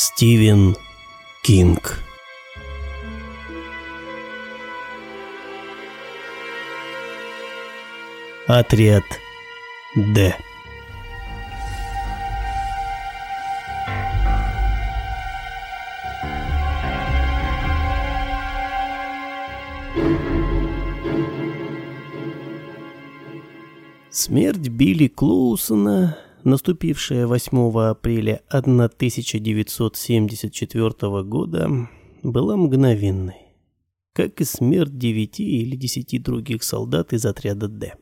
Стивен Кинг. Отряд Д. Смерть Билли Клоусона наступившая 8 апреля 1974 года, была мгновенной, как и смерть девяти или десяти других солдат из отряда «Д».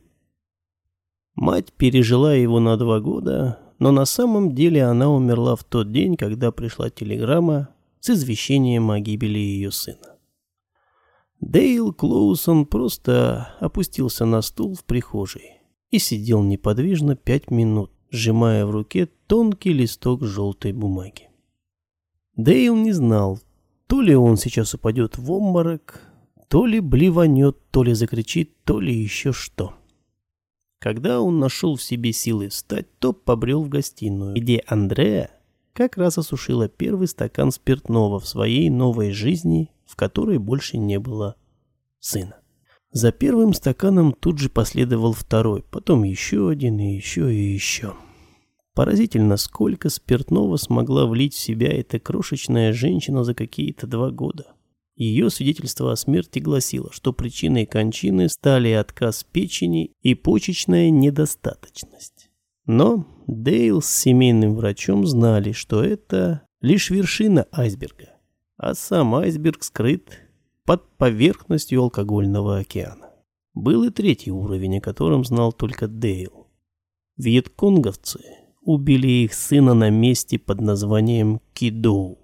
Мать пережила его на два года, но на самом деле она умерла в тот день, когда пришла телеграмма с извещением о гибели ее сына. Дейл Клоусон просто опустился на стул в прихожей и сидел неподвижно пять минут, сжимая в руке тонкий листок желтой бумаги. Дейл не знал, то ли он сейчас упадет в обморок, то ли блеванет, то ли закричит, то ли еще что. Когда он нашел в себе силы встать, то побрел в гостиную, где Андреа как раз осушила первый стакан спиртного в своей новой жизни, в которой больше не было сына. За первым стаканом тут же последовал второй, потом еще один и еще и еще. Поразительно, сколько спиртного смогла влить в себя эта крошечная женщина за какие-то два года. Ее свидетельство о смерти гласило, что причиной кончины стали отказ печени и почечная недостаточность. Но Дейл с семейным врачом знали, что это лишь вершина айсберга, а сам айсберг скрыт под поверхностью алкогольного океана. Был и третий уровень, о котором знал только Дейл. Вьетконговцы убили их сына на месте под названием Кидоу,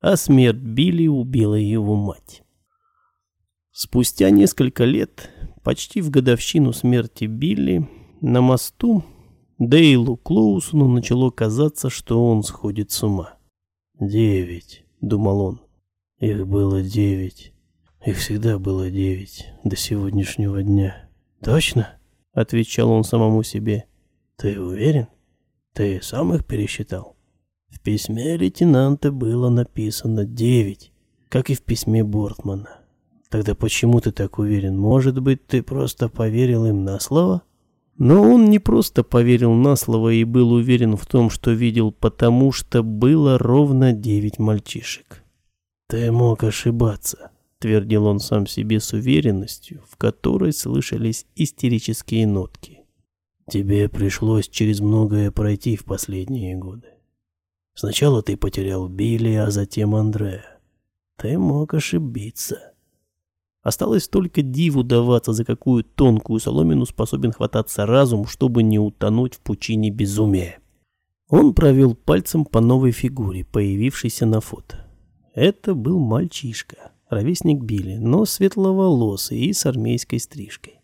а смерть Билли убила его мать. Спустя несколько лет, почти в годовщину смерти Билли, на мосту Дейлу Клоусону начало казаться, что он сходит с ума. «Девять», — думал он. «Их было девять. Их всегда было девять до сегодняшнего дня. Точно? Отвечал он самому себе. Ты уверен? Ты сам их пересчитал? В письме лейтенанта было написано девять, как и в письме Бортмана. Тогда почему ты так уверен? Может быть, ты просто поверил им на слово? Но он не просто поверил на слово и был уверен в том, что видел, потому что было ровно девять мальчишек. Ты мог ошибаться твердил он сам себе с уверенностью, в которой слышались истерические нотки. Тебе пришлось через многое пройти в последние годы. Сначала ты потерял Билли, а затем Андрея. Ты мог ошибиться. Осталось только диву даваться, за какую тонкую соломину способен хвататься разум, чтобы не утонуть в пучине безумия. Он провел пальцем по новой фигуре, появившейся на фото. Это был мальчишка ровесник Билли, но светловолосый и с армейской стрижкой.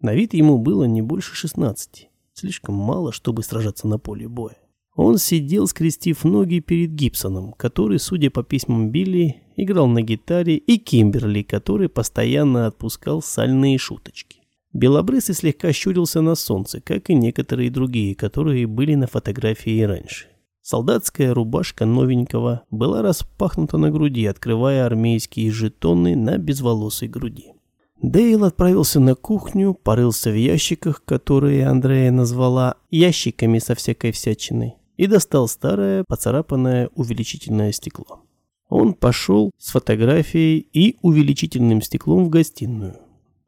На вид ему было не больше 16, слишком мало, чтобы сражаться на поле боя. Он сидел, скрестив ноги перед Гибсоном, который, судя по письмам Билли, играл на гитаре, и Кимберли, который постоянно отпускал сальные шуточки. Белобрысый слегка щурился на солнце, как и некоторые другие, которые были на фотографии раньше. Солдатская рубашка новенького была распахнута на груди, открывая армейские жетоны на безволосой груди. Дейл отправился на кухню, порылся в ящиках, которые Андрея назвала «ящиками со всякой всячиной», и достал старое, поцарапанное увеличительное стекло. Он пошел с фотографией и увеличительным стеклом в гостиную.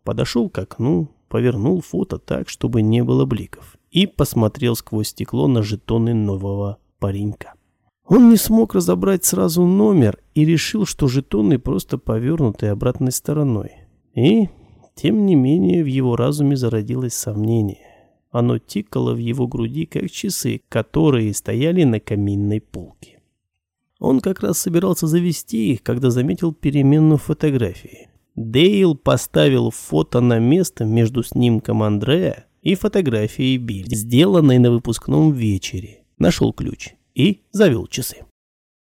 Подошел к окну, повернул фото так, чтобы не было бликов, и посмотрел сквозь стекло на жетоны нового паренька. Он не смог разобрать сразу номер и решил, что жетоны просто повернуты обратной стороной. И, тем не менее, в его разуме зародилось сомнение. Оно тикало в его груди, как часы, которые стояли на каминной полке. Он как раз собирался завести их, когда заметил переменную фотографии. Дейл поставил фото на место между снимком Андрея и фотографией Билли, сделанной на выпускном вечере нашел ключ и завел часы.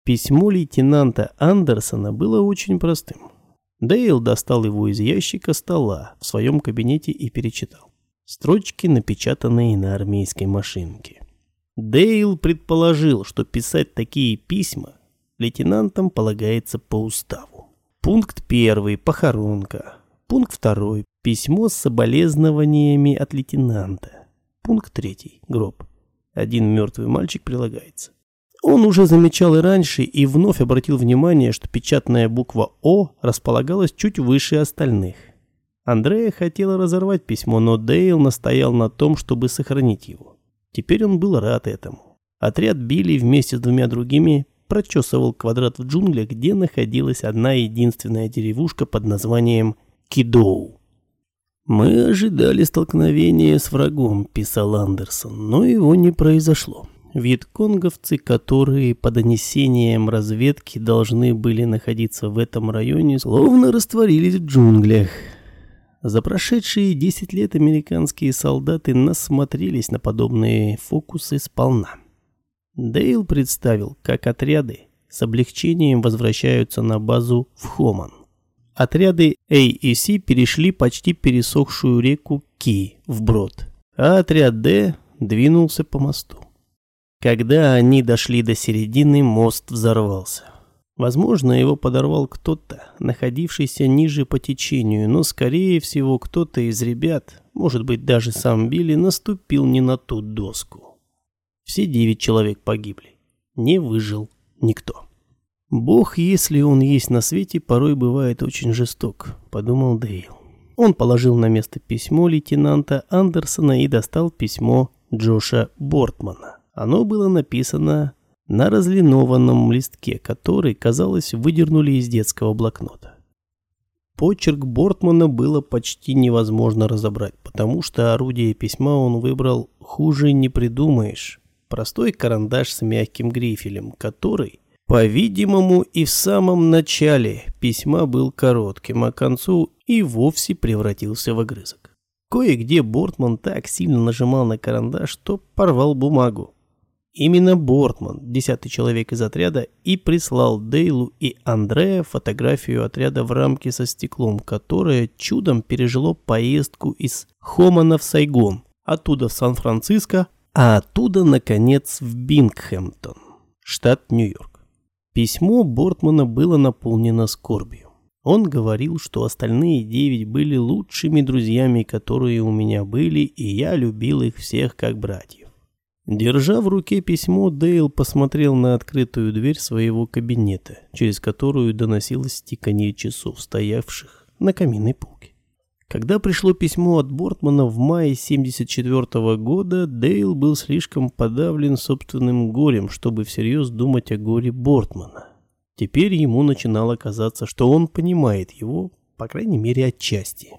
Письмо лейтенанта Андерсона было очень простым. Дейл достал его из ящика стола в своем кабинете и перечитал. Строчки, напечатанные на армейской машинке. Дейл предположил, что писать такие письма Лейтенантам полагается по уставу. Пункт первый – похоронка. Пункт второй – письмо с соболезнованиями от лейтенанта. Пункт третий – гроб. Один мертвый мальчик прилагается. Он уже замечал и раньше и вновь обратил внимание, что печатная буква «О» располагалась чуть выше остальных. Андрея хотела разорвать письмо, но Дейл настоял на том, чтобы сохранить его. Теперь он был рад этому. Отряд Билли вместе с двумя другими прочесывал квадрат в джунглях, где находилась одна единственная деревушка под названием Кидоу. «Мы ожидали столкновения с врагом», – писал Андерсон, – «но его не произошло. Вьетконговцы, которые по донесениям разведки должны были находиться в этом районе, словно растворились в джунглях. За прошедшие 10 лет американские солдаты насмотрелись на подобные фокусы сполна. Дейл представил, как отряды с облегчением возвращаются на базу в Хоман. Отряды A и C перешли почти пересохшую реку Ки вброд, а отряд D двинулся по мосту. Когда они дошли до середины, мост взорвался. Возможно, его подорвал кто-то, находившийся ниже по течению, но, скорее всего, кто-то из ребят, может быть, даже сам Билли, наступил не на ту доску. Все девять человек погибли. Не выжил никто. «Бог, если он есть на свете, порой бывает очень жесток», — подумал Дейл. Он положил на место письмо лейтенанта Андерсона и достал письмо Джоша Бортмана. Оно было написано на разлинованном листке, который, казалось, выдернули из детского блокнота. Почерк Бортмана было почти невозможно разобрать, потому что орудие письма он выбрал «хуже не придумаешь». Простой карандаш с мягким грифелем, который, по-видимому, и в самом начале письма был коротким, а к концу и вовсе превратился в огрызок. Кое-где Бортман так сильно нажимал на карандаш, что порвал бумагу. Именно Бортман, десятый человек из отряда, и прислал Дейлу и Андрея фотографию отряда в рамке со стеклом, которое чудом пережило поездку из Хомана в Сайгон, оттуда в Сан-Франциско, а оттуда, наконец, в Бингхэмптон, штат Нью-Йорк. Письмо Бортмана было наполнено скорбью. Он говорил, что остальные девять были лучшими друзьями, которые у меня были, и я любил их всех как братьев. Держа в руке письмо, Дейл посмотрел на открытую дверь своего кабинета, через которую доносилось тиканье часов, стоявших на каминной полке. Когда пришло письмо от Бортмана в мае 74 -го года, Дейл был слишком подавлен собственным горем, чтобы всерьез думать о горе Бортмана. Теперь ему начинало казаться, что он понимает его, по крайней мере, отчасти.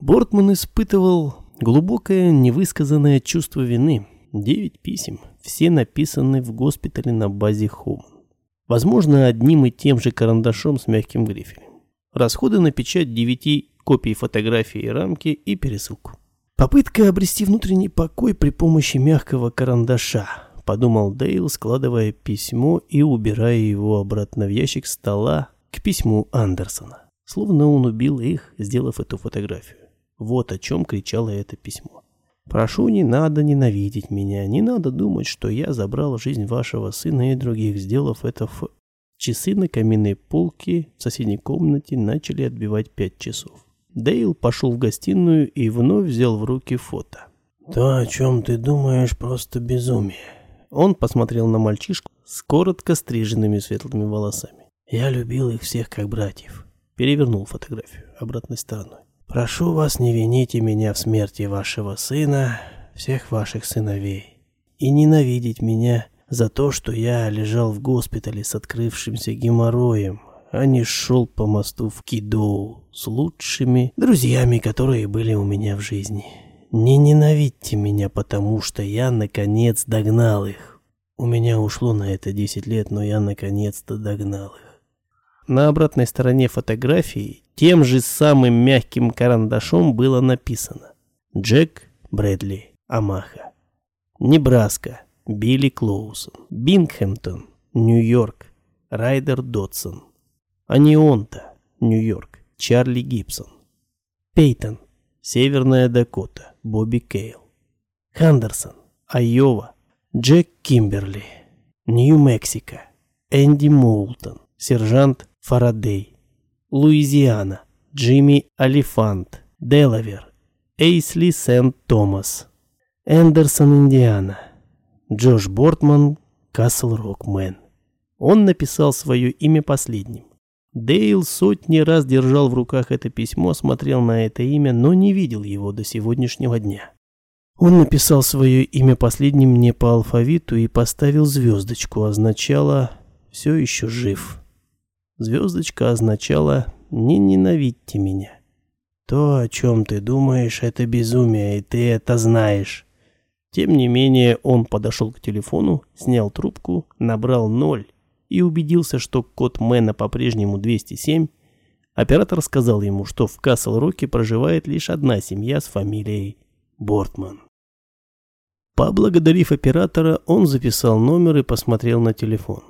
Бортман испытывал глубокое невысказанное чувство вины – Девять писем, все написаны в госпитале на базе Хуман. Возможно, одним и тем же карандашом с мягким грифелем. Расходы на печать девяти копий фотографии рамки и пересылку. Попытка обрести внутренний покой при помощи мягкого карандаша, подумал Дейл, складывая письмо и убирая его обратно в ящик стола к письму Андерсона. Словно он убил их, сделав эту фотографию. Вот о чем кричало это письмо. Прошу, не надо ненавидеть меня, не надо думать, что я забрал жизнь вашего сына и других, сделав это в... Часы на каминной полке в соседней комнате начали отбивать пять часов. Дейл пошел в гостиную и вновь взял в руки фото. «То, о чем ты думаешь, просто безумие». Он посмотрел на мальчишку с коротко стриженными светлыми волосами. «Я любил их всех как братьев». Перевернул фотографию обратной стороной. Прошу вас, не вините меня в смерти вашего сына, всех ваших сыновей, и ненавидеть меня за то, что я лежал в госпитале с открывшимся геморроем, а шел по мосту в Кидоу с лучшими друзьями, которые были у меня в жизни. Не ненавидьте меня, потому что я наконец догнал их. У меня ушло на это 10 лет, но я наконец-то догнал их. На обратной стороне фотографии тем же самым мягким карандашом было написано «Джек Брэдли Амаха». Небраска, Билли Клоусон. Бингхэмптон, Нью-Йорк, Райдер Дотсон. Анионта, Нью-Йорк, Чарли Гибсон. Пейтон, Северная Дакота, Бобби Кейл. Хандерсон, Айова, Джек Кимберли, Нью-Мексико, Энди Моултон, сержант Фарадей. Луизиана, Джимми Алифант, Делавер, Эйсли Сент-Томас. Эндерсон, Индиана, Джош Бортман, Касл Рокмен. Он написал свое имя последним. Дейл сотни раз держал в руках это письмо, смотрел на это имя, но не видел его до сегодняшнего дня. Он написал свое имя последним не по алфавиту и поставил звездочку, означало «все еще жив». Звездочка означала «не ненавидьте меня». То, о чем ты думаешь, это безумие, и ты это знаешь. Тем не менее, он подошел к телефону, снял трубку, набрал ноль и убедился, что код Мэна по-прежнему 207, оператор сказал ему, что в Касл-Роке проживает лишь одна семья с фамилией Бортман. Поблагодарив оператора, он записал номер и посмотрел на телефон.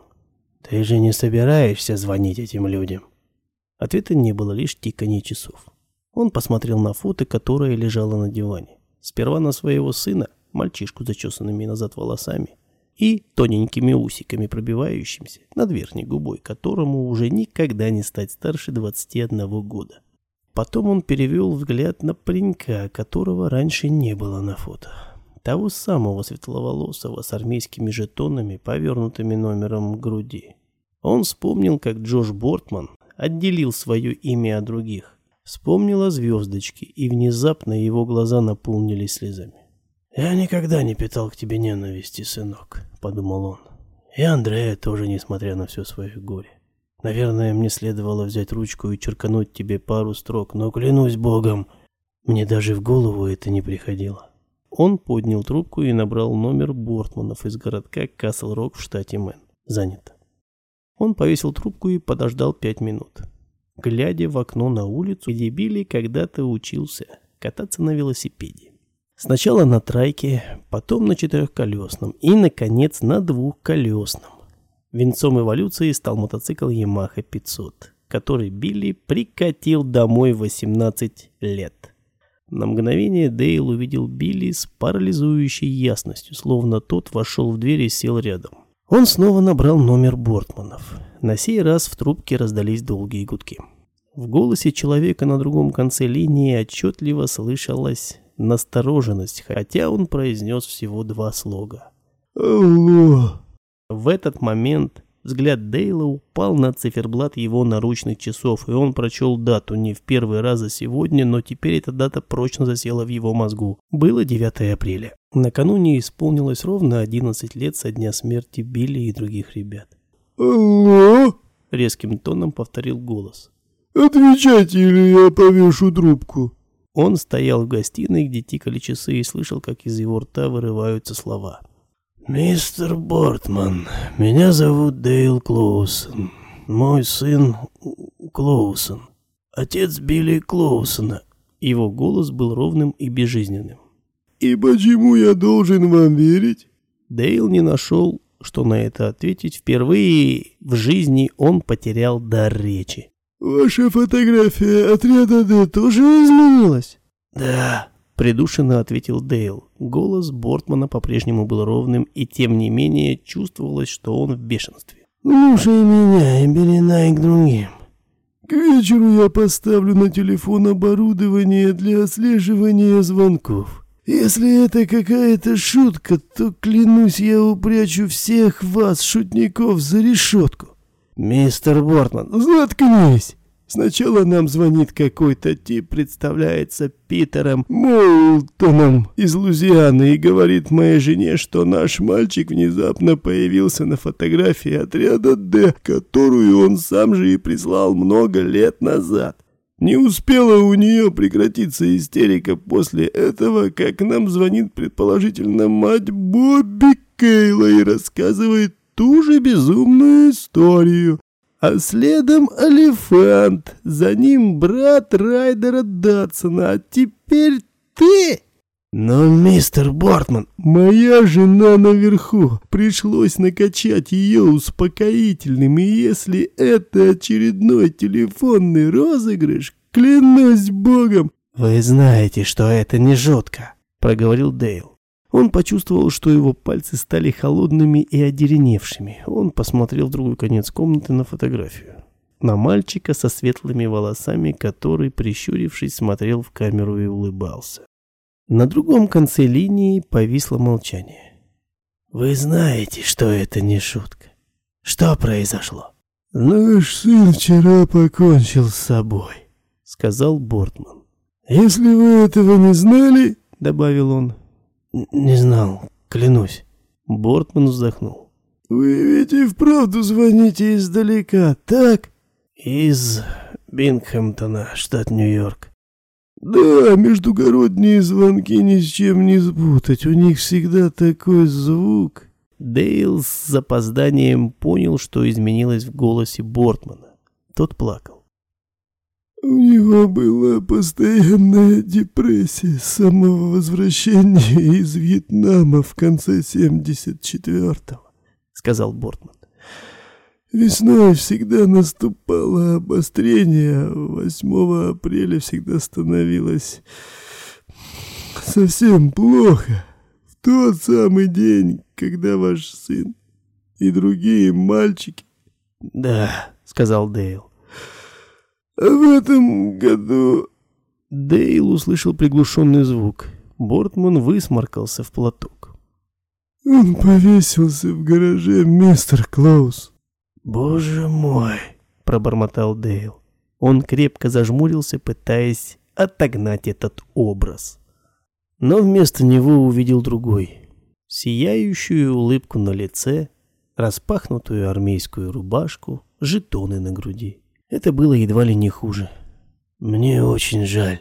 «Ты же не собираешься звонить этим людям?» Ответа не было, лишь тиканье часов. Он посмотрел на фото, которое лежало на диване. Сперва на своего сына, мальчишку зачесанными назад волосами, и тоненькими усиками, пробивающимся над верхней губой, которому уже никогда не стать старше 21 года. Потом он перевел взгляд на паренька, которого раньше не было на фото. Того самого светловолосого с армейскими жетонами, повернутыми номером груди. Он вспомнил, как Джош Бортман отделил свое имя от других. Вспомнил о звездочке, и внезапно его глаза наполнились слезами. «Я никогда не питал к тебе ненависти, сынок», — подумал он. «И Андрея тоже, несмотря на все свое горе. Наверное, мне следовало взять ручку и черкануть тебе пару строк, но клянусь богом, мне даже в голову это не приходило». Он поднял трубку и набрал номер Бортманов из городка Касл-Рок в штате Мэн. Занято. Он повесил трубку и подождал пять минут. Глядя в окно на улицу, где Билли когда-то учился кататься на велосипеде. Сначала на трайке, потом на четырехколесном и, наконец, на двухколесном. Венцом эволюции стал мотоцикл Yamaha 500, который Билли прикатил домой в 18 лет. На мгновение Дейл увидел Билли с парализующей ясностью, словно тот вошел в дверь и сел рядом. Он снова набрал номер Бортманов. На сей раз в трубке раздались долгие гудки. В голосе человека на другом конце линии отчетливо слышалось настороженность, хотя он произнес всего два слога. «Алло!» В этот момент взгляд Дейла упал на циферблат его наручных часов, и он прочел дату не в первый раз за сегодня, но теперь эта дата прочно засела в его мозгу. Было 9 апреля. Накануне исполнилось ровно 11 лет со дня смерти Билли и других ребят. «Алло!» — резким тоном повторил голос. «Отвечайте, или я повешу трубку!» Он стоял в гостиной, где тикали часы, и слышал, как из его рта вырываются слова. «Мистер Бортман, меня зовут Дейл Клоусон. Мой сын Клоусон. Отец Билли Клоусона». Его голос был ровным и безжизненным. «И почему я должен вам верить?» Дейл не нашел, что на это ответить. Впервые в жизни он потерял дар речи. «Ваша фотография отряда Д тоже изменилась?» «Да», — придушенно ответил Дейл. Голос Бортмана по-прежнему был ровным, и тем не менее чувствовалось, что он в бешенстве. «Слушай меня и белена к другим. К вечеру я поставлю на телефон оборудование для отслеживания звонков. Если это какая-то шутка, то, клянусь, я упрячу всех вас, шутников, за решетку. «Мистер Бортман, заткнись!» Сначала нам звонит какой-то тип, представляется Питером Моултоном из Лузианы и говорит моей жене, что наш мальчик внезапно появился на фотографии отряда «Д», которую он сам же и прислал много лет назад. Не успела у нее прекратиться истерика после этого, как нам звонит предположительно мать Бобби Кейла и рассказывает ту же безумную историю. А следом Алифант, за ним брат Райдера Датсона, а теперь ты... Но, мистер Бортман, моя жена наверху. Пришлось накачать ее успокоительным, и если это очередной телефонный розыгрыш, клянусь богом... Вы знаете, что это не жутко, проговорил Дейл. Он почувствовал, что его пальцы стали холодными и одереневшими. Он посмотрел в другой конец комнаты на фотографию. На мальчика со светлыми волосами, который, прищурившись, смотрел в камеру и улыбался. На другом конце линии повисло молчание. «Вы знаете, что это не шутка. Что произошло?» «Наш сын вчера покончил с собой», — сказал Бортман. «Если вы этого не знали», — добавил он, «Не знал, клянусь». Бортман вздохнул. «Вы ведь и вправду звоните издалека, так?» «Из Бингхэмптона, штат Нью-Йорк». «Да, междугородние звонки ни с чем не спутать, у них всегда такой звук». Дейл с запозданием понял, что изменилось в голосе Бортмана. Тот плакал. У него была постоянная депрессия с самого возвращения из Вьетнама в конце 74-го, сказал Бортман. Весной всегда наступало обострение, а 8 апреля всегда становилось совсем плохо. В тот самый день, когда ваш сын и другие мальчики... Да, сказал Дейл. В этом году...» Дейл услышал приглушенный звук. Бортман высморкался в платок. «Он повесился в гараже, мистер Клаус». «Боже мой!» — пробормотал Дейл. Он крепко зажмурился, пытаясь отогнать этот образ. Но вместо него увидел другой. Сияющую улыбку на лице, распахнутую армейскую рубашку, жетоны на груди. Это было едва ли не хуже. Мне очень жаль.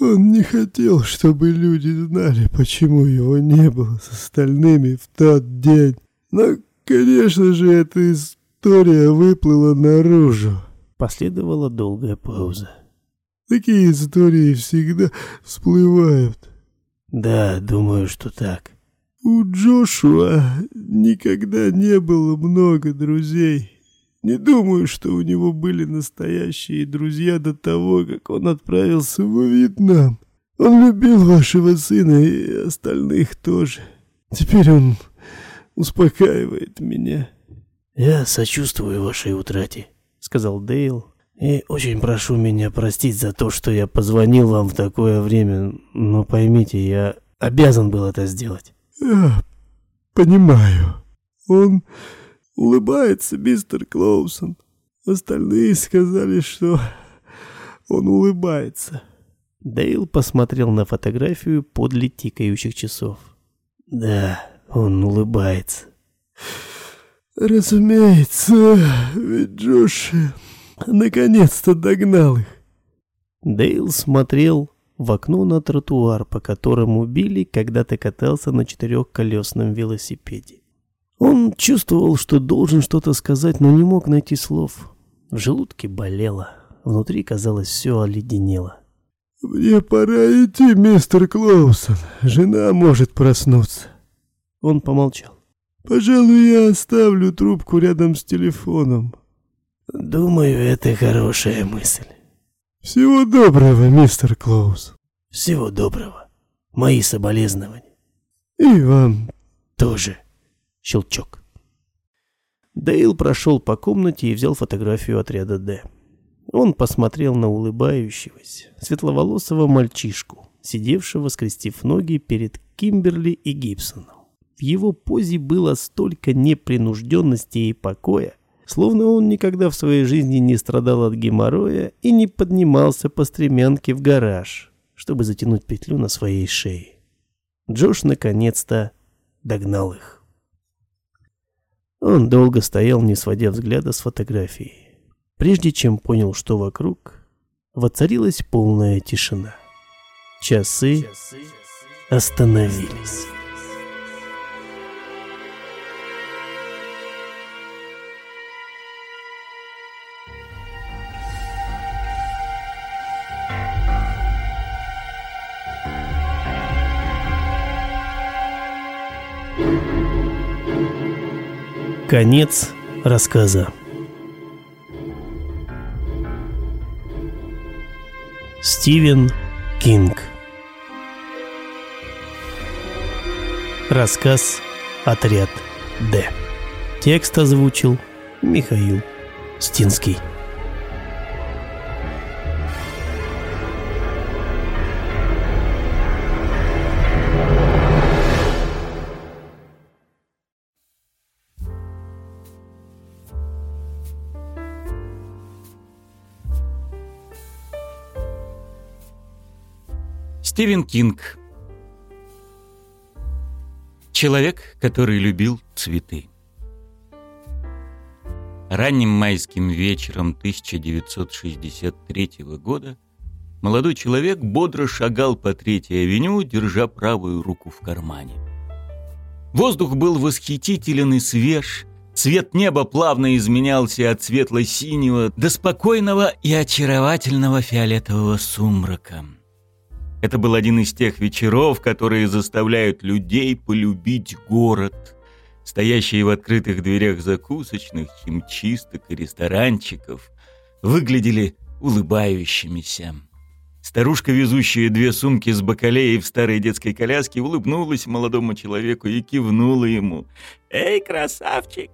Он не хотел, чтобы люди знали, почему его не было с остальными в тот день. Но, конечно же, эта история выплыла наружу. Последовала долгая пауза. Такие истории всегда всплывают. Да, думаю, что так. У Джошуа никогда не было много друзей. Не думаю, что у него были настоящие друзья до того, как он отправился во Вьетнам. Он любил вашего сына и остальных тоже. Теперь он успокаивает меня. «Я сочувствую вашей утрате», — сказал Дейл. «И очень прошу меня простить за то, что я позвонил вам в такое время, но поймите, я обязан был это сделать». «Я понимаю. Он улыбается мистер Клоусон. Остальные сказали, что он улыбается. Дейл посмотрел на фотографию подле тикающих часов. Да, он улыбается. Разумеется, ведь Джош наконец-то догнал их. Дейл смотрел в окно на тротуар, по которому Билли когда-то катался на четырехколесном велосипеде. Он чувствовал, что должен что-то сказать, но не мог найти слов. В желудке болело, внутри, казалось, все оледенело. «Мне пора идти, мистер Клоусон. Жена может проснуться». Он помолчал. «Пожалуй, я оставлю трубку рядом с телефоном». «Думаю, это хорошая мысль». «Всего доброго, мистер Клоус». «Всего доброго. Мои соболезнования». «И вам тоже». Щелчок. Дейл прошел по комнате и взял фотографию отряда «Д». Он посмотрел на улыбающегося, светловолосого мальчишку, сидевшего, скрестив ноги перед Кимберли и Гибсоном. В его позе было столько непринужденности и покоя, словно он никогда в своей жизни не страдал от геморроя и не поднимался по стремянке в гараж, чтобы затянуть петлю на своей шее. Джош наконец-то догнал их. Он долго стоял, не сводя взгляда с фотографии. Прежде чем понял, что вокруг, воцарилась полная тишина. Часы остановились. Конец рассказа. Стивен Кинг Рассказ «Отряд Д». Текст озвучил Михаил Стинский. Стивен Кинг. Человек, который любил цветы. Ранним майским вечером 1963 года молодой человек бодро шагал по Третьей авеню, держа правую руку в кармане. Воздух был восхитителен и свеж, цвет неба плавно изменялся от светло-синего до спокойного и очаровательного фиолетового сумрака. Это был один из тех вечеров, которые заставляют людей полюбить город. Стоящие в открытых дверях закусочных, химчисток и ресторанчиков выглядели улыбающимися. Старушка, везущая две сумки с бакалеей в старой детской коляске, улыбнулась молодому человеку и кивнула ему. «Эй, красавчик!»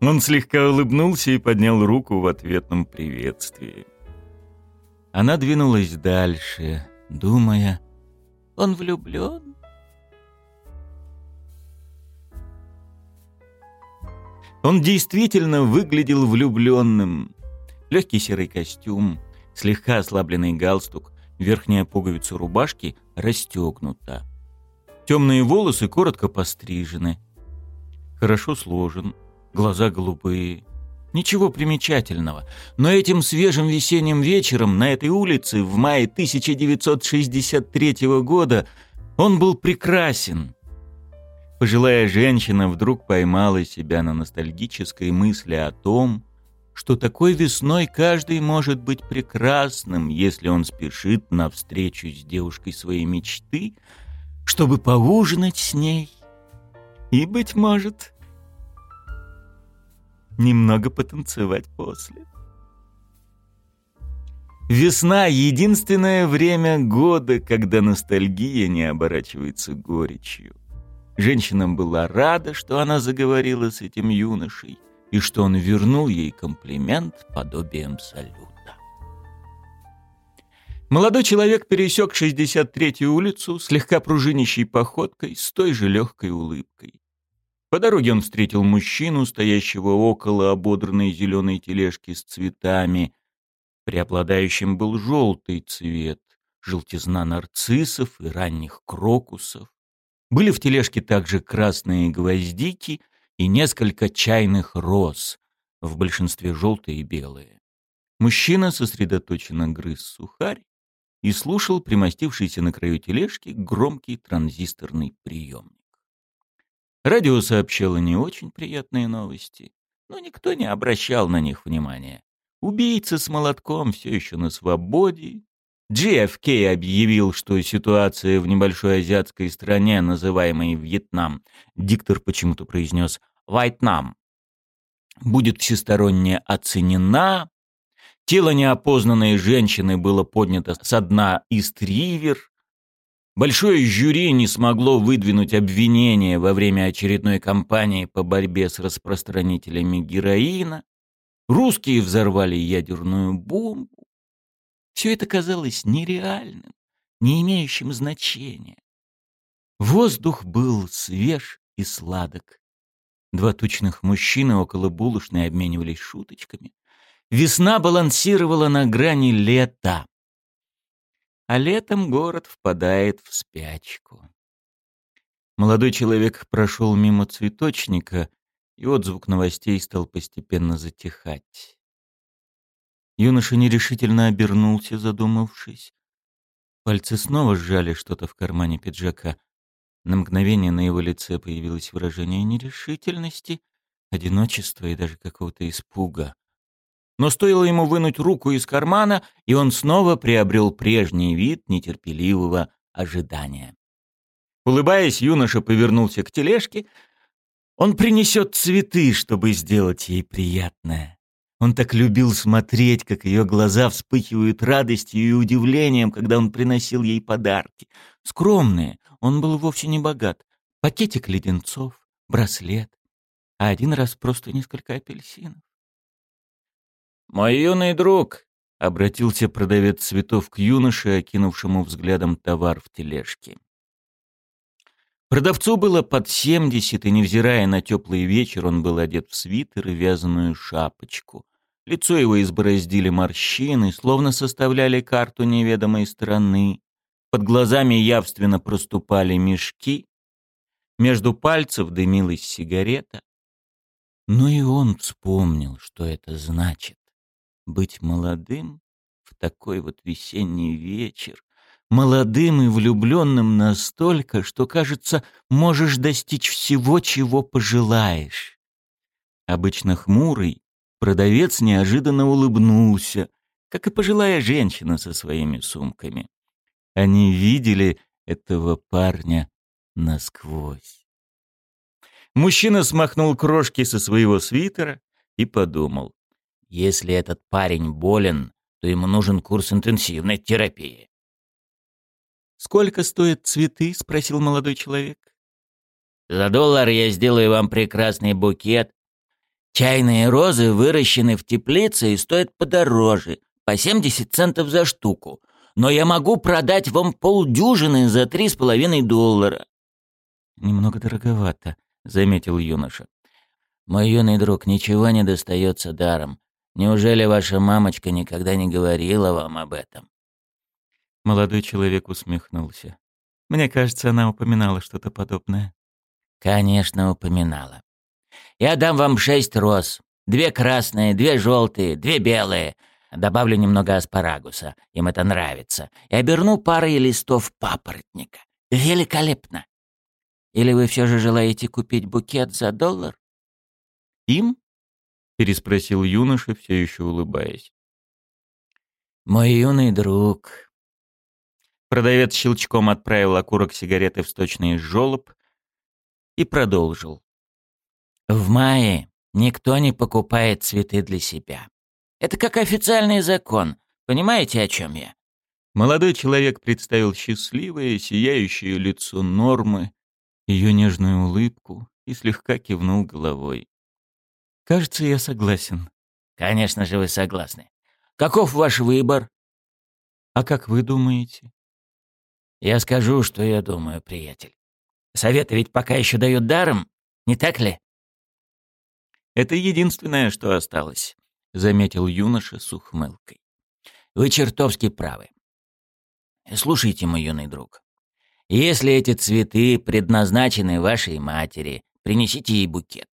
Он слегка улыбнулся и поднял руку в ответном приветствии. Она двинулась дальше думая, он влюблен. Он действительно выглядел влюбленным. Легкий серый костюм, слегка ослабленный галстук, верхняя пуговица рубашки расстегнута. Темные волосы коротко пострижены. Хорошо сложен, глаза голубые, Ничего примечательного. Но этим свежим весенним вечером на этой улице в мае 1963 года он был прекрасен. Пожилая женщина вдруг поймала себя на ностальгической мысли о том, что такой весной каждый может быть прекрасным, если он спешит на встречу с девушкой своей мечты, чтобы поужинать с ней и, быть может, немного потанцевать после. Весна — единственное время года, когда ностальгия не оборачивается горечью. Женщина была рада, что она заговорила с этим юношей, и что он вернул ей комплимент подобием салюта. Молодой человек пересек 63-ю улицу слегка пружинищей походкой с той же легкой улыбкой. По дороге он встретил мужчину, стоящего около ободранной зеленой тележки с цветами. Преобладающим был желтый цвет, желтизна нарциссов и ранних крокусов. Были в тележке также красные гвоздики и несколько чайных роз, в большинстве желтые и белые. Мужчина сосредоточенно грыз сухарь и слушал примостившийся на краю тележки громкий транзисторный приемник. Радио сообщало не очень приятные новости, но никто не обращал на них внимания. Убийца с молотком все еще на свободе. JFK объявил, что ситуация в небольшой азиатской стране, называемой Вьетнам, диктор почему-то произнес «Вьетнам», будет всесторонне оценена. Тело неопознанной женщины было поднято со дна Ист-Ривер. Большое жюри не смогло выдвинуть обвинения во время очередной кампании по борьбе с распространителями героина. Русские взорвали ядерную бомбу. Все это казалось нереальным, не имеющим значения. Воздух был свеж и сладок. Два тучных мужчины около булочной обменивались шуточками. Весна балансировала на грани лета а летом город впадает в спячку. Молодой человек прошел мимо цветочника, и отзвук новостей стал постепенно затихать. Юноша нерешительно обернулся, задумавшись. Пальцы снова сжали что-то в кармане пиджака. На мгновение на его лице появилось выражение нерешительности, одиночества и даже какого-то испуга. Но стоило ему вынуть руку из кармана, и он снова приобрел прежний вид нетерпеливого ожидания. Улыбаясь, юноша повернулся к тележке. Он принесет цветы, чтобы сделать ей приятное. Он так любил смотреть, как ее глаза вспыхивают радостью и удивлением, когда он приносил ей подарки. Скромные, он был вовсе не богат. пакетик леденцов, браслет, а один раз просто несколько апельсинов. «Мой юный друг», — обратился продавец цветов к юноше, окинувшему взглядом товар в тележке. Продавцу было под семьдесят, и, невзирая на теплый вечер, он был одет в свитер и вязаную шапочку. Лицо его избороздили морщины, словно составляли карту неведомой страны. Под глазами явственно проступали мешки. Между пальцев дымилась сигарета. Но и он вспомнил, что это значит — быть молодым в такой вот весенний вечер, молодым и влюбленным настолько, что, кажется, можешь достичь всего, чего пожелаешь. Обычно хмурый, продавец неожиданно улыбнулся, как и пожилая женщина со своими сумками. Они видели этого парня насквозь. Мужчина смахнул крошки со своего свитера и подумал, если этот парень болен, то ему нужен курс интенсивной терапии. «Сколько стоят цветы?» — спросил молодой человек. «За доллар я сделаю вам прекрасный букет. Чайные розы выращены в теплице и стоят подороже, по 70 центов за штуку. Но я могу продать вам полдюжины за три с половиной доллара». «Немного дороговато», — заметил юноша. «Мой юный друг, ничего не достается даром. Неужели ваша мамочка никогда не говорила вам об этом?» Молодой человек усмехнулся. Мне кажется, она упоминала что-то подобное. Конечно, упоминала. Я дам вам шесть роз. Две красные, две желтые, две белые. Добавлю немного аспарагуса. Им это нравится. И оберну парой листов папоротника. Великолепно. Или вы все же желаете купить букет за доллар? Им? Переспросил юноша, все еще улыбаясь. Мой юный друг, Продавец щелчком отправил окурок сигареты в сточный жёлоб и продолжил. «В мае никто не покупает цветы для себя. Это как официальный закон. Понимаете, о чем я?» Молодой человек представил счастливое, сияющее лицо Нормы, ее нежную улыбку и слегка кивнул головой. «Кажется, я согласен». «Конечно же вы согласны. Каков ваш выбор?» «А как вы думаете?» Я скажу, что я думаю, приятель. Советы ведь пока еще дают даром, не так ли? Это единственное, что осталось, заметил юноша с ухмылкой. Вы чертовски правы. Слушайте, мой юный друг. Если эти цветы предназначены вашей матери, принесите ей букет.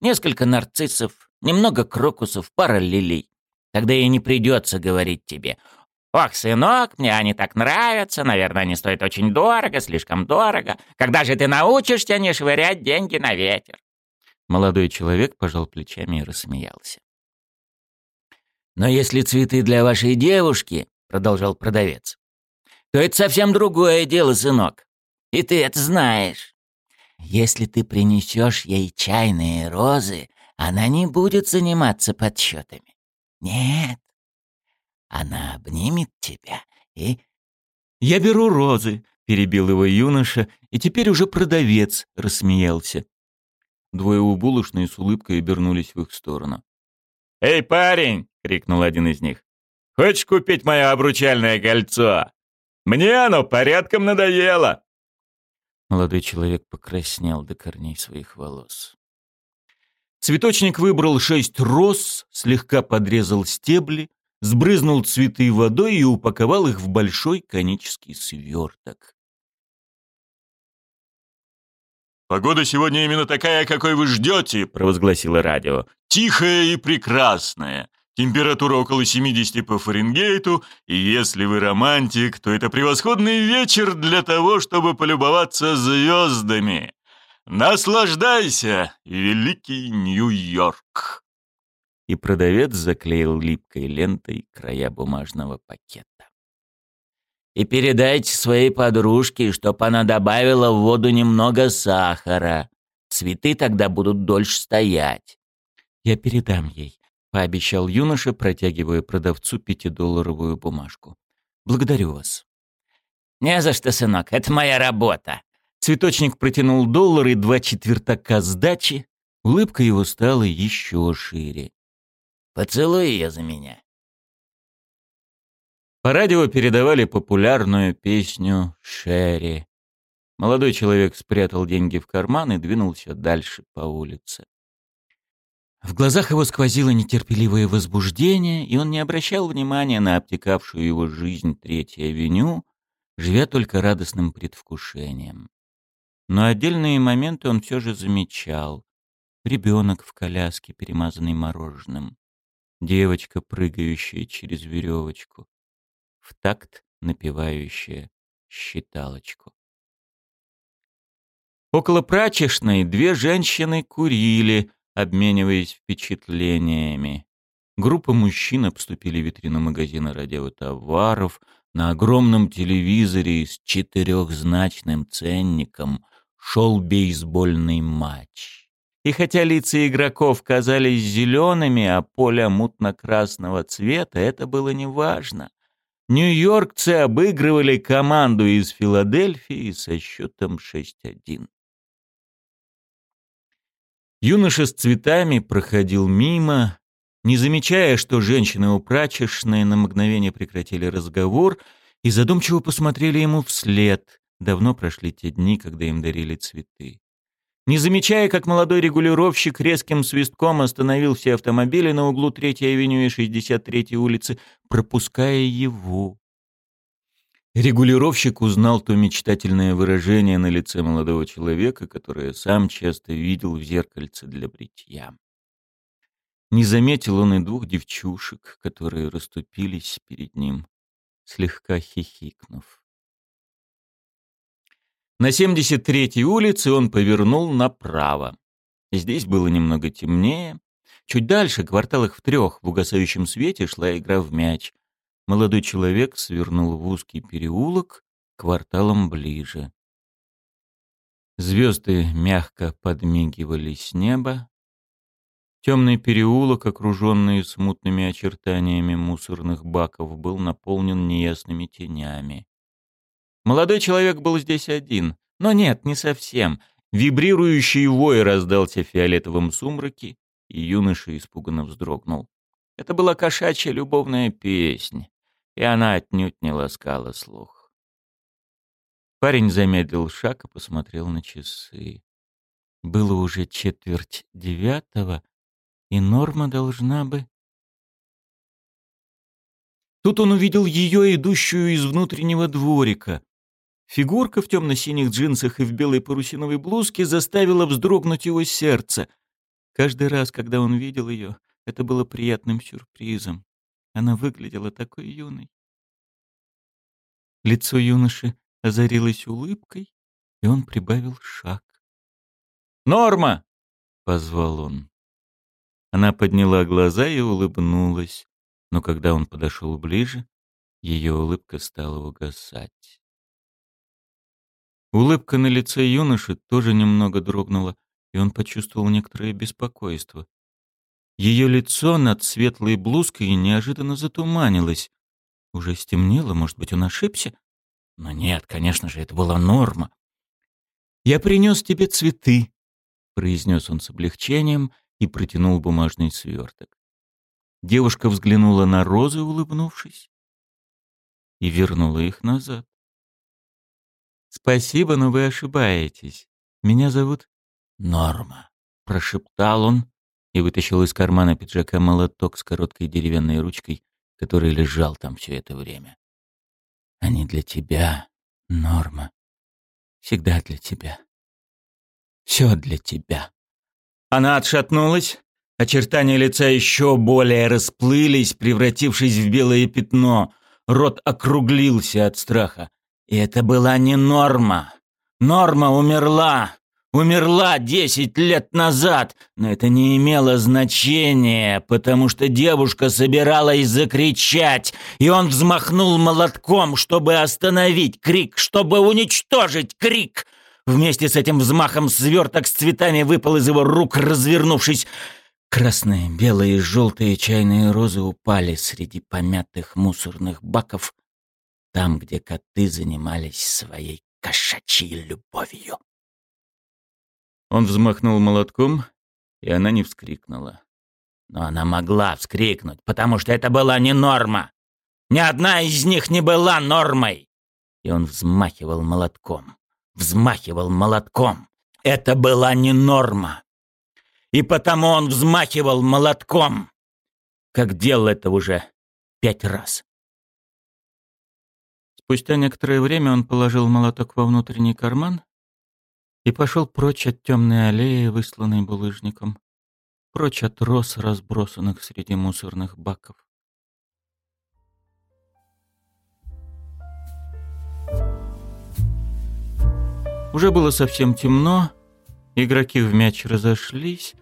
Несколько нарциссов, немного крокусов, пара лилий. Тогда ей не придется говорить тебе «Ох, сынок, мне они так нравятся, наверное, они стоят очень дорого, слишком дорого. Когда же ты научишься не швырять деньги на ветер?» Молодой человек пожал плечами и рассмеялся. «Но если цветы для вашей девушки, — продолжал продавец, — то это совсем другое дело, сынок. И ты это знаешь. Если ты принесешь ей чайные розы, она не будет заниматься подсчетами. Нет, она обнимет тебя и... «Я беру розы», — перебил его юноша, и теперь уже продавец рассмеялся. Двое у булочной с улыбкой обернулись в их сторону. «Эй, парень!» — крикнул один из них. «Хочешь купить мое обручальное кольцо? Мне оно порядком надоело!» Молодой человек покраснел до корней своих волос. Цветочник выбрал шесть роз, слегка подрезал стебли, сбрызнул цветы водой и упаковал их в большой конический сверток. «Погода сегодня именно такая, какой вы ждете», — провозгласило радио. «Тихая и прекрасная. Температура около 70 по Фаренгейту, и если вы романтик, то это превосходный вечер для того, чтобы полюбоваться звездами. Наслаждайся, великий Нью-Йорк!» и продавец заклеил липкой лентой края бумажного пакета. «И передайте своей подружке, чтоб она добавила в воду немного сахара. Цветы тогда будут дольше стоять». «Я передам ей», — пообещал юноша, протягивая продавцу пятидолларовую бумажку. «Благодарю вас». «Не за что, сынок, это моя работа. Цветочник протянул доллар и два четвертака сдачи. Улыбка его стала еще шире. «Поцелуй ее за меня». По радио передавали популярную песню «Шерри». Молодой человек спрятал деньги в карман и двинулся дальше по улице. В глазах его сквозило нетерпеливое возбуждение, и он не обращал внимания на обтекавшую его жизнь Третьей авеню, живя только радостным предвкушением. Но отдельные моменты он все же замечал. Ребенок в коляске, перемазанный мороженым. Девочка, прыгающая через веревочку. В такт напевающая считалочку. Около прачечной две женщины курили, обмениваясь впечатлениями. Группа мужчин обступили витрину магазина радиотоваров. На огромном телевизоре с четырехзначным ценником шел бейсбольный матч. И хотя лица игроков казались зелеными, а поле мутно-красного цвета, это было неважно. Нью-Йоркцы обыгрывали команду из Филадельфии со счетом 6-1. Юноша с цветами проходил мимо, не замечая, что женщины у прачечной на мгновение прекратили разговор и задумчиво посмотрели ему вслед. Давно прошли те дни, когда им дарили цветы. Не замечая, как молодой регулировщик резким свистком остановил все автомобили на углу 3-й авеню и 63-й улицы, пропуская его. Регулировщик узнал то мечтательное выражение на лице молодого человека, которое сам часто видел в зеркальце для бритья. Не заметил он и двух девчушек, которые расступились перед ним, слегка хихикнув. На 73-й улице он повернул направо. Здесь было немного темнее. Чуть дальше, кварталах в трех, в угасающем свете шла игра в мяч. Молодой человек свернул в узкий переулок кварталом ближе. Звезды мягко подмигивали с неба. Темный переулок, окруженный смутными очертаниями мусорных баков, был наполнен неясными тенями. Молодой человек был здесь один. Но нет, не совсем. Вибрирующий вой раздался в фиолетовом сумраке, и юноша испуганно вздрогнул. Это была кошачья любовная песня и она отнюдь не ласкала слух. Парень замедлил шаг и посмотрел на часы. Было уже четверть девятого, и Норма должна бы... Тут он увидел ее, идущую из внутреннего дворика. Фигурка в темно-синих джинсах и в белой парусиновой блузке заставила вздрогнуть его сердце. Каждый раз, когда он видел ее, это было приятным сюрпризом. Она выглядела такой юной. Лицо юноши озарилось улыбкой, и он прибавил шаг. «Норма!» — позвал он. Она подняла глаза и улыбнулась, но когда он подошел ближе, ее улыбка стала угасать. Улыбка на лице юноши тоже немного дрогнула, и он почувствовал некоторое беспокойство. Ее лицо над светлой блузкой неожиданно затуманилось. Уже стемнело, может быть, он ошибся? Но нет, конечно же, это была норма. «Я принес тебе цветы», — произнес он с облегчением и протянул бумажный сверток. Девушка взглянула на розы, улыбнувшись, и вернула их назад. «Спасибо, но вы ошибаетесь. Меня зовут Норма», — прошептал он и вытащил из кармана пиджака молоток с короткой деревянной ручкой, который лежал там все это время. «Они для тебя, Норма. Всегда для тебя. Все для тебя». Она отшатнулась. Очертания лица еще более расплылись, превратившись в белое пятно. Рот округлился от страха. И это была не Норма. Норма умерла умерла десять лет назад, но это не имело значения, потому что девушка собиралась закричать, и он взмахнул молотком, чтобы остановить крик, чтобы уничтожить крик. Вместе с этим взмахом сверток с цветами выпал из его рук, развернувшись. Красные, белые и желтые чайные розы упали среди помятых мусорных баков, там, где коты занимались своей кошачьей любовью. Он взмахнул молотком, и она не вскрикнула. Но она могла вскрикнуть, потому что это была не норма. Ни одна из них не была нормой. И он взмахивал молотком, взмахивал молотком. Это была не норма. И потому он взмахивал молотком, как делал это уже пять раз. Спустя некоторое время он положил молоток во внутренний карман и пошел прочь от темной аллеи, высланной булыжником, прочь от роз, разбросанных среди мусорных баков. Уже было совсем темно, игроки в мяч разошлись.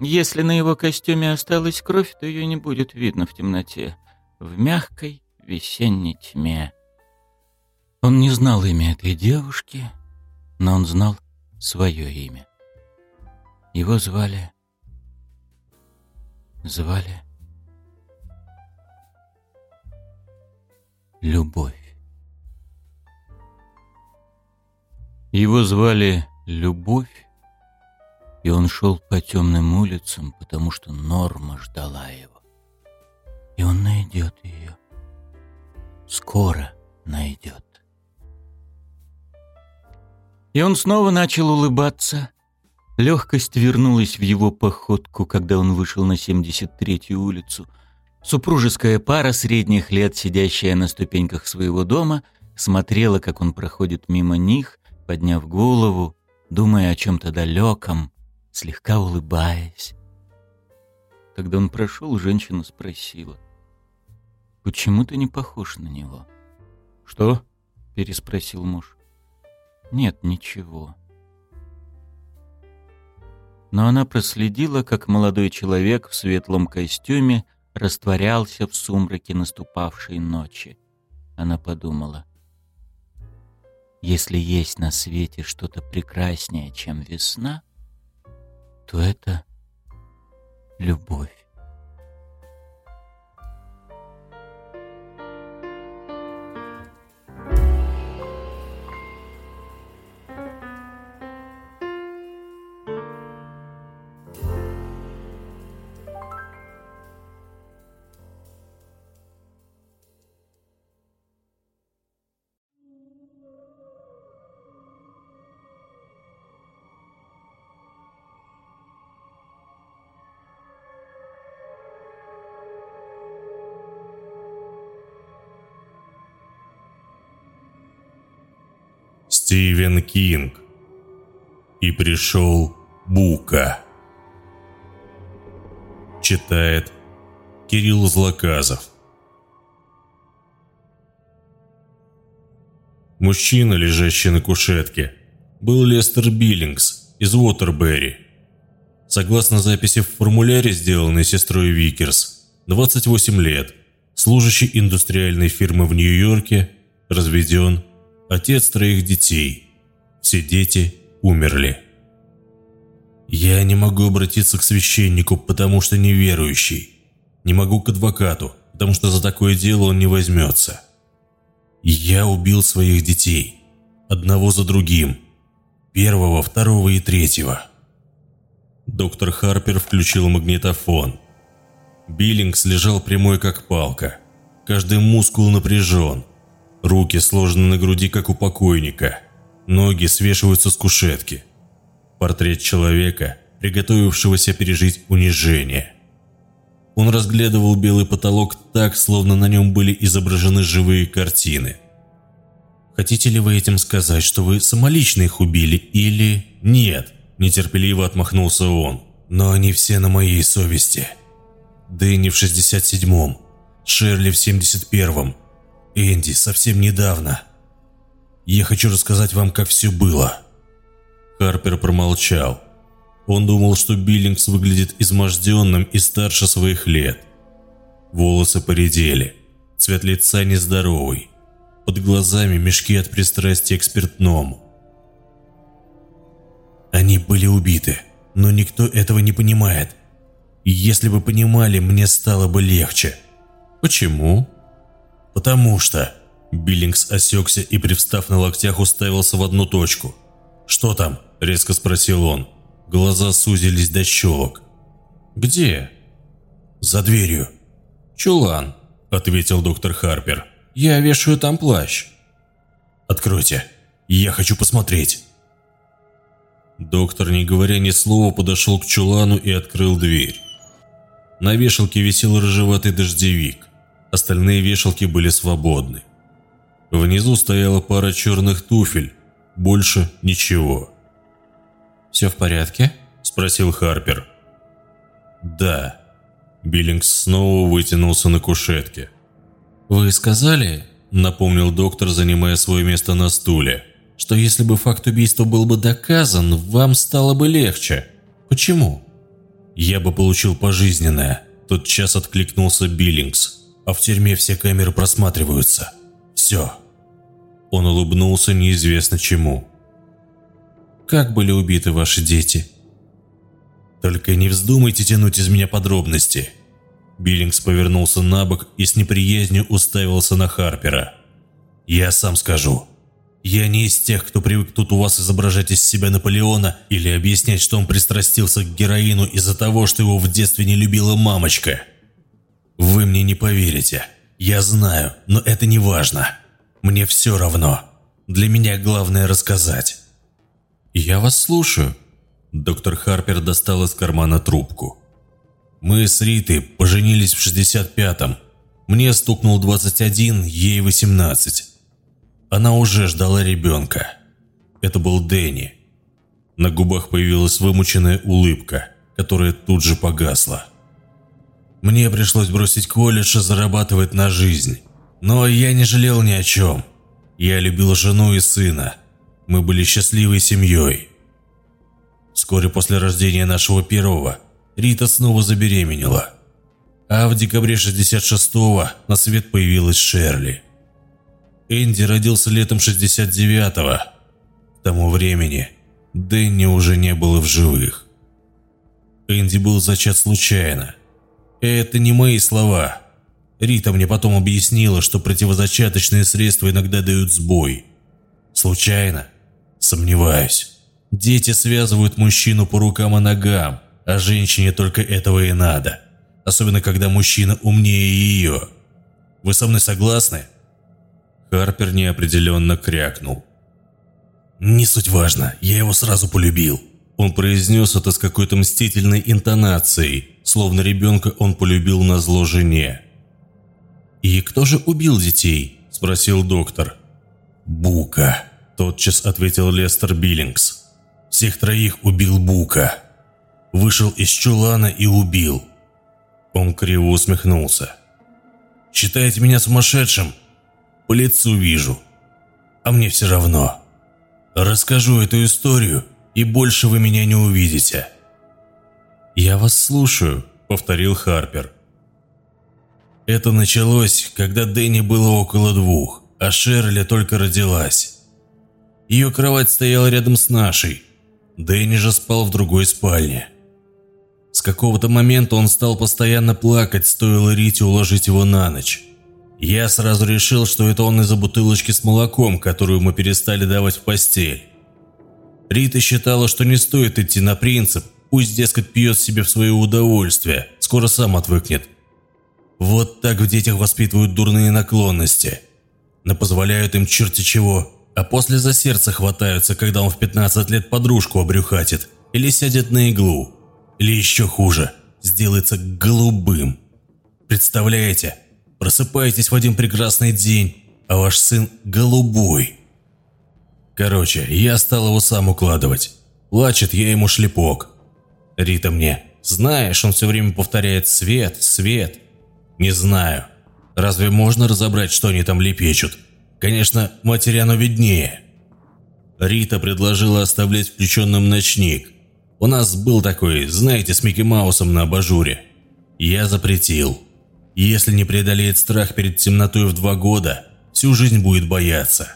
Если на его костюме осталась кровь, то ее не будет видно в темноте, в мягкой весенней тьме. Он не знал имя этой девушки, но он знал свое имя. Его звали... Звали... Любовь. Его звали Любовь, и он шел по темным улицам, потому что Норма ждала его. И он найдет ее. Скоро найдет. И он снова начал улыбаться. Легкость вернулась в его походку, когда он вышел на 73-ю улицу. Супружеская пара средних лет, сидящая на ступеньках своего дома, смотрела, как он проходит мимо них, подняв голову, думая о чем-то далеком, слегка улыбаясь. Когда он прошел, женщина спросила, «Почему ты не похож на него?» «Что?» — переспросил муж. Нет, ничего. Но она проследила, как молодой человек в светлом костюме растворялся в сумраке наступавшей ночи. Она подумала, если есть на свете что-то прекраснее, чем весна, то это любовь. Стивен Кинг. И пришел Бука. Читает Кирилл Злоказов. Мужчина, лежащий на кушетке, был Лестер Биллингс из Уотербери. Согласно записи в формуляре, сделанной сестрой Викерс, 28 лет, служащий индустриальной фирмы в Нью-Йорке, разведен, отец троих детей. Все дети умерли. Я не могу обратиться к священнику, потому что неверующий. Не могу к адвокату, потому что за такое дело он не возьмется. Я убил своих детей. Одного за другим. Первого, второго и третьего. Доктор Харпер включил магнитофон. Биллингс лежал прямой как палка. Каждый мускул напряжен. Руки сложены на груди, как у покойника. Ноги свешиваются с кушетки. Портрет человека, приготовившегося пережить унижение. Он разглядывал белый потолок так, словно на нем были изображены живые картины. «Хотите ли вы этим сказать, что вы самолично их убили или...» «Нет», – нетерпеливо отмахнулся он. «Но они все на моей совести. Дэнни в 67-м, Шерли в 71-м, Энди, совсем недавно. Я хочу рассказать вам, как все было». Харпер промолчал. Он думал, что Биллингс выглядит изможденным и старше своих лет. Волосы поредели, цвет лица нездоровый, под глазами мешки от пристрастия к спиртному. Они были убиты, но никто этого не понимает. если бы понимали, мне стало бы легче. Почему? Потому что Биллингс осекся и, привстав на локтях, уставился в одну точку. «Что там?» – резко спросил он. Глаза сузились до щелок. «Где?» «За дверью». «Чулан», – ответил доктор Харпер. «Я вешаю там плащ». «Откройте. Я хочу посмотреть». Доктор, не говоря ни слова, подошел к чулану и открыл дверь. На вешалке висел рыжеватый дождевик. Остальные вешалки были свободны. Внизу стояла пара черных туфель. Больше ничего. «Все в порядке?» – спросил Харпер. «Да». Биллингс снова вытянулся на кушетке. «Вы сказали, – напомнил доктор, занимая свое место на стуле, – что если бы факт убийства был бы доказан, вам стало бы легче. Почему?» «Я бы получил пожизненное», – тот час откликнулся Биллингс. «А в тюрьме все камеры просматриваются. Все». Он улыбнулся неизвестно чему. Как были убиты ваши дети?» «Только не вздумайте тянуть из меня подробности». Биллингс повернулся на бок и с неприязнью уставился на Харпера. «Я сам скажу. Я не из тех, кто привык тут у вас изображать из себя Наполеона или объяснять, что он пристрастился к героину из-за того, что его в детстве не любила мамочка. Вы мне не поверите. Я знаю, но это не важно. Мне все равно. Для меня главное рассказать. «Я вас слушаю». Доктор Харпер достал из кармана трубку. «Мы с Ритой поженились в 65-м. Мне стукнул 21, ей 18. Она уже ждала ребенка. Это был Дэнни. На губах появилась вымученная улыбка, которая тут же погасла. Мне пришлось бросить колледж и зарабатывать на жизнь. Но я не жалел ни о чем. Я любил жену и сына. Мы были счастливой семьей. Вскоре после рождения нашего первого Рита снова забеременела. А в декабре 66-го на свет появилась Шерли. Энди родился летом 69-го. К тому времени Дэнни уже не было в живых. Энди был зачат случайно. Это не мои слова. Рита мне потом объяснила, что противозачаточные средства иногда дают сбой. Случайно Сомневаюсь. Дети связывают мужчину по рукам и ногам, а женщине только этого и надо. Особенно, когда мужчина умнее ее. Вы со мной согласны?» Харпер неопределенно крякнул. «Не суть важно, я его сразу полюбил». Он произнес это с какой-то мстительной интонацией, словно ребенка он полюбил на зло жене. «И кто же убил детей?» – спросил доктор. «Бука», Тотчас ответил Лестер Биллингс. Всех троих убил Бука. Вышел из чулана и убил. Он криво усмехнулся. «Считаете меня сумасшедшим? По лицу вижу. А мне все равно. Расскажу эту историю, и больше вы меня не увидите». «Я вас слушаю», — повторил Харпер. Это началось, когда Дэнни было около двух, а Шерли только родилась. Ее кровать стояла рядом с нашей. Дэнни же спал в другой спальне. С какого-то момента он стал постоянно плакать, стоило Рите уложить его на ночь. Я сразу решил, что это он из-за бутылочки с молоком, которую мы перестали давать в постель. Рита считала, что не стоит идти на принцип, пусть, дескать, пьет себе в свое удовольствие, скоро сам отвыкнет. Вот так в детях воспитывают дурные наклонности. Но позволяют им черти чего а после за сердце хватаются, когда он в 15 лет подружку обрюхатит, или сядет на иглу, или еще хуже, сделается голубым. Представляете, просыпаетесь в один прекрасный день, а ваш сын голубой. Короче, я стал его сам укладывать. Плачет я ему шлепок. Рита мне, знаешь, он все время повторяет «свет, свет». Не знаю. Разве можно разобрать, что они там лепечут? Конечно, матери оно виднее. Рита предложила оставлять включенным ночник. У нас был такой, знаете, с Микки Маусом на абажуре. Я запретил. Если не преодолеет страх перед темнотой в два года, всю жизнь будет бояться.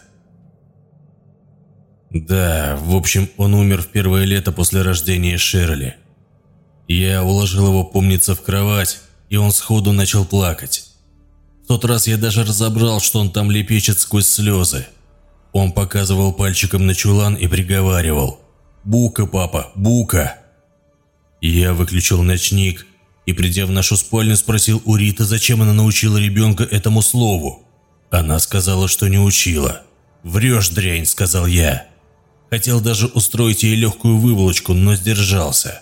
Да, в общем, он умер в первое лето после рождения Шерли. Я уложил его, помнится, в кровать, и он сходу начал плакать. В тот раз я даже разобрал, что он там лепечет сквозь слезы. Он показывал пальчиком на чулан и приговаривал «Бука, папа, бука!». Я выключил ночник и, придя в нашу спальню, спросил у Риты, зачем она научила ребенка этому слову. Она сказала, что не учила. «Врешь, дрянь», — сказал я. Хотел даже устроить ей легкую выволочку, но сдержался.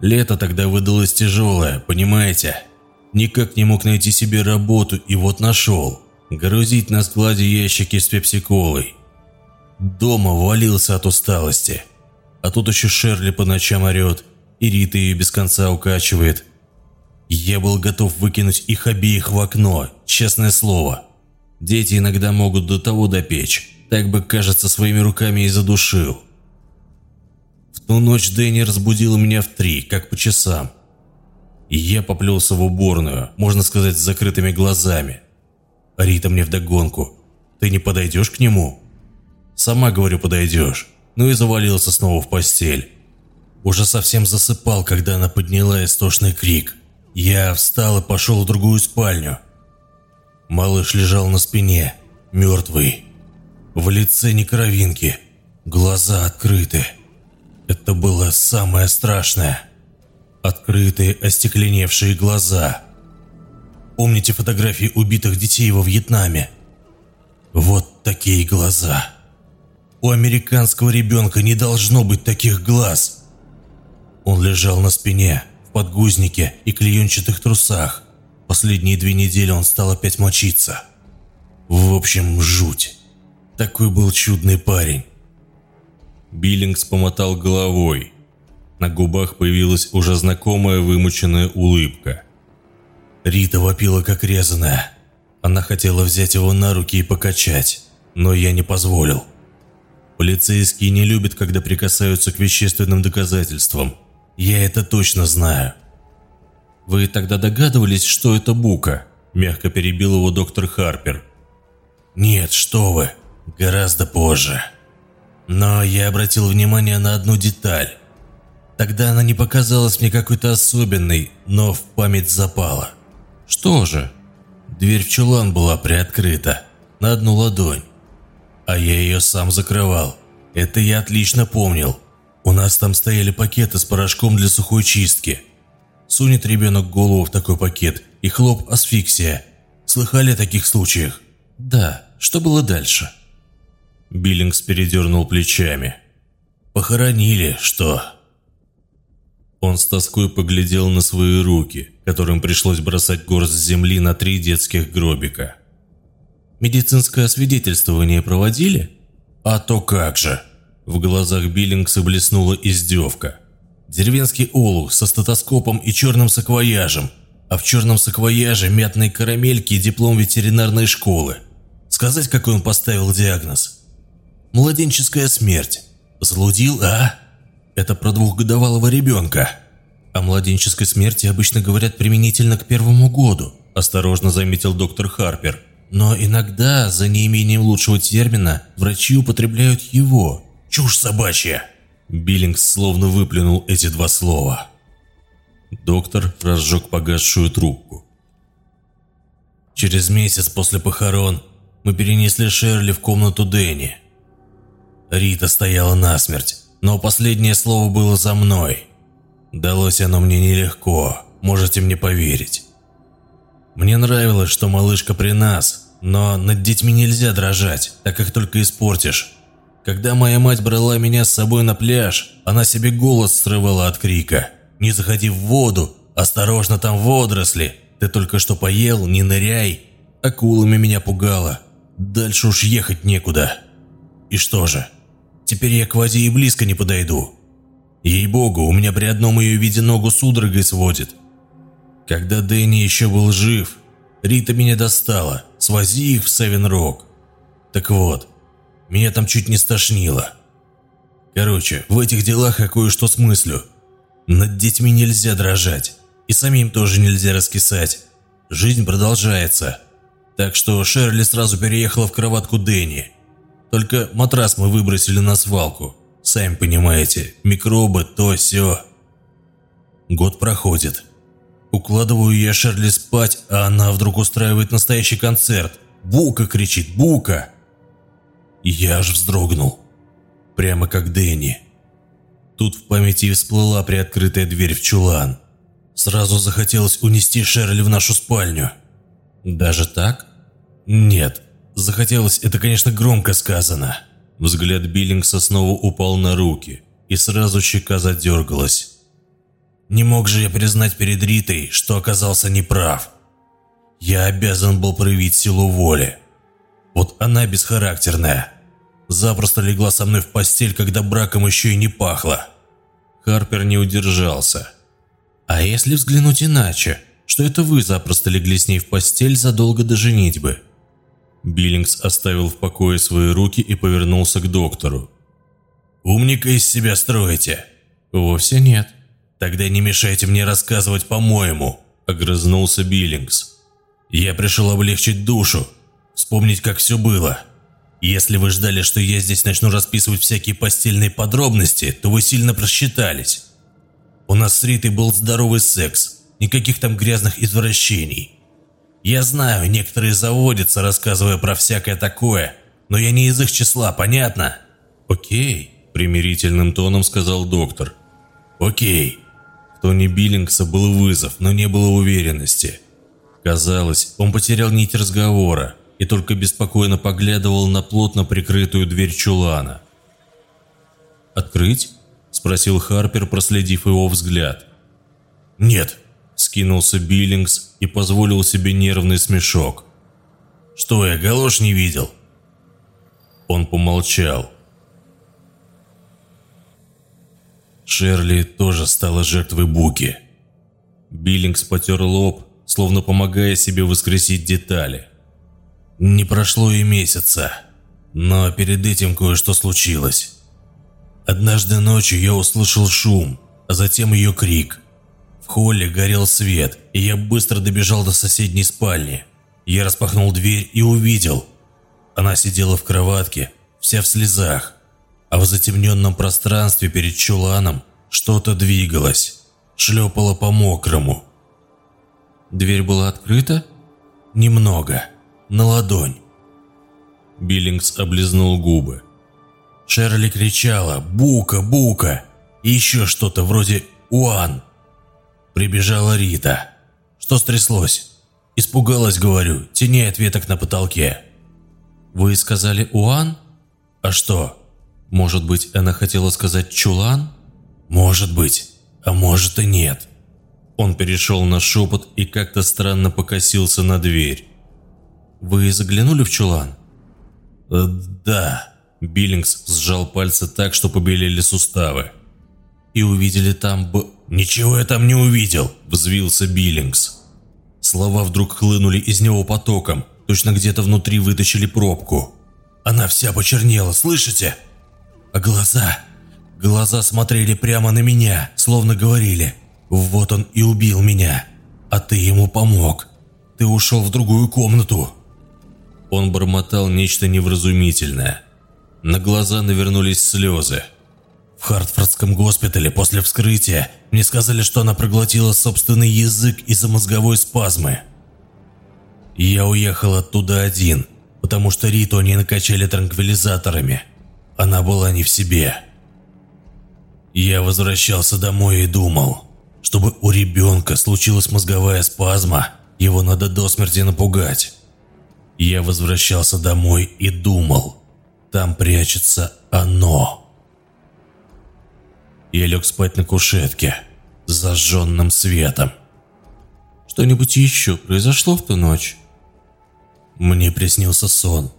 Лето тогда выдалось тяжелое, понимаете? Никак не мог найти себе работу и вот нашел. Грузить на складе ящики с пепсиколой. Дома валился от усталости. А тут еще Шерли по ночам орет, и Рита ее без конца укачивает. Я был готов выкинуть их обеих в окно, честное слово. Дети иногда могут до того допечь, так бы, кажется, своими руками и задушил. Ту ночь Дэнни разбудила меня в три, как по часам. И я поплелся в уборную, можно сказать, с закрытыми глазами. Рита мне вдогонку. «Ты не подойдешь к нему?» «Сама, говорю, подойдешь». Ну и завалился снова в постель. Уже совсем засыпал, когда она подняла истошный крик. Я встал и пошел в другую спальню. Малыш лежал на спине, мертвый. В лице не кровинки, глаза открыты. Это было самое страшное. Открытые, остекленевшие глаза. Помните фотографии убитых детей во Вьетнаме? Вот такие глаза. У американского ребенка не должно быть таких глаз. Он лежал на спине, в подгузнике и клеенчатых трусах. Последние две недели он стал опять мочиться. В общем, жуть. Такой был чудный парень. Биллингс помотал головой. На губах появилась уже знакомая вымученная улыбка. Рита вопила как резаная. Она хотела взять его на руки и покачать, но я не позволил. Полицейские не любят, когда прикасаются к вещественным доказательствам. Я это точно знаю. «Вы тогда догадывались, что это Бука?» – мягко перебил его доктор Харпер. «Нет, что вы, гораздо позже. Но я обратил внимание на одну деталь. Тогда она не показалась мне какой-то особенной, но в память запала. Что же? Дверь в чулан была приоткрыта, на одну ладонь. А я ее сам закрывал. Это я отлично помнил. У нас там стояли пакеты с порошком для сухой чистки. Сунет ребенок голову в такой пакет, и хлоп, асфиксия. Слыхали о таких случаях? Да. Что было дальше? Биллингс передернул плечами. Похоронили, что? Он с тоской поглядел на свои руки, которым пришлось бросать горсть земли на три детских гробика. «Медицинское освидетельствование проводили?» «А то как же!» В глазах Биллингса блеснула издевка. Деревенский олух со стетоскопом и черным саквояжем, а в черном саквояже мятные карамельки и диплом ветеринарной школы. Сказать, какой он поставил диагноз? Младенческая смерть. Залудил, а? Это про двухгодовалого ребенка. О младенческой смерти обычно говорят применительно к первому году, осторожно заметил доктор Харпер. Но иногда, за неимением лучшего термина, врачи употребляют его. Чушь собачья! Биллингс словно выплюнул эти два слова. Доктор разжег погасшую трубку. Через месяц после похорон мы перенесли Шерли в комнату Дэнни. Рита стояла насмерть, но последнее слово было за мной. Далось оно мне нелегко, можете мне поверить. Мне нравилось, что малышка при нас, но над детьми нельзя дрожать, так как только испортишь. Когда моя мать брала меня с собой на пляж, она себе голос срывала от крика. «Не заходи в воду! Осторожно, там водоросли! Ты только что поел, не ныряй!» Акулами меня пугала. Дальше уж ехать некуда. И что же? Теперь я к воде и близко не подойду. Ей-богу, у меня при одном ее виде ногу судорогой сводит. Когда Дэнни еще был жив, Рита меня достала. Свози их в Севен-Рок. Так вот, меня там чуть не стошнило. Короче, в этих делах я кое-что смыслю. Над детьми нельзя дрожать. И самим тоже нельзя раскисать. Жизнь продолжается. Так что Шерли сразу переехала в кроватку Дэнни. Только матрас мы выбросили на свалку. Сами понимаете, микробы, то все. Год проходит. Укладываю я Шерли спать, а она вдруг устраивает настоящий концерт. «Бука!» кричит, «Бука!» Я аж вздрогнул. Прямо как Дэнни. Тут в памяти всплыла приоткрытая дверь в чулан. Сразу захотелось унести Шерли в нашу спальню. Даже так? Нет. Захотелось, это, конечно, громко сказано. Взгляд Биллингса снова упал на руки, и сразу щека задергалась. Не мог же я признать перед Ритой, что оказался неправ. Я обязан был проявить силу воли. Вот она бесхарактерная. Запросто легла со мной в постель, когда браком еще и не пахло. Харпер не удержался. А если взглянуть иначе, что это вы запросто легли с ней в постель задолго до женитьбы? Биллингс оставил в покое свои руки и повернулся к доктору. «Умника из себя строите?» «Вовсе нет». «Тогда не мешайте мне рассказывать по-моему», – огрызнулся Биллингс. «Я пришел облегчить душу, вспомнить, как все было. Если вы ждали, что я здесь начну расписывать всякие постельные подробности, то вы сильно просчитались. У нас с Ритой был здоровый секс, никаких там грязных извращений. Я знаю, некоторые заводятся, рассказывая про всякое такое, но я не из их числа, понятно? Окей, примирительным тоном сказал доктор. Окей. В тоне Биллингса был вызов, но не было уверенности. Казалось, он потерял нить разговора и только беспокойно поглядывал на плотно прикрытую дверь чулана. «Открыть?» – спросил Харпер, проследив его взгляд. «Нет», – скинулся Биллингс и позволил себе нервный смешок. «Что, я галош не видел?» Он помолчал. Шерли тоже стала жертвой Буки. Биллингс потер лоб, словно помогая себе воскресить детали. Не прошло и месяца, но перед этим кое-что случилось. Однажды ночью я услышал шум, а затем ее крик. В холле горел свет, и я быстро добежал до соседней спальни. Я распахнул дверь и увидел. Она сидела в кроватке, вся в слезах, а в затемненном пространстве перед чуланом что-то двигалось, шлепало по мокрому. Дверь была открыта? Немного на ладонь. Биллингс облизнул губы. Шерли кричала «Бука! Бука!» и еще что-то вроде «Уан!». Прибежала Рита. Что стряслось? Испугалась, говорю, теней от веток на потолке. Вы сказали «Уан»? А что? Может быть, она хотела сказать «Чулан»? Может быть, а может и нет. Он перешел на шепот и как-то странно покосился на дверь. «Вы заглянули в чулан?» э, «Да». Биллингс сжал пальцы так, что побелели суставы. «И увидели там б...» «Ничего я там не увидел!» – взвился Биллингс. Слова вдруг хлынули из него потоком, точно где-то внутри вытащили пробку. «Она вся почернела, слышите?» «А глаза...» Глаза смотрели прямо на меня, словно говорили «Вот он и убил меня, а ты ему помог. Ты ушел в другую комнату». Он бормотал нечто невразумительное. На глаза навернулись слезы. В Хартфордском госпитале после вскрытия мне сказали, что она проглотила собственный язык из-за мозговой спазмы. Я уехал оттуда один, потому что Риту они накачали транквилизаторами. Она была не в себе. Я возвращался домой и думал, чтобы у ребенка случилась мозговая спазма, его надо до смерти напугать. Я возвращался домой и думал, там прячется оно. Я лег спать на кушетке с зажженным светом. Что-нибудь еще произошло в ту ночь? Мне приснился сон.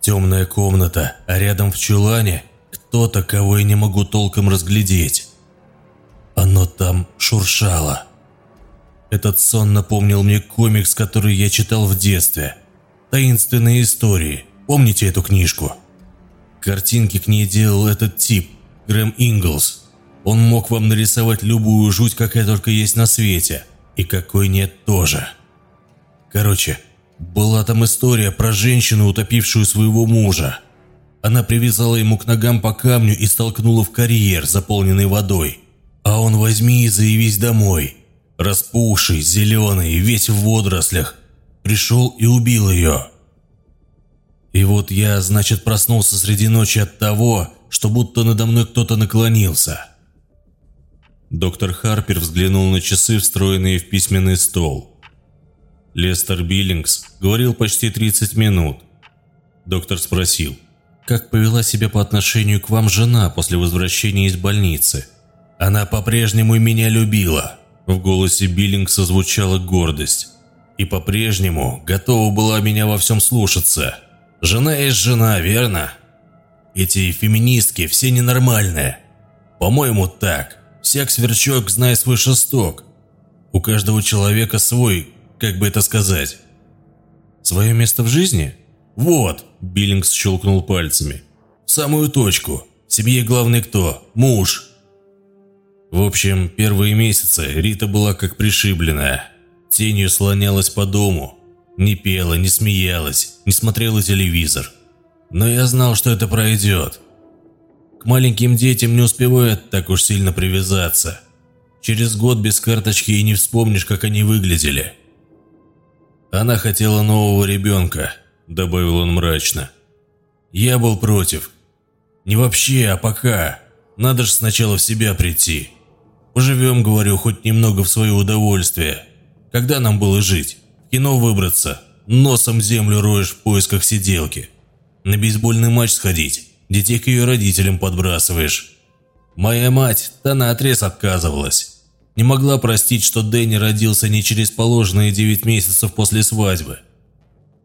Темная комната, а рядом в чулане кто-то, кого я не могу толком разглядеть. Оно там шуршало. Этот сон напомнил мне комикс, который я читал в детстве – Таинственные истории. Помните эту книжку? Картинки к ней делал этот тип, Грэм Инглс. Он мог вам нарисовать любую жуть, какая только есть на свете. И какой нет тоже. Короче, была там история про женщину, утопившую своего мужа. Она привязала ему к ногам по камню и столкнула в карьер, заполненный водой. А он возьми и заявись домой. распухший, зеленый, весь в водорослях, пришел и убил ее. И вот я, значит, проснулся среди ночи от того, что будто надо мной кто-то наклонился. Доктор Харпер взглянул на часы, встроенные в письменный стол. Лестер Биллингс говорил почти 30 минут. Доктор спросил, как повела себя по отношению к вам жена после возвращения из больницы? Она по-прежнему меня любила. В голосе Биллингса звучала гордость. И по-прежнему готова была меня во всем слушаться. Жена есть жена, верно? Эти феминистки все ненормальные. По-моему, так. Всяк сверчок знает свой шесток. У каждого человека свой, как бы это сказать. Свое место в жизни? Вот, Биллингс щелкнул пальцами. В самую точку. В семье главный кто? Муж. В общем, первые месяцы Рита была как пришибленная. Тенью слонялась по дому. Не пела, не смеялась, не смотрела телевизор. Но я знал, что это пройдет. К маленьким детям не успевают так уж сильно привязаться. Через год без карточки и не вспомнишь, как они выглядели. Она хотела нового ребенка, добавил он мрачно. Я был против. Не вообще, а пока. Надо же сначала в себя прийти. Поживем, говорю, хоть немного в свое удовольствие. Когда нам было жить? В кино выбраться? Носом землю роешь в поисках сиделки на бейсбольный матч сходить, детей к ее родителям подбрасываешь. Моя мать, та наотрез отказывалась. Не могла простить, что Дэнни родился не через положенные 9 месяцев после свадьбы.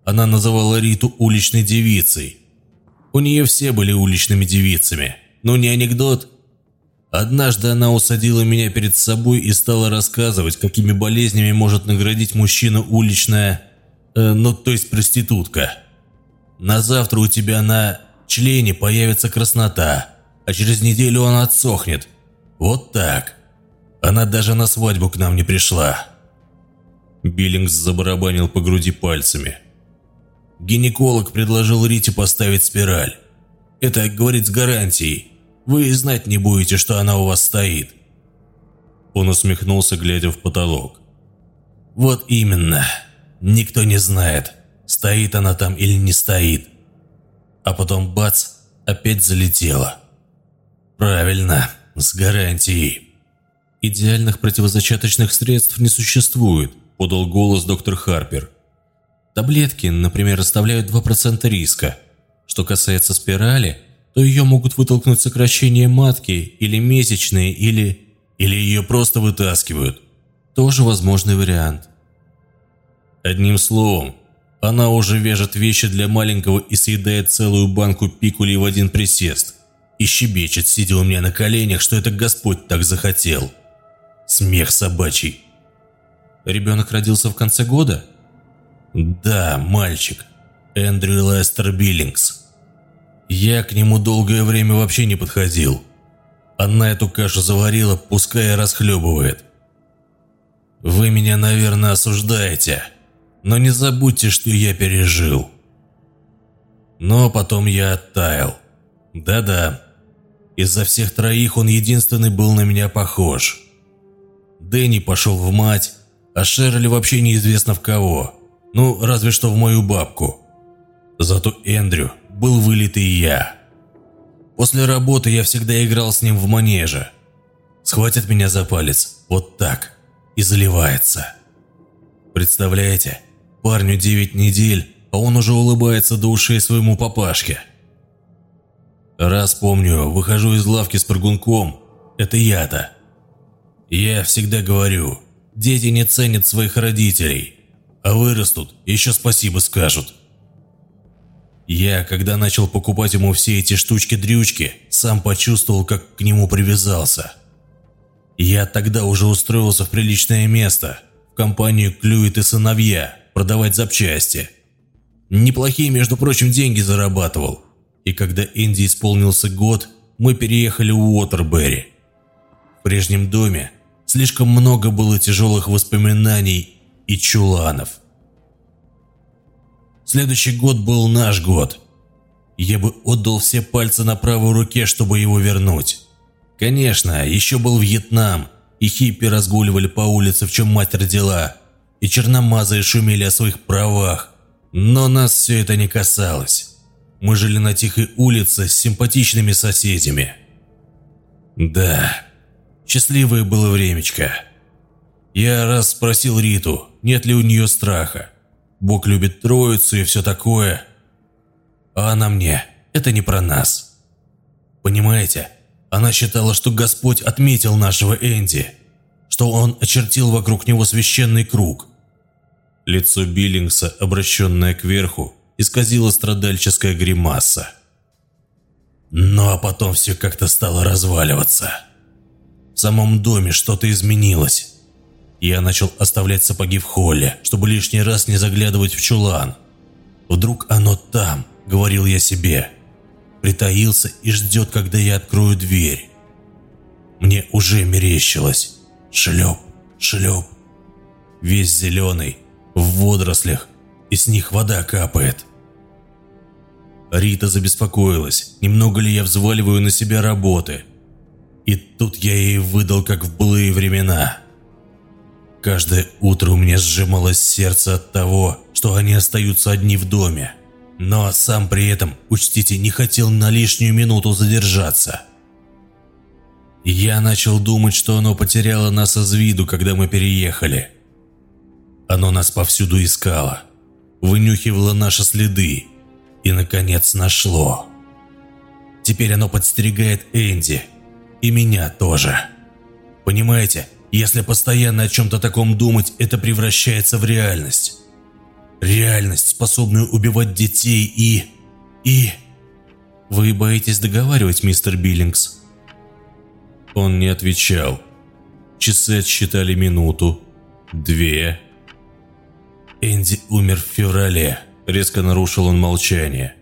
Она называла Риту уличной девицей. У нее все были уличными девицами. Но не анекдот. Однажды она усадила меня перед собой и стала рассказывать, какими болезнями может наградить мужчина уличная, э, ну то есть проститутка. На завтра у тебя на члене появится краснота, а через неделю он отсохнет. Вот так. Она даже на свадьбу к нам не пришла. Биллингс забарабанил по груди пальцами. Гинеколог предложил Рите поставить спираль. Это, говорит, с гарантией. Вы знать не будете, что она у вас стоит. Он усмехнулся, глядя в потолок. Вот именно. Никто не знает стоит она там или не стоит. А потом бац, опять залетела. Правильно, с гарантией. Идеальных противозачаточных средств не существует, подал голос доктор Харпер. Таблетки, например, оставляют 2% риска. Что касается спирали, то ее могут вытолкнуть сокращение матки или месячные, или... Или ее просто вытаскивают. Тоже возможный вариант. Одним словом, она уже вяжет вещи для маленького и съедает целую банку пикулей в один присест. И щебечет, сидя у меня на коленях, что это Господь так захотел. Смех собачий. Ребенок родился в конце года? Да, мальчик. Эндрю Лестер Биллингс. Я к нему долгое время вообще не подходил. Она эту кашу заварила, пускай расхлебывает. Вы меня, наверное, осуждаете. Но не забудьте, что я пережил. Но потом я оттаял. Да-да. Из-за всех троих он единственный был на меня похож. Дэнни пошел в мать, а Шерли вообще неизвестно в кого. Ну, разве что в мою бабку. Зато Эндрю был вылитый я. После работы я всегда играл с ним в манеже. Схватит меня за палец, вот так, и заливается. Представляете? Парню 9 недель, а он уже улыбается до ушей своему папашке. Раз помню, выхожу из лавки с прыгунком. Это я-то. Я всегда говорю, дети не ценят своих родителей, а вырастут, еще спасибо скажут. Я, когда начал покупать ему все эти штучки-дрючки, сам почувствовал, как к нему привязался. Я тогда уже устроился в приличное место, в компанию Клюет и сыновья продавать запчасти. Неплохие, между прочим, деньги зарабатывал. И когда Энди исполнился год, мы переехали в Уотербери. В прежнем доме слишком много было тяжелых воспоминаний и чуланов. Следующий год был наш год. Я бы отдал все пальцы на правой руке, чтобы его вернуть. Конечно, еще был Вьетнам, и хиппи разгуливали по улице, в чем мать родила, и черномазые шумели о своих правах. Но нас все это не касалось. Мы жили на тихой улице с симпатичными соседями. Да, счастливое было времечко. Я раз спросил Риту, нет ли у нее страха. Бог любит троицу и все такое. А она мне, это не про нас. Понимаете, она считала, что Господь отметил нашего Энди, что он очертил вокруг него священный круг. Лицо Биллингса, обращенное кверху, исказило страдальческая гримаса. Ну а потом все как-то стало разваливаться. В самом доме что-то изменилось. Я начал оставлять сапоги в холле, чтобы лишний раз не заглядывать в чулан. Вдруг оно там, говорил я себе притаился и ждет, когда я открою дверь. Мне уже мерещилось. Шлеп, шлеп. Весь зеленый, в водорослях, и с них вода капает. Рита забеспокоилась, немного ли я взваливаю на себя работы. И тут я ей выдал, как в былые времена. Каждое утро у меня сжималось сердце от того, что они остаются одни в доме но сам при этом, учтите, не хотел на лишнюю минуту задержаться. Я начал думать, что оно потеряло нас из виду, когда мы переехали. Оно нас повсюду искало, вынюхивало наши следы и, наконец, нашло. Теперь оно подстерегает Энди и меня тоже. Понимаете, если постоянно о чем-то таком думать, это превращается в реальность. Реальность, способную убивать детей и... и... Вы боитесь договаривать, мистер Биллингс? Он не отвечал. Часы отсчитали минуту, две. Энди умер в феврале. Резко нарушил он молчание.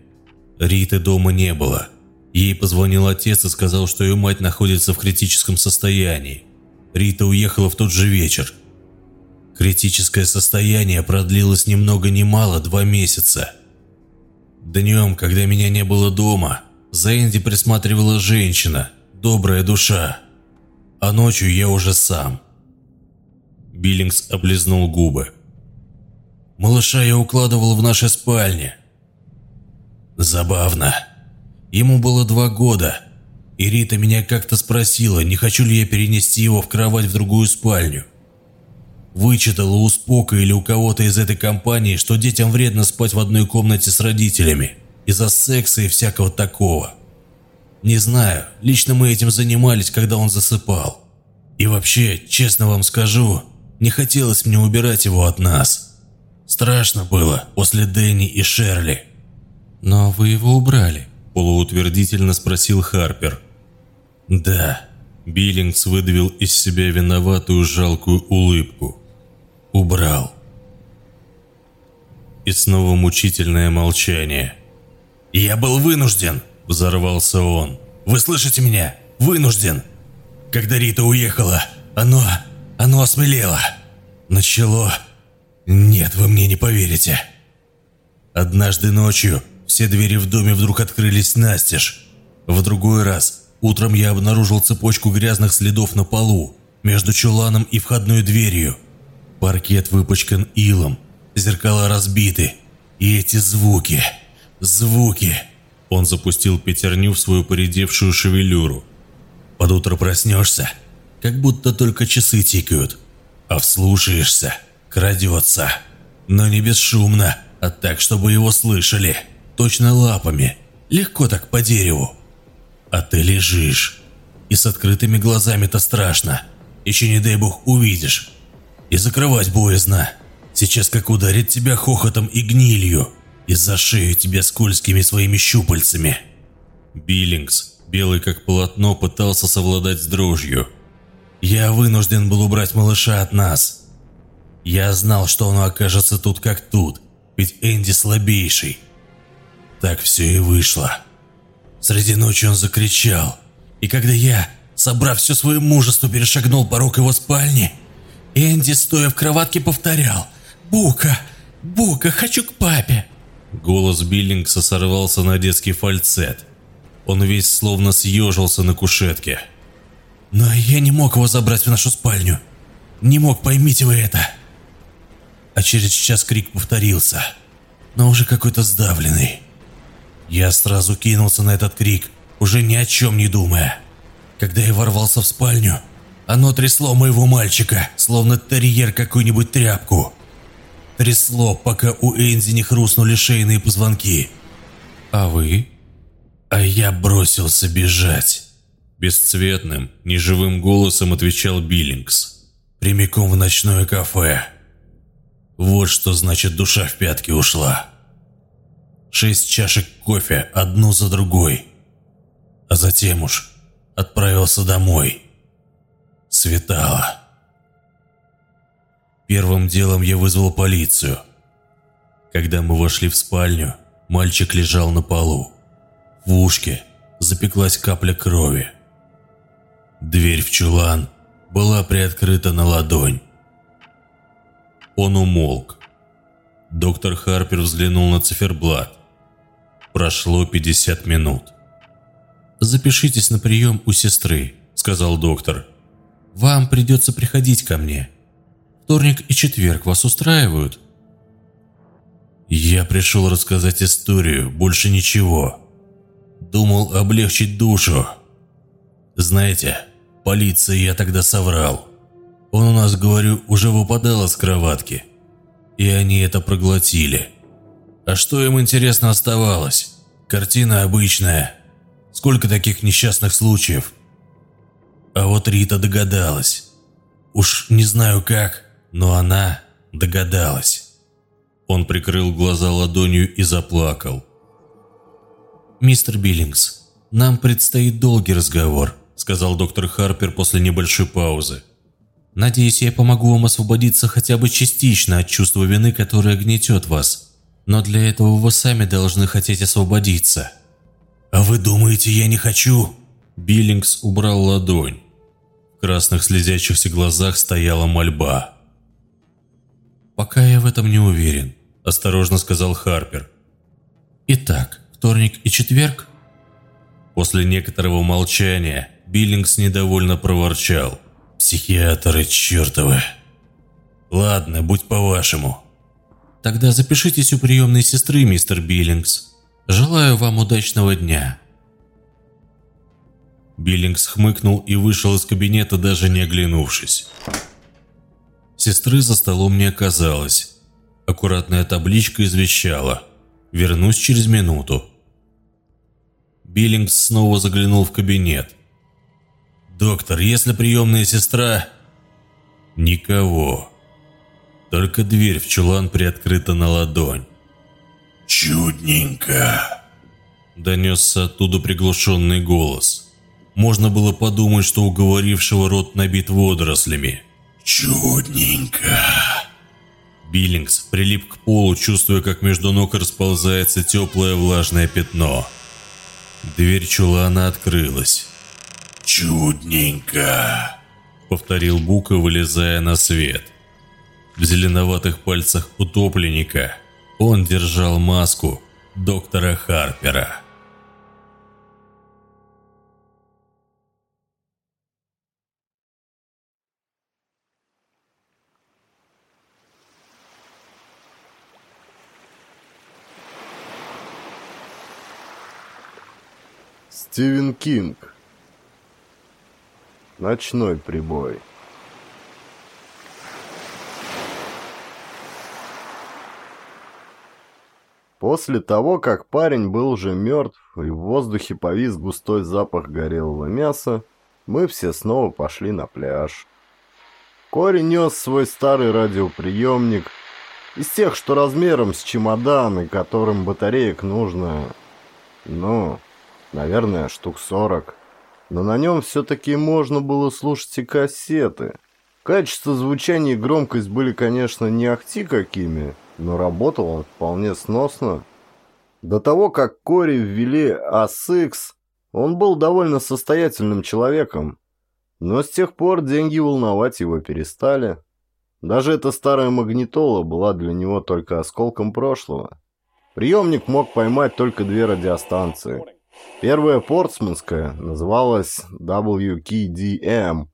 Риты дома не было. Ей позвонил отец и сказал, что ее мать находится в критическом состоянии. Рита уехала в тот же вечер. Критическое состояние продлилось ни много ни мало два месяца. Днем, когда меня не было дома, за Энди присматривала женщина, добрая душа. А ночью я уже сам. Биллингс облизнул губы. Малыша я укладывал в нашей спальне. Забавно. Ему было два года, и Рита меня как-то спросила, не хочу ли я перенести его в кровать в другую спальню. Вычитала у Спока или у кого-то из этой компании, что детям вредно спать в одной комнате с родителями. Из-за секса и всякого такого. Не знаю, лично мы этим занимались, когда он засыпал. И вообще, честно вам скажу, не хотелось мне убирать его от нас. Страшно было после Дэнни и Шерли. «Но вы его убрали?» – полуутвердительно спросил Харпер. «Да», Биллингс выдавил из себя виноватую жалкую улыбку. Убрал. И снова мучительное молчание. «Я был вынужден!» – взорвался он. «Вы слышите меня? Вынужден! Когда Рита уехала, оно... оно осмелело. Начало... Нет, вы мне не поверите. Однажды ночью все двери в доме вдруг открылись настежь. В другой раз Утром я обнаружил цепочку грязных следов на полу, между чуланом и входной дверью. Паркет выпачкан илом, зеркала разбиты. И эти звуки, звуки. Он запустил пятерню в свою поредевшую шевелюру. Под утро проснешься, как будто только часы тикают. А вслушаешься, крадется. Но не бесшумно, а так, чтобы его слышали. Точно лапами. Легко так по дереву. А ты лежишь. И с открытыми глазами-то страшно. Еще не дай бог увидишь. И закрывать боязно. Сейчас как ударит тебя хохотом и гнилью. И за шею тебя скользкими своими щупальцами. Биллингс, белый как полотно, пытался совладать с дрожью. Я вынужден был убрать малыша от нас. Я знал, что оно окажется тут как тут, ведь Энди слабейший. Так все и вышло. Среди ночи он закричал. И когда я, собрав все свое мужество, перешагнул порог его спальни, Энди, стоя в кроватке, повторял «Бука! Бука! Хочу к папе!» Голос Биллингса сорвался на детский фальцет. Он весь словно съежился на кушетке. Но я не мог его забрать в нашу спальню. Не мог, поймите вы это. А через час крик повторился, но уже какой-то сдавленный. Я сразу кинулся на этот крик, уже ни о чем не думая. Когда я ворвался в спальню, оно трясло моего мальчика, словно терьер какую-нибудь тряпку. Трясло, пока у Энзи не хрустнули шейные позвонки. А вы? А я бросился бежать. Бесцветным, неживым голосом отвечал Биллингс. Прямиком в ночное кафе. Вот что значит душа в пятки ушла. Шесть чашек кофе, одну за другой. А затем уж отправился домой. Светало. Первым делом я вызвал полицию. Когда мы вошли в спальню, мальчик лежал на полу. В ушке запеклась капля крови. Дверь в чулан была приоткрыта на ладонь. Он умолк. Доктор Харпер взглянул на циферблат. Прошло 50 минут. «Запишитесь на прием у сестры», — сказал доктор. «Вам придется приходить ко мне. Вторник и четверг вас устраивают?» Я пришел рассказать историю, больше ничего. Думал облегчить душу. Знаете, полиции я тогда соврал. Он у нас, говорю, уже выпадал из кроватки. И они это проглотили. А что им интересно оставалось? Картина обычная. Сколько таких несчастных случаев? А вот Рита догадалась. Уж не знаю как, но она догадалась. Он прикрыл глаза ладонью и заплакал. «Мистер Биллингс, нам предстоит долгий разговор», сказал доктор Харпер после небольшой паузы. «Надеюсь, я помогу вам освободиться хотя бы частично от чувства вины, которое гнетет вас. Но для этого вы сами должны хотеть освободиться». «А вы думаете, я не хочу?» Биллингс убрал ладонь. В красных слезящихся глазах стояла мольба. «Пока я в этом не уверен», – осторожно сказал Харпер. «Итак, вторник и четверг?» После некоторого молчания Биллингс недовольно проворчал. «Психиатры чертовы!» «Ладно, будь по-вашему». «Тогда запишитесь у приемной сестры, мистер Биллингс. Желаю вам удачного дня». Биллингс хмыкнул и вышел из кабинета, даже не оглянувшись. Сестры за столом не оказалось. Аккуратная табличка извещала «Вернусь через минуту». Биллингс снова заглянул в кабинет. «Доктор, если приемная сестра...» «Никого. Только дверь в чулан приоткрыта на ладонь». «Чудненько», — донесся оттуда приглушенный голос. Можно было подумать, что у говорившего рот набит водорослями. «Чудненько». Биллингс прилип к полу, чувствуя, как между ног расползается теплое влажное пятно. Дверь чулана открылась. «Чудненько», — повторил Бука, вылезая на свет. В зеленоватых пальцах утопленника он держал маску доктора Харпера. Стивен Кинг. Ночной прибой. После того, как парень был уже мертв и в воздухе повис густой запах горелого мяса, мы все снова пошли на пляж. Кори нес свой старый радиоприемник, из тех, что размером с чемодан и которым батареек нужно, ну, наверное, штук сорок. Но на нем все-таки можно было слушать и кассеты. Качество звучания и громкость были, конечно, не ахти какими, но работал он вполне сносно. До того, как Кори ввели ASICS, он был довольно состоятельным человеком, но с тех пор деньги волновать его перестали. Даже эта старая магнитола была для него только осколком прошлого. Приемник мог поймать только две радиостанции – Первая портсманская называлась WKDM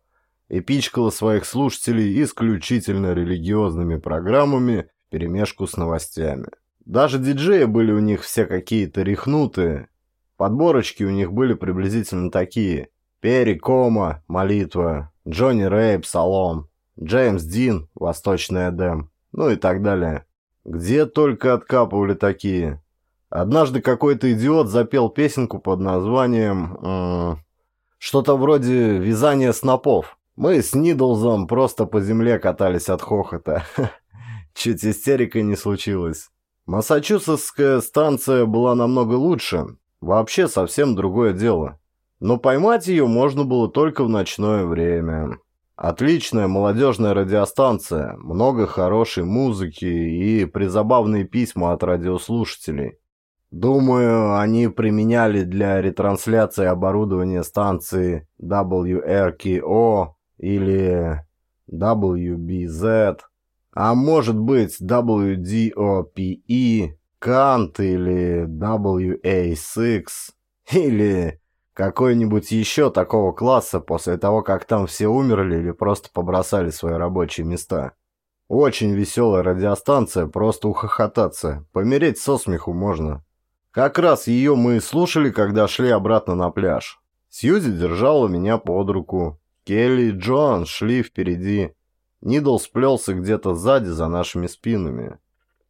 и пичкала своих слушателей исключительно религиозными программами в перемешку с новостями. Даже диджеи были у них все какие-то рехнутые. Подборочки у них были приблизительно такие. Перри Кома, Молитва, Джонни Рэй, Псалом, Джеймс Дин, Восточный Эдем, ну и так далее. Где только откапывали такие. Однажды какой-то идиот запел песенку под названием... Э, что-то вроде «Вязание снопов». Мы с Нидлзом просто по земле катались от хохота. Чуть истерика не случилось. Массачусетская станция была намного лучше. Вообще совсем другое дело. Но поймать ее можно было только в ночное время. Отличная молодежная радиостанция, много хорошей музыки и призабавные письма от радиослушателей. Думаю, они применяли для ретрансляции оборудования станции WRKO или WBZ, а может быть WDOPE, Kant или WA6, или какой-нибудь еще такого класса после того, как там все умерли или просто побросали свои рабочие места. Очень веселая радиостанция, просто ухохотаться. Помереть со смеху можно. Как раз ее мы и слушали, когда шли обратно на пляж. Сьюзи держала меня под руку. Келли и Джоан шли впереди. Нидл сплелся где-то сзади за нашими спинами.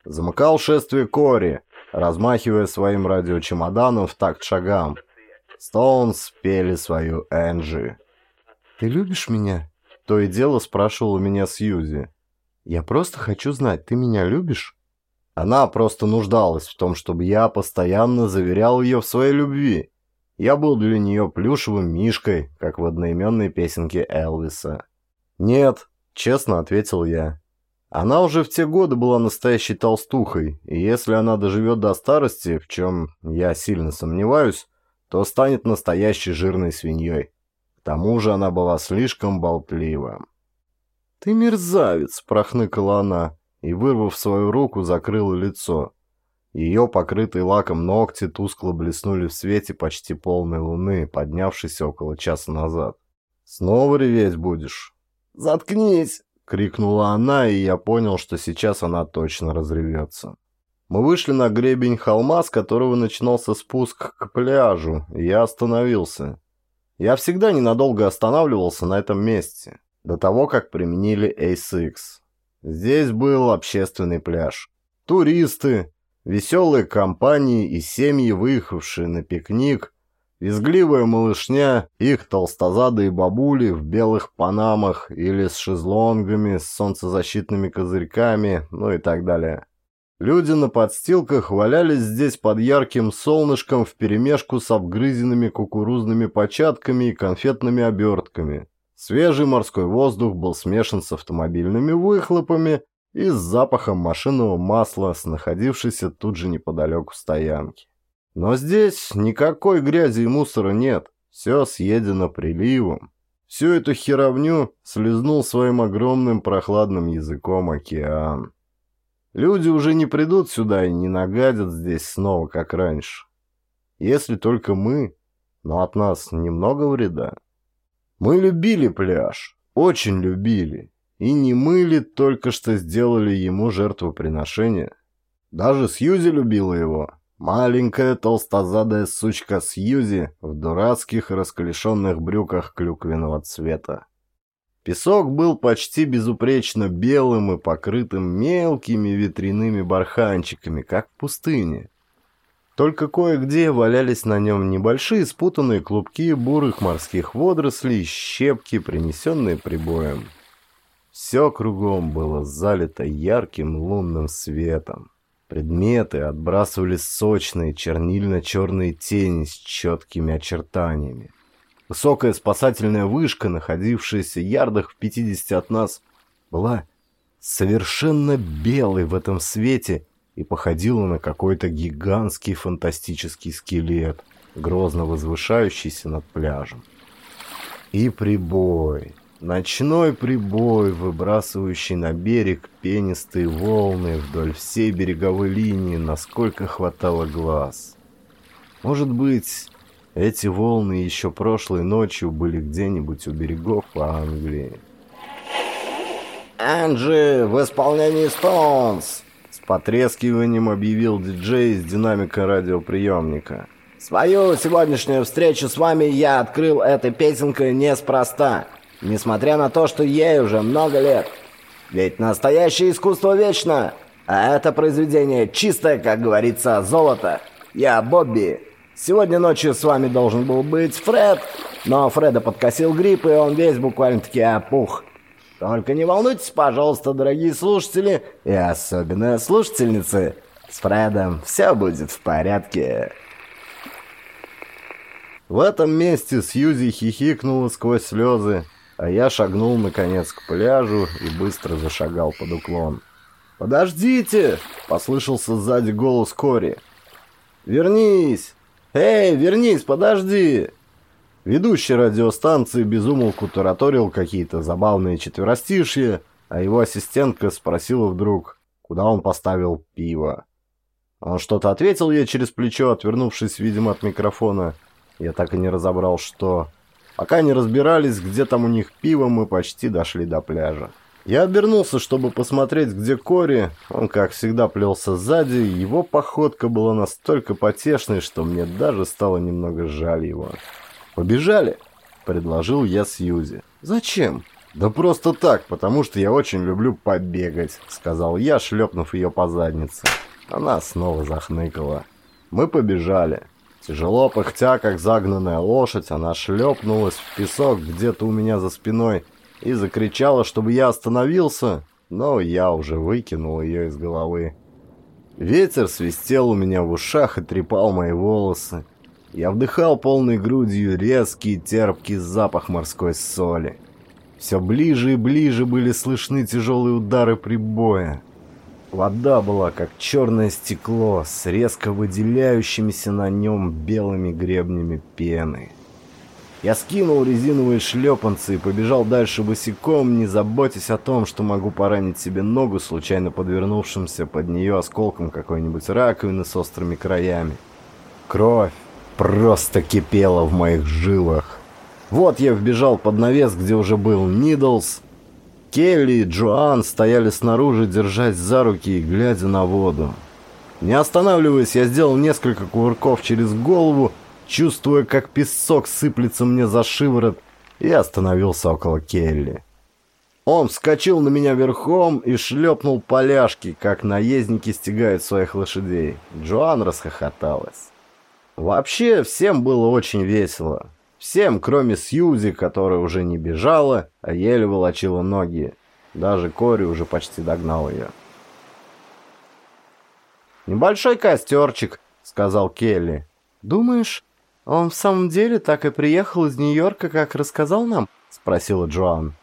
Замыкал шествие Кори, размахивая своим радиочемоданом в такт шагам. Стоунс пели свою Энджи. «Ты любишь меня?» То и дело спрашивала меня Сьюзи. «Я просто хочу знать, ты меня любишь?» Она просто нуждалась в том, чтобы я постоянно заверял ее в своей любви. Я был для нее плюшевым мишкой, как в одноименной песенке Элвиса. «Нет», — честно ответил я. Она уже в те годы была настоящей толстухой, и если она доживет до старости, в чем я сильно сомневаюсь, то станет настоящей жирной свиньей. К тому же она была слишком болтлива. «Ты мерзавец!» – прохныкала она, и, вырвав свою руку, закрыла лицо. Ее покрытые лаком ногти тускло блеснули в свете почти полной луны, поднявшейся около часа назад. «Снова реветь будешь?» «Заткнись!» — крикнула она, и я понял, что сейчас она точно разревется. Мы вышли на гребень холма, с которого начинался спуск к пляжу, и я остановился. Я всегда ненадолго останавливался на этом месте, до того, как применили A6. Здесь был общественный пляж. Туристы, веселые компании и семьи, выехавшие на пикник, визгливая малышня, их толстозадые бабули в белых панамах или с шезлонгами, с солнцезащитными козырьками, ну и так далее. Люди на подстилках валялись здесь под ярким солнышком вперемешку с обгрызенными кукурузными початками и конфетными обертками. Свежий морской воздух был смешан с автомобильными выхлопами и с запахом машинного масла с находившейся тут же неподалеку стоянки. Но здесь никакой грязи и мусора нет, все съедено приливом. Всю эту херовню слезнул своим огромным прохладным языком океан. Люди уже не придут сюда и не нагадят здесь снова, как раньше. Если только мы, но от нас немного вреда. Мы любили пляж, очень любили, и не мы ли только что сделали ему жертвоприношение. Даже Сьюзи любила его. Маленькая толстозадая сучка Сьюзи в дурацких расклешенных брюках клюквенного цвета. Песок был почти безупречно белым и покрытым мелкими ветряными барханчиками, как в пустыне. Только кое-где валялись на нем небольшие спутанные клубки бурых морских водорослей, щепки, принесенные прибоем. Все кругом было залито ярким лунным светом. Предметы отбрасывали сочные чернильно-черные тени с четкими очертаниями. Высокая спасательная вышка, находившаяся ярдах в 50 от нас, была совершенно белой в этом свете и походила на какой-то гигантский фантастический скелет, грозно возвышающийся над пляжем. И прибой, ночной прибой, выбрасывающий на берег пенистые волны вдоль всей береговой линии, насколько хватало глаз. Может быть, Эти волны еще прошлой ночью были где-нибудь у берегов Англии. «Энджи в исполнении Стоунс!» Потрескиванием объявил диджей из динамика радиоприемника. «Свою сегодняшнюю встречу с вами я открыл этой песенкой неспроста, несмотря на то, что ей уже много лет. Ведь настоящее искусство вечно, а это произведение чистое, как говорится, золото. Я Бобби. Сегодня ночью с вами должен был быть Фред, но Фреда подкосил грипп, и он весь буквально-таки опух. Только не волнуйтесь, пожалуйста, дорогие слушатели, и особенно слушательницы. С Фредом все будет в порядке. В этом месте Сьюзи хихикнула сквозь слезы, а я шагнул, наконец, к пляжу и быстро зашагал под уклон. «Подождите!» — послышался сзади голос Кори. «Вернись! Эй, вернись, подожди!» Ведущий радиостанции безумолку тараторил какие-то забавные четверостишья, а его ассистентка спросила вдруг, куда он поставил пиво. Он что-то ответил ей через плечо, отвернувшись, видимо, от микрофона. Я так и не разобрал, что... Пока не разбирались, где там у них пиво, мы почти дошли до пляжа. Я обернулся, чтобы посмотреть, где Кори. Он, как всегда, плелся сзади, его походка была настолько потешной, что мне даже стало немного жаль его. «Побежали?» — предложил я Сьюзи. «Зачем?» «Да просто так, потому что я очень люблю побегать», — сказал я, шлепнув ее по заднице. Она снова захныкала. Мы побежали. Тяжело пыхтя, как загнанная лошадь, она шлепнулась в песок где-то у меня за спиной и закричала, чтобы я остановился, но я уже выкинул ее из головы. Ветер свистел у меня в ушах и трепал мои волосы. Я вдыхал полной грудью резкий терпкий запах морской соли. Все ближе и ближе были слышны тяжелые удары прибоя. Вода была как черное стекло с резко выделяющимися на нем белыми гребнями пены. Я скинул резиновые шлепанцы и побежал дальше босиком, не заботясь о том, что могу поранить себе ногу, случайно подвернувшимся под нее осколком какой-нибудь раковины с острыми краями. Кровь просто кипела в моих жилах. Вот я вбежал под навес, где уже был Нидлс. Келли и Джоан стояли снаружи, держась за руки и глядя на воду. Не останавливаясь, я сделал несколько кувырков через голову, чувствуя, как песок сыплется мне за шиворот, и остановился около Келли. Он вскочил на меня верхом и шлепнул поляшки, как наездники стягают своих лошадей. Джоан расхохоталась. Вообще, всем было очень весело. Всем, кроме Сьюзи, которая уже не бежала, а еле волочила ноги. Даже Кори уже почти догнал ее. «Небольшой костерчик», — сказал Келли. «Думаешь, он в самом деле так и приехал из Нью-Йорка, как рассказал нам?» — спросила Джоан.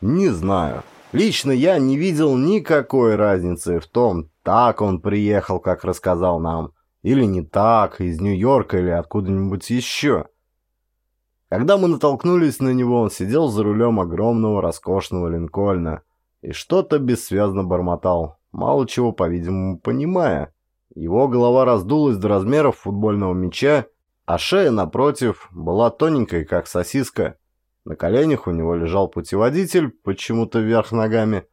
«Не знаю. Лично я не видел никакой разницы в том, так он приехал, как рассказал нам, или не так, из Нью-Йорка или откуда-нибудь еще. Когда мы натолкнулись на него, он сидел за рулем огромного роскошного Линкольна и что-то бессвязно бормотал, мало чего, по-видимому, понимая. Его голова раздулась до размеров футбольного мяча, а шея, напротив, была тоненькой, как сосиска. На коленях у него лежал путеводитель, почему-то вверх ногами.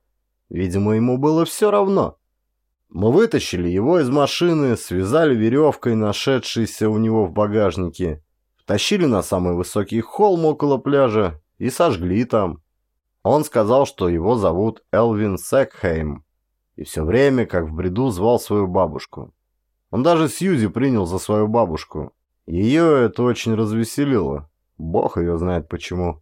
Видимо, ему было все равно. Мы вытащили его из машины, связали веревкой, нашедшейся у него в багажнике, втащили на самый высокий холм около пляжа и сожгли там. Он сказал, что его зовут Элвин Секхейм, и все время, как в бреду, звал свою бабушку. Он даже Сьюзи принял за свою бабушку. Ее это очень развеселило. Бог ее знает почему.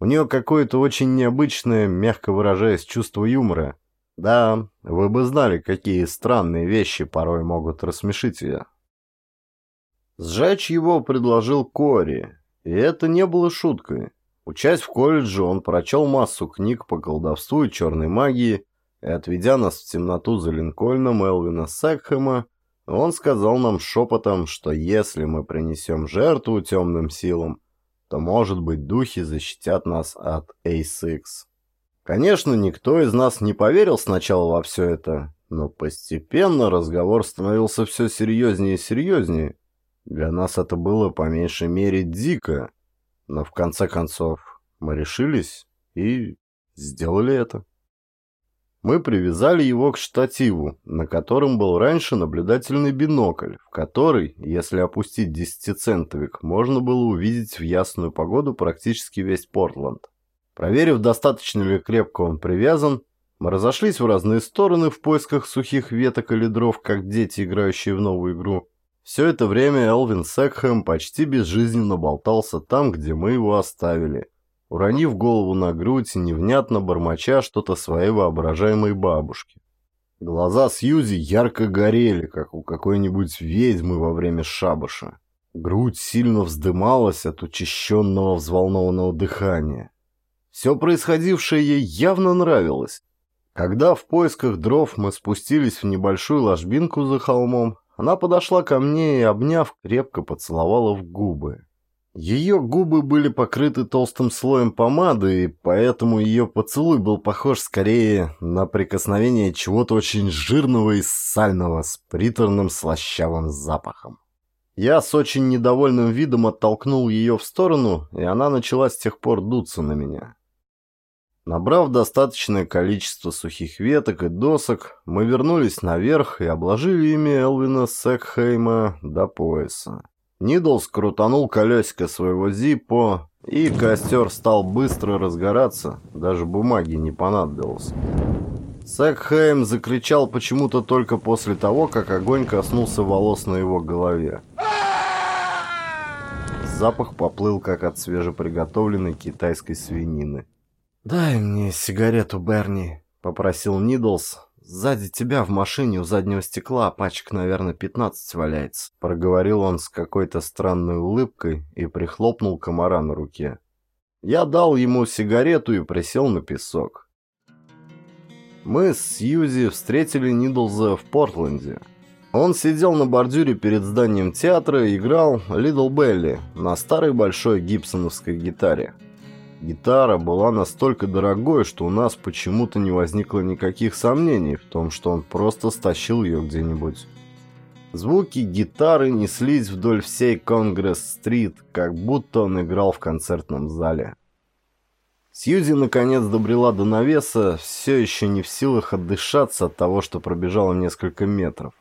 У нее какое-то очень необычное, мягко выражаясь, чувство юмора. Да, вы бы знали, какие странные вещи порой могут рассмешить ее. Сжечь его предложил Кори, и это не было шуткой. Учась в колледже, он прочел массу книг по колдовству и черной магии, и, отведя нас в темноту за Линкольном Элвина Секхэма, он сказал нам шепотом, что если мы принесем жертву темным силам, то, может быть, духи защитят нас от A6. Конечно, никто из нас не поверил сначала во все это, но постепенно разговор становился все серьезнее и серьезнее. Для нас это было по меньшей мере дико, но в конце концов мы решились и сделали это. Мы привязали его к штативу, на котором был раньше наблюдательный бинокль, в который, если опустить десятицентовик, можно было увидеть в ясную погоду практически весь Портленд. Проверив, достаточно ли крепко он привязан, мы разошлись в разные стороны в поисках сухих веток или дров, как дети, играющие в новую игру. Все это время Элвин Секхэм почти безжизненно болтался там, где мы его оставили, уронив голову на грудь и невнятно бормоча что-то своей воображаемой бабушки. Глаза Сьюзи ярко горели, как у какой-нибудь ведьмы во время шабаша. Грудь сильно вздымалась от учащенного взволнованного дыхания. Все происходившее ей явно нравилось. Когда в поисках дров мы спустились в небольшую ложбинку за холмом, она подошла ко мне и, обняв, крепко поцеловала в губы. Ее губы были покрыты толстым слоем помады, и поэтому ее поцелуй был похож скорее на прикосновение чего-то очень жирного и сального с приторным слащавым запахом. Я с очень недовольным видом оттолкнул ее в сторону, и она начала с тех пор дуться на меня. Набрав достаточное количество сухих веток и досок, мы вернулись наверх и обложили ими Элвина Секхейма до пояса. Нидлс крутанул колесико своего Зиппо, и костер стал быстро разгораться, даже бумаги не понадобилось. Секхейм закричал почему-то только после того, как огонь коснулся волос на его голове. Запах поплыл, как от свежеприготовленной китайской свинины. «Дай мне сигарету, Берни», — попросил Нидлс. «Сзади тебя в машине у заднего стекла пачек, наверное, пятнадцать валяется», — проговорил он с какой-то странной улыбкой и прихлопнул комара на руке. Я дал ему сигарету и присел на песок. Мы с Сьюзи встретили Нидлза в Портленде. Он сидел на бордюре перед зданием театра и играл «Лидл Белли» на старой большой гибсоновской гитаре. Гитара была настолько дорогой, что у нас почему-то не возникло никаких сомнений в том, что он просто стащил ее где-нибудь. Звуки гитары неслись вдоль всей Конгресс-стрит, как будто он играл в концертном зале. Сьюзи наконец добрела до навеса, все еще не в силах отдышаться от того, что пробежала несколько метров.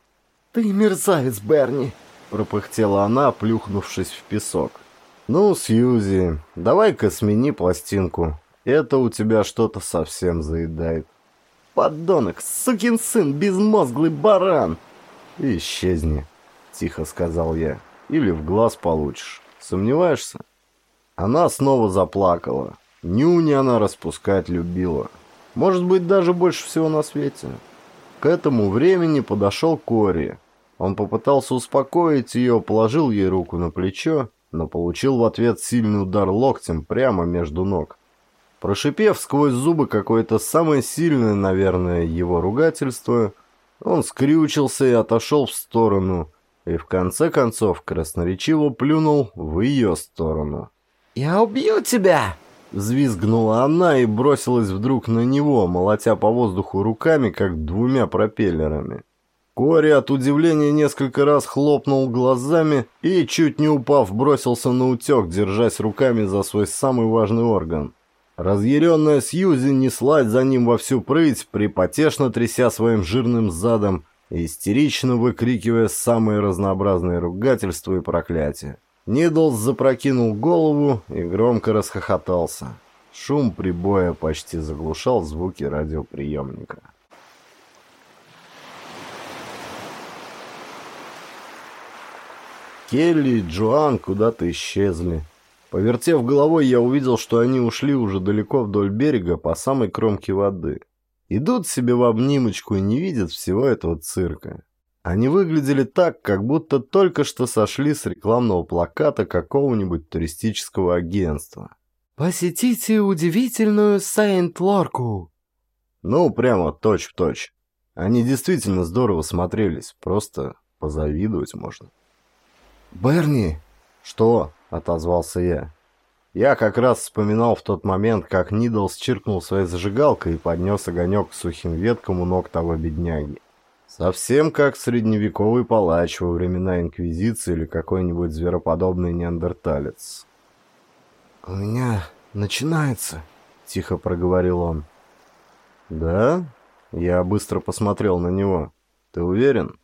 «Ты мерзавец, Берни!» – пропыхтела она, плюхнувшись в песок. «Ну, Сьюзи, давай-ка смени пластинку. Это у тебя что-то совсем заедает». «Подонок, сукин сын, безмозглый баран!» «Исчезни», — тихо сказал я. «Или в глаз получишь. Сомневаешься?» Она снова заплакала. Нюни она распускать любила. Может быть, даже больше всего на свете. К этому времени подошел Кори. Он попытался успокоить ее, положил ей руку на плечо но получил в ответ сильный удар локтем прямо между ног. Прошипев сквозь зубы какое-то самое сильное, наверное, его ругательство, он скрючился и отошел в сторону, и в конце концов красноречиво плюнул в ее сторону. «Я убью тебя!» Взвизгнула она и бросилась вдруг на него, молотя по воздуху руками, как двумя пропеллерами. Кори от удивления несколько раз хлопнул глазами и, чуть не упав, бросился на утек, держась руками за свой самый важный орган. Разъяренная Сьюзи неслась за ним во всю прыть, припотешно тряся своим жирным задом и истерично выкрикивая самые разнообразные ругательства и проклятия. Нидлс запрокинул голову и громко расхохотался. Шум прибоя почти заглушал звуки радиоприемника. Келли и Джоан куда-то исчезли. Повертев головой, я увидел, что они ушли уже далеко вдоль берега по самой кромке воды. Идут себе в обнимочку и не видят всего этого цирка. Они выглядели так, как будто только что сошли с рекламного плаката какого-нибудь туристического агентства. «Посетите удивительную Сейнт-Лорку!» Ну, прямо точь-в-точь. Они действительно здорово смотрелись, просто позавидовать можно. «Берни!» «Что?» — отозвался я. Я как раз вспоминал в тот момент, как Нидлс чиркнул своей зажигалкой и поднес огонек к сухим веткам у ног того бедняги. Совсем как средневековый палач во времена Инквизиции или какой-нибудь звероподобный неандерталец. «У меня начинается», — тихо проговорил он. «Да?» Я быстро посмотрел на него. «Ты уверен?»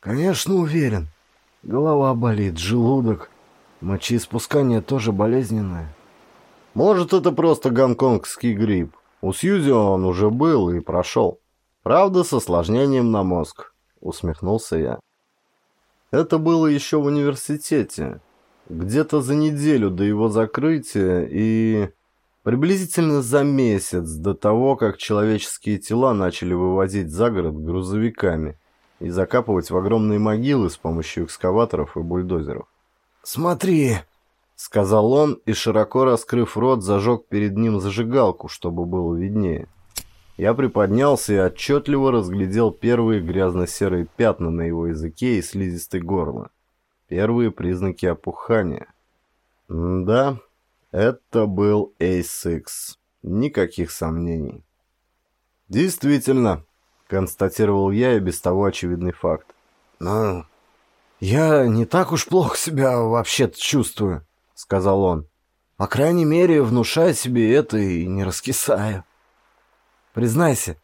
«Конечно уверен. Голова болит, желудок. Мочеиспускание тоже болезненное». «Может, это просто гонконгский грипп. У Сьюзи он уже был и прошел. Правда, с осложнением на мозг», — усмехнулся я. Это было еще в университете. Где-то за неделю до его закрытия и... Приблизительно за месяц до того, как человеческие тела начали вывозить за город грузовиками и закапывать в огромные могилы с помощью экскаваторов и бульдозеров. «Смотри!» — сказал он и, широко раскрыв рот, зажег перед ним зажигалку, чтобы было виднее. Я приподнялся и отчетливо разглядел первые грязно-серые пятна на его языке и слизистой горло. Первые признаки опухания. М да, это был A6. Никаких сомнений. Действительно, констатировал я и без того очевидный факт. «Ну, я не так уж плохо себя вообще-то чувствую», — сказал он. «По крайней мере, внушаю себе это и не раскисаю. Признайся,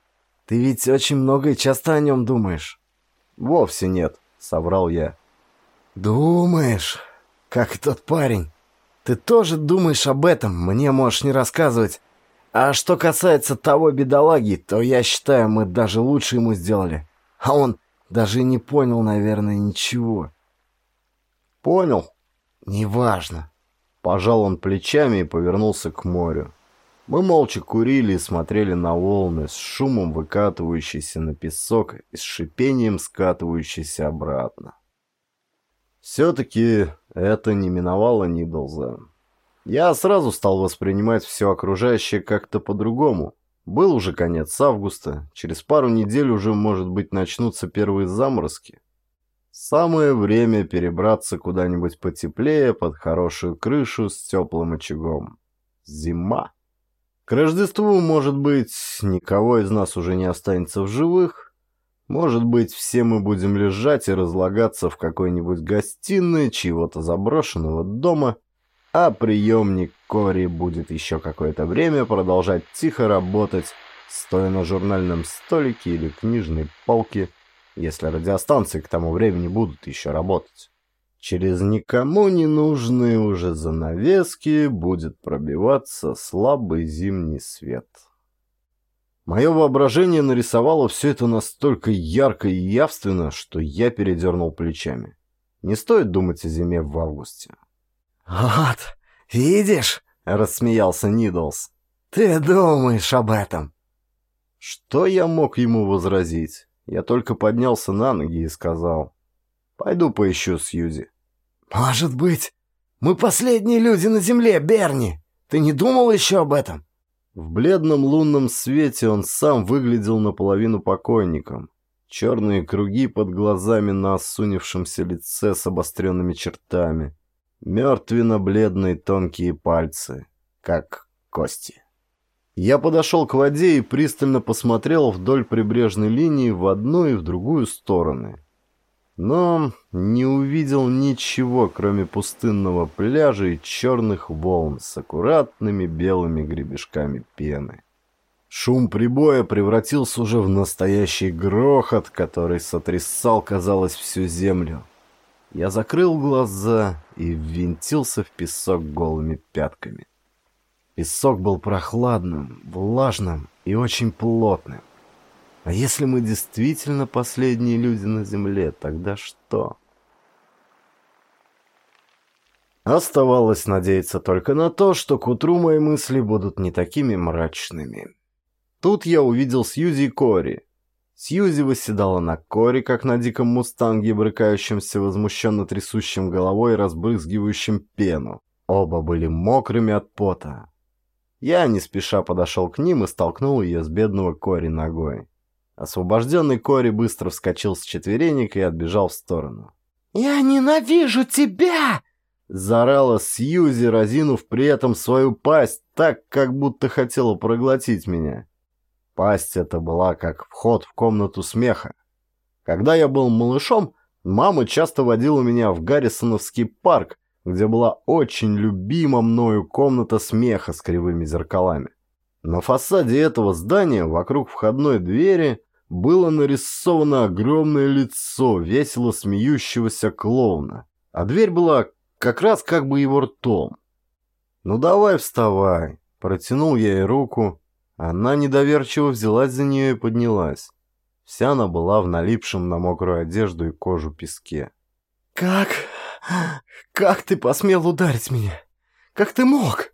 ты ведь очень много и часто о нем думаешь». «Вовсе нет», — соврал я. «Думаешь? Как тот парень. Ты тоже думаешь об этом, мне можешь не рассказывать. А что касается того бедолаги, то я считаю, мы даже лучше ему сделали. А он даже не понял, наверное, ничего. Понял? Неважно. Пожал он плечами и повернулся к морю. Мы молча курили и смотрели на волны с шумом выкатывающиеся на песок и с шипением скатывающиеся обратно. Все-таки это не миновало Нидлза. Я сразу стал воспринимать все окружающее как-то по-другому. Был уже конец августа, через пару недель уже, может быть, начнутся первые заморозки. Самое время перебраться куда-нибудь потеплее, под хорошую крышу с теплым очагом. Зима. К Рождеству, может быть, никого из нас уже не останется в живых, может быть, все мы будем лежать и разлагаться в какой-нибудь гостиной чьего-то заброшенного дома, а приемник Кори будет еще какое-то время продолжать тихо работать, стоя на журнальном столике или книжной полке, если радиостанции к тому времени будут еще работать. Через никому не нужные уже занавески будет пробиваться слабый зимний свет. Мое воображение нарисовало все это настолько ярко и явственно, что я передернул плечами. Не стоит думать о зиме в августе. «Вот, видишь?» — рассмеялся Нидлс. «Ты думаешь об этом?» Что я мог ему возразить? Я только поднялся на ноги и сказал. «Пойду поищу Сьюзи». «Может быть, мы последние люди на Земле, Берни? Ты не думал еще об этом?» В бледном лунном свете он сам выглядел наполовину покойником. Черные круги под глазами на осунившемся лице с обостренными чертами. Мертвенно-бледные тонкие пальцы, как кости. Я подошел к воде и пристально посмотрел вдоль прибрежной линии в одну и в другую стороны но не увидел ничего, кроме пустынного пляжа и черных волн с аккуратными белыми гребешками пены. Шум прибоя превратился уже в настоящий грохот, который сотрясал, казалось, всю землю. Я закрыл глаза и ввинтился в песок голыми пятками. Песок был прохладным, влажным и очень плотным. А если мы действительно последние люди на Земле, тогда что? Оставалось надеяться только на то, что к утру мои мысли будут не такими мрачными. Тут я увидел Сьюзи и Кори. Сьюзи восседала на Кори, как на диком мустанге, брыкающемся, возмущенно трясущим головой и разбрызгивающим пену. Оба были мокрыми от пота. Я не спеша подошел к ним и столкнул ее с бедного Кори ногой. Освобожденный Кори быстро вскочил с четверенек и отбежал в сторону. «Я ненавижу тебя!» Заорала Сьюзи, разинув при этом свою пасть так, как будто хотела проглотить меня. Пасть эта была как вход в комнату смеха. Когда я был малышом, мама часто водила меня в Гаррисоновский парк, где была очень любима мною комната смеха с кривыми зеркалами. На фасаде этого здания вокруг входной двери было нарисовано огромное лицо весело смеющегося клоуна, а дверь была как раз как бы его ртом. «Ну давай вставай!» Протянул я ей руку. Она недоверчиво взялась за нее и поднялась. Вся она была в налипшем на мокрую одежду и кожу песке. «Как? Как ты посмел ударить меня? Как ты мог?»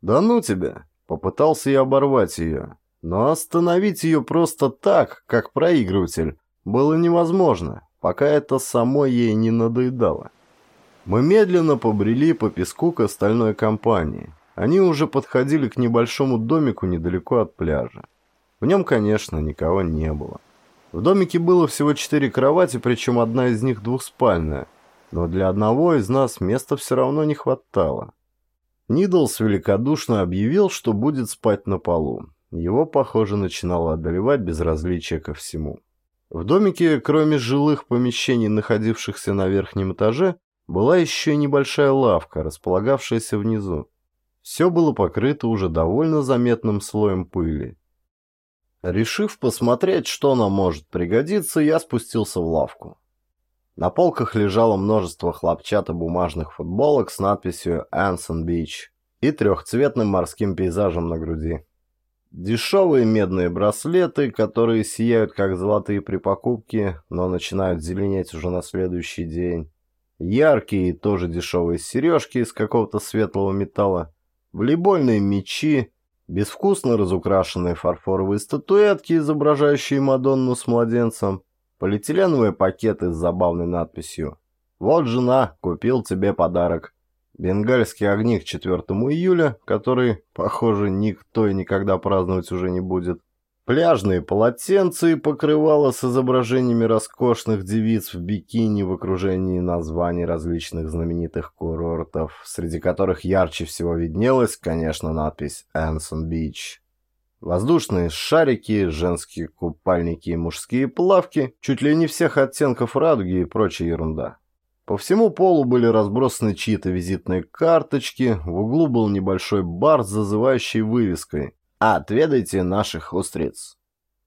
«Да ну тебя!» Попытался я оборвать ее. Но остановить ее просто так, как проигрыватель, было невозможно, пока это самой ей не надоедало. Мы медленно побрели по песку к остальной компании. Они уже подходили к небольшому домику недалеко от пляжа. В нем, конечно, никого не было. В домике было всего четыре кровати, причем одна из них двухспальная, но для одного из нас места все равно не хватало. Нидлс великодушно объявил, что будет спать на полу. Его, похоже, начинало одолевать безразличие ко всему. В домике, кроме жилых помещений, находившихся на верхнем этаже, была еще и небольшая лавка, располагавшаяся внизу. Все было покрыто уже довольно заметным слоем пыли. Решив посмотреть, что нам может пригодиться, я спустился в лавку. На полках лежало множество хлопчатобумажных футболок с надписью «Anson Beach» и трехцветным морским пейзажем на груди. Дешевые медные браслеты, которые сияют как золотые при покупке, но начинают зеленеть уже на следующий день. Яркие и тоже дешевые сережки из какого-то светлого металла. Волейбольные мячи, безвкусно разукрашенные фарфоровые статуэтки, изображающие Мадонну с младенцем, полиэтиленовые пакеты с забавной надписью «Вот жена, купил тебе подарок». Бенгальский огни к 4 июля, который, похоже, никто и никогда праздновать уже не будет. Пляжные полотенца и покрывала с изображениями роскошных девиц в бикини в окружении названий различных знаменитых курортов, среди которых ярче всего виднелась, конечно, надпись «Энсон Бич». Воздушные шарики, женские купальники и мужские плавки, чуть ли не всех оттенков радуги и прочая ерунда. По всему полу были разбросаны чьи-то визитные карточки, в углу был небольшой бар с зазывающей вывеской Отведайте наших устриц.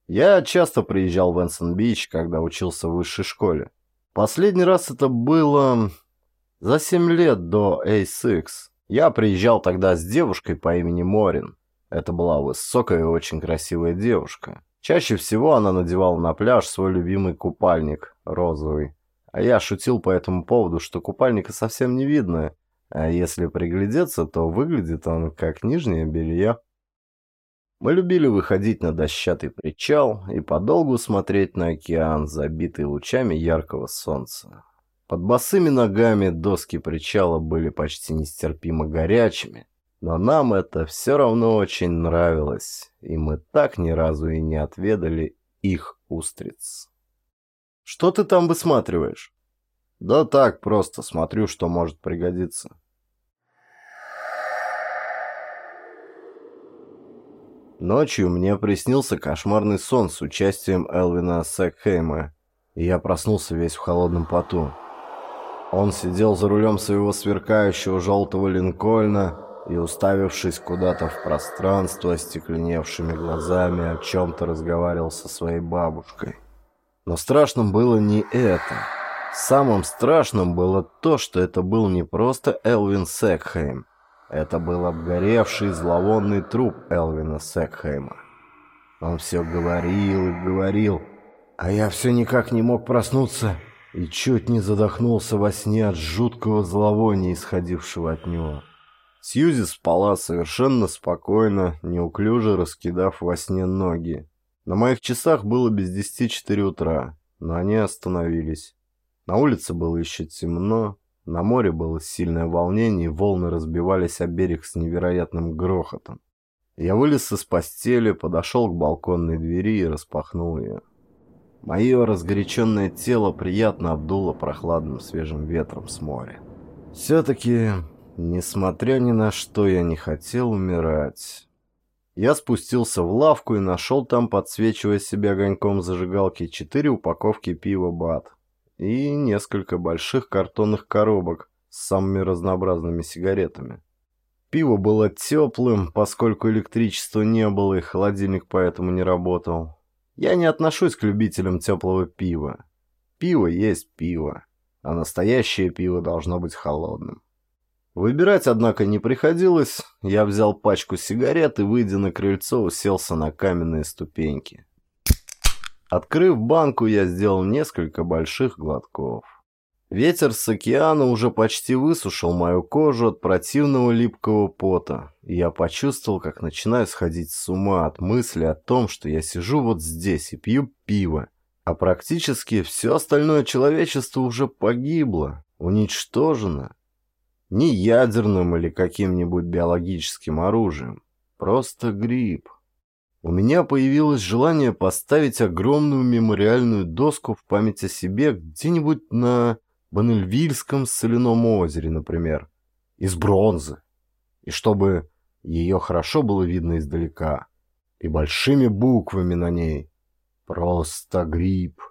Я часто приезжал в Энсон-Бич, когда учился в высшей школе. Последний раз это было за семь лет до A6. Я приезжал тогда с девушкой по имени Морин. Это была высокая и очень красивая девушка. Чаще всего она надевала на пляж свой любимый купальник, розовый. А я шутил по этому поводу, что купальника совсем не видно, а если приглядеться, то выглядит он как нижнее белье. Мы любили выходить на дощатый причал и подолгу смотреть на океан, забитый лучами яркого солнца. Под босыми ногами доски причала были почти нестерпимо горячими, но нам это все равно очень нравилось, и мы так ни разу и не отведали их устриц. «Что ты там высматриваешь?» «Да так, просто смотрю, что может пригодиться». Ночью мне приснился кошмарный сон с участием Элвина Секхейма, и я проснулся весь в холодном поту. Он сидел за рулем своего сверкающего желтого линкольна и, уставившись куда-то в пространство, остекленевшими глазами, о чем-то разговаривал со своей бабушкой. Но страшным было не это. Самым страшным было то, что это был не просто Элвин Секхейм, это был обгоревший зловонный труп Элвина Секхейма. Он все говорил и говорил, а я все никак не мог проснуться и чуть не задохнулся во сне от жуткого зловония, исходившего от него. Сьюзи спала совершенно спокойно, неуклюже раскидав во сне ноги. На моих часах было без десяти четыре утра, но они остановились. На улице было еще темно, на море было сильное волнение, и волны разбивались о берег с невероятным грохотом. Я вылез из постели, подошел к балконной двери и распахнул ее. Мое разгоряченное тело приятно обдуло прохладным свежим ветром с моря. Все-таки, несмотря ни на что, я не хотел умирать. Я спустился в лавку и нашел там, подсвечивая себя огоньком зажигалки, четыре упаковки пива «Бат» и несколько больших картонных коробок с самыми разнообразными сигаретами. Пиво было теплым, поскольку электричества не было и холодильник поэтому не работал. Я не отношусь к любителям теплого пива. Пиво есть пиво, а настоящее пиво должно быть холодным. Выбирать, однако, не приходилось. Я взял пачку сигарет и, выйдя на крыльцо, уселся на каменные ступеньки. Открыв банку, я сделал несколько больших глотков. Ветер с океана уже почти высушил мою кожу от противного липкого пота, и я почувствовал, как начинаю сходить с ума от мысли о том, что я сижу вот здесь и пью пиво, а практически все остальное человечество уже погибло, уничтожено. Не ядерным или каким-нибудь биологическим оружием. Просто гриб. У меня появилось желание поставить огромную мемориальную доску в память о себе где-нибудь на Банельвильском соляном озере, например, из бронзы. И чтобы ее хорошо было видно издалека. И большими буквами на ней. Просто гриб.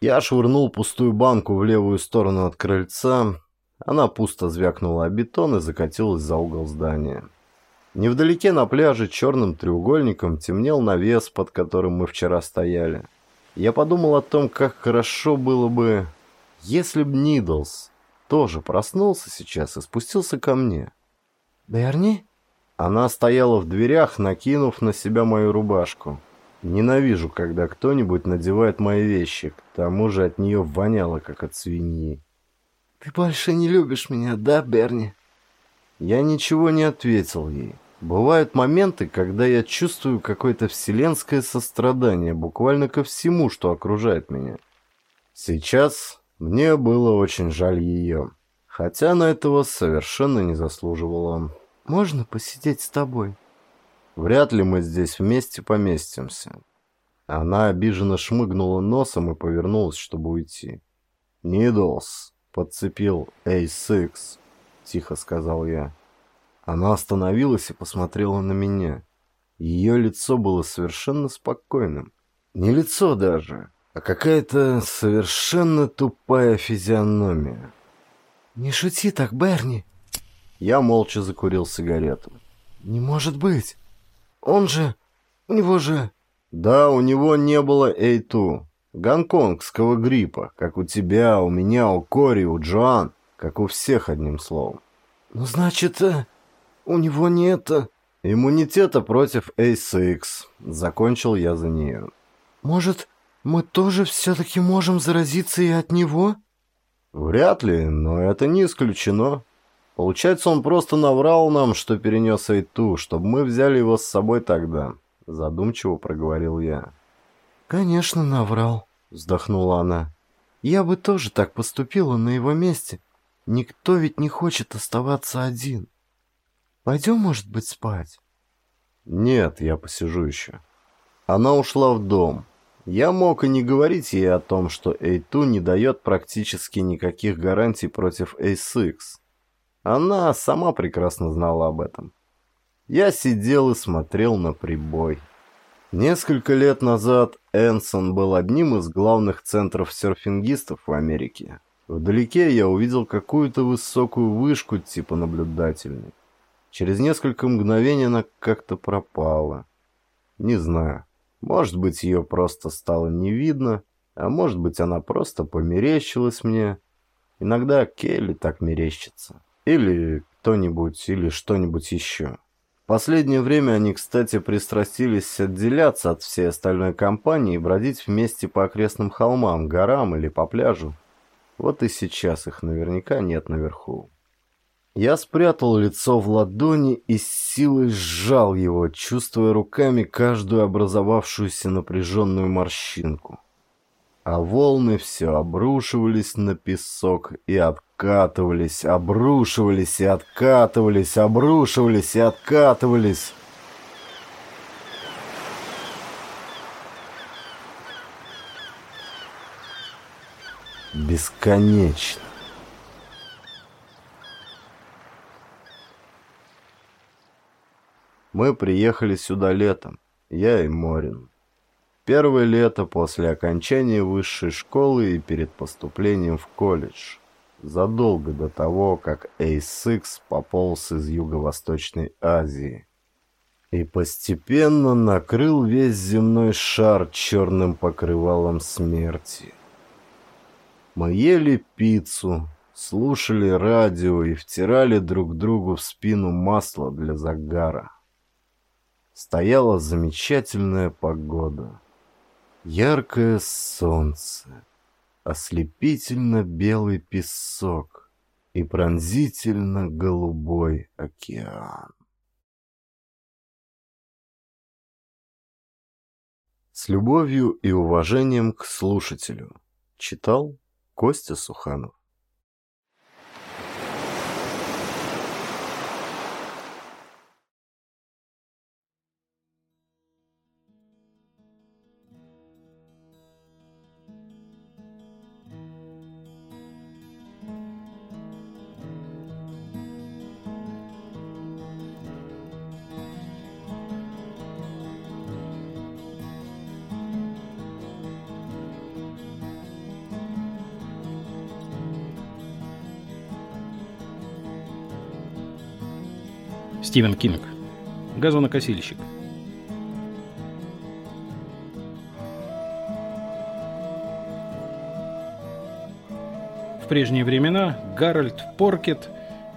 Я швырнул пустую банку в левую сторону от крыльца, она пусто звякнула о бетон и закатилась за угол здания. Невдалеке на пляже черным треугольником темнел навес, под которым мы вчера стояли. Я подумал о том, как хорошо было бы, если б Нидлс тоже проснулся сейчас и спустился ко мне. «Берни?» Она стояла в дверях, накинув на себя мою рубашку. Ненавижу, когда кто-нибудь надевает мои вещи, к тому же от нее воняло, как от свиньи. «Ты больше не любишь меня, да, Берни?» Я ничего не ответил ей. Бывают моменты, когда я чувствую какое-то вселенское сострадание буквально ко всему, что окружает меня. Сейчас мне было очень жаль ее, хотя она этого совершенно не заслуживала. «Можно посидеть с тобой?» «Вряд ли мы здесь вместе поместимся». Она обиженно шмыгнула носом и повернулась, чтобы уйти. «Нидлс, подцепил A6», — тихо сказал я. Она остановилась и посмотрела на меня. Ее лицо было совершенно спокойным. Не лицо даже, а какая-то совершенно тупая физиономия. «Не шути так, Берни!» Я молча закурил сигарету. «Не может быть! Он же... У него же...» «Да, у него не было A2 гонконгского гриппа, как у тебя, у меня, у Кори, у Джоан, как у всех, одним словом. Ну, значит, э, у него нет... Иммунитета против ACX. Закончил я за нее. Может, мы тоже все-таки можем заразиться и от него? Вряд ли, но это не исключено. Получается, он просто наврал нам, что перенес Эйту, чтобы мы взяли его с собой тогда. Задумчиво проговорил я. Конечно, наврал. — вздохнула она. «Я бы тоже так поступила на его месте. Никто ведь не хочет оставаться один. Пойдем, может быть, спать?» «Нет, я посижу еще». Она ушла в дом. Я мог и не говорить ей о том, что A2 не дает практически никаких гарантий против A6. Она сама прекрасно знала об этом. Я сидел и смотрел на прибой. Несколько лет назад Энсон был одним из главных центров серфингистов в Америке. Вдалеке я увидел какую-то высокую вышку типа наблюдательной. Через несколько мгновений она как-то пропала. Не знаю. Может быть, ее просто стало не видно, а может быть, она просто померещилась мне. Иногда Келли так мерещится. Или кто-нибудь, или что-нибудь еще последнее время они, кстати, пристрастились отделяться от всей остальной компании и бродить вместе по окрестным холмам, горам или по пляжу. Вот и сейчас их наверняка нет наверху. Я спрятал лицо в ладони и с силой сжал его, чувствуя руками каждую образовавшуюся напряженную морщинку а волны все обрушивались на песок и откатывались, обрушивались и откатывались, обрушивались и откатывались. Бесконечно. Мы приехали сюда летом, я и Морин. Первое лето после окончания высшей школы и перед поступлением в колледж. Задолго до того, как A6 пополз из Юго-Восточной Азии. И постепенно накрыл весь земной шар черным покрывалом смерти. Мы ели пиццу, слушали радио и втирали друг другу в спину масло для загара. Стояла замечательная погода. Яркое солнце, ослепительно белый песок и пронзительно голубой океан. С любовью и уважением к слушателю. Читал Костя Суханов. Стивен Кинг. Газонокосильщик. В прежние времена Гарольд Паркет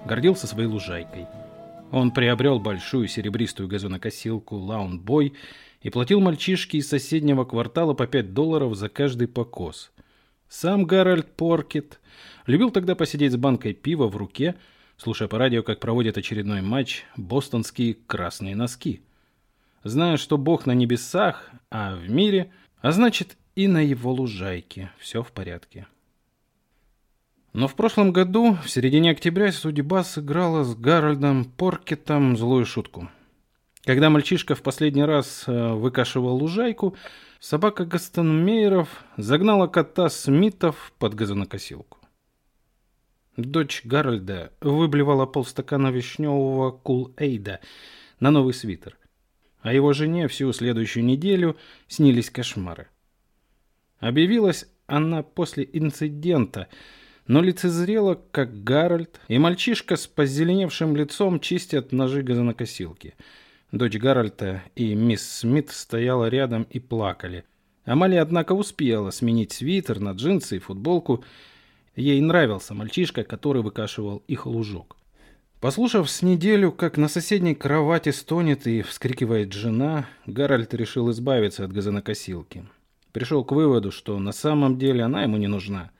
гордился своей лужайкой. Он приобрел большую серебристую газонокосилку Lawnboy и платил мальчишке из соседнего квартала по 5 долларов за каждый покос. Сам Гарольд Паркет любил тогда посидеть с банкой пива в руке – слушая по радио, как проводят очередной матч бостонские красные носки. Зная, что Бог на небесах, а в мире, а значит и на его лужайке все в порядке. Но в прошлом году, в середине октября, судьба сыграла с Гарольдом Поркетом злую шутку. Когда мальчишка в последний раз э, выкашивал лужайку, собака Гастонмейеров загнала кота Смитов под газонокосилку. Дочь Гарольда выблевала полстакана вишневого кул-эйда на новый свитер. А его жене всю следующую неделю снились кошмары. Объявилась она после инцидента, но лицезрела, как Гарольд и мальчишка с позеленевшим лицом чистят ножи газонокосилки. Дочь Гарольда и мисс Смит стояла рядом и плакали. Амалия, однако, успела сменить свитер на джинсы и футболку, Ей нравился мальчишка, который выкашивал их лужок. Послушав с неделю, как на соседней кровати стонет и вскрикивает жена, Гарольд решил избавиться от газонокосилки. Пришел к выводу, что на самом деле она ему не нужна.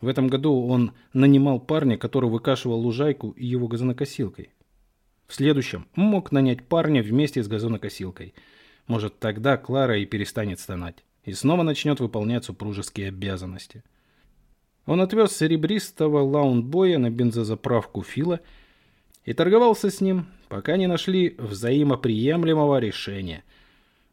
В этом году он нанимал парня, который выкашивал лужайку и его газонокосилкой. В следующем мог нанять парня вместе с газонокосилкой. Может, тогда Клара и перестанет стонать. И снова начнет выполнять супружеские обязанности. Он отвез серебристого лаундбоя на бензозаправку Фила и торговался с ним, пока не нашли взаимоприемлемого решения.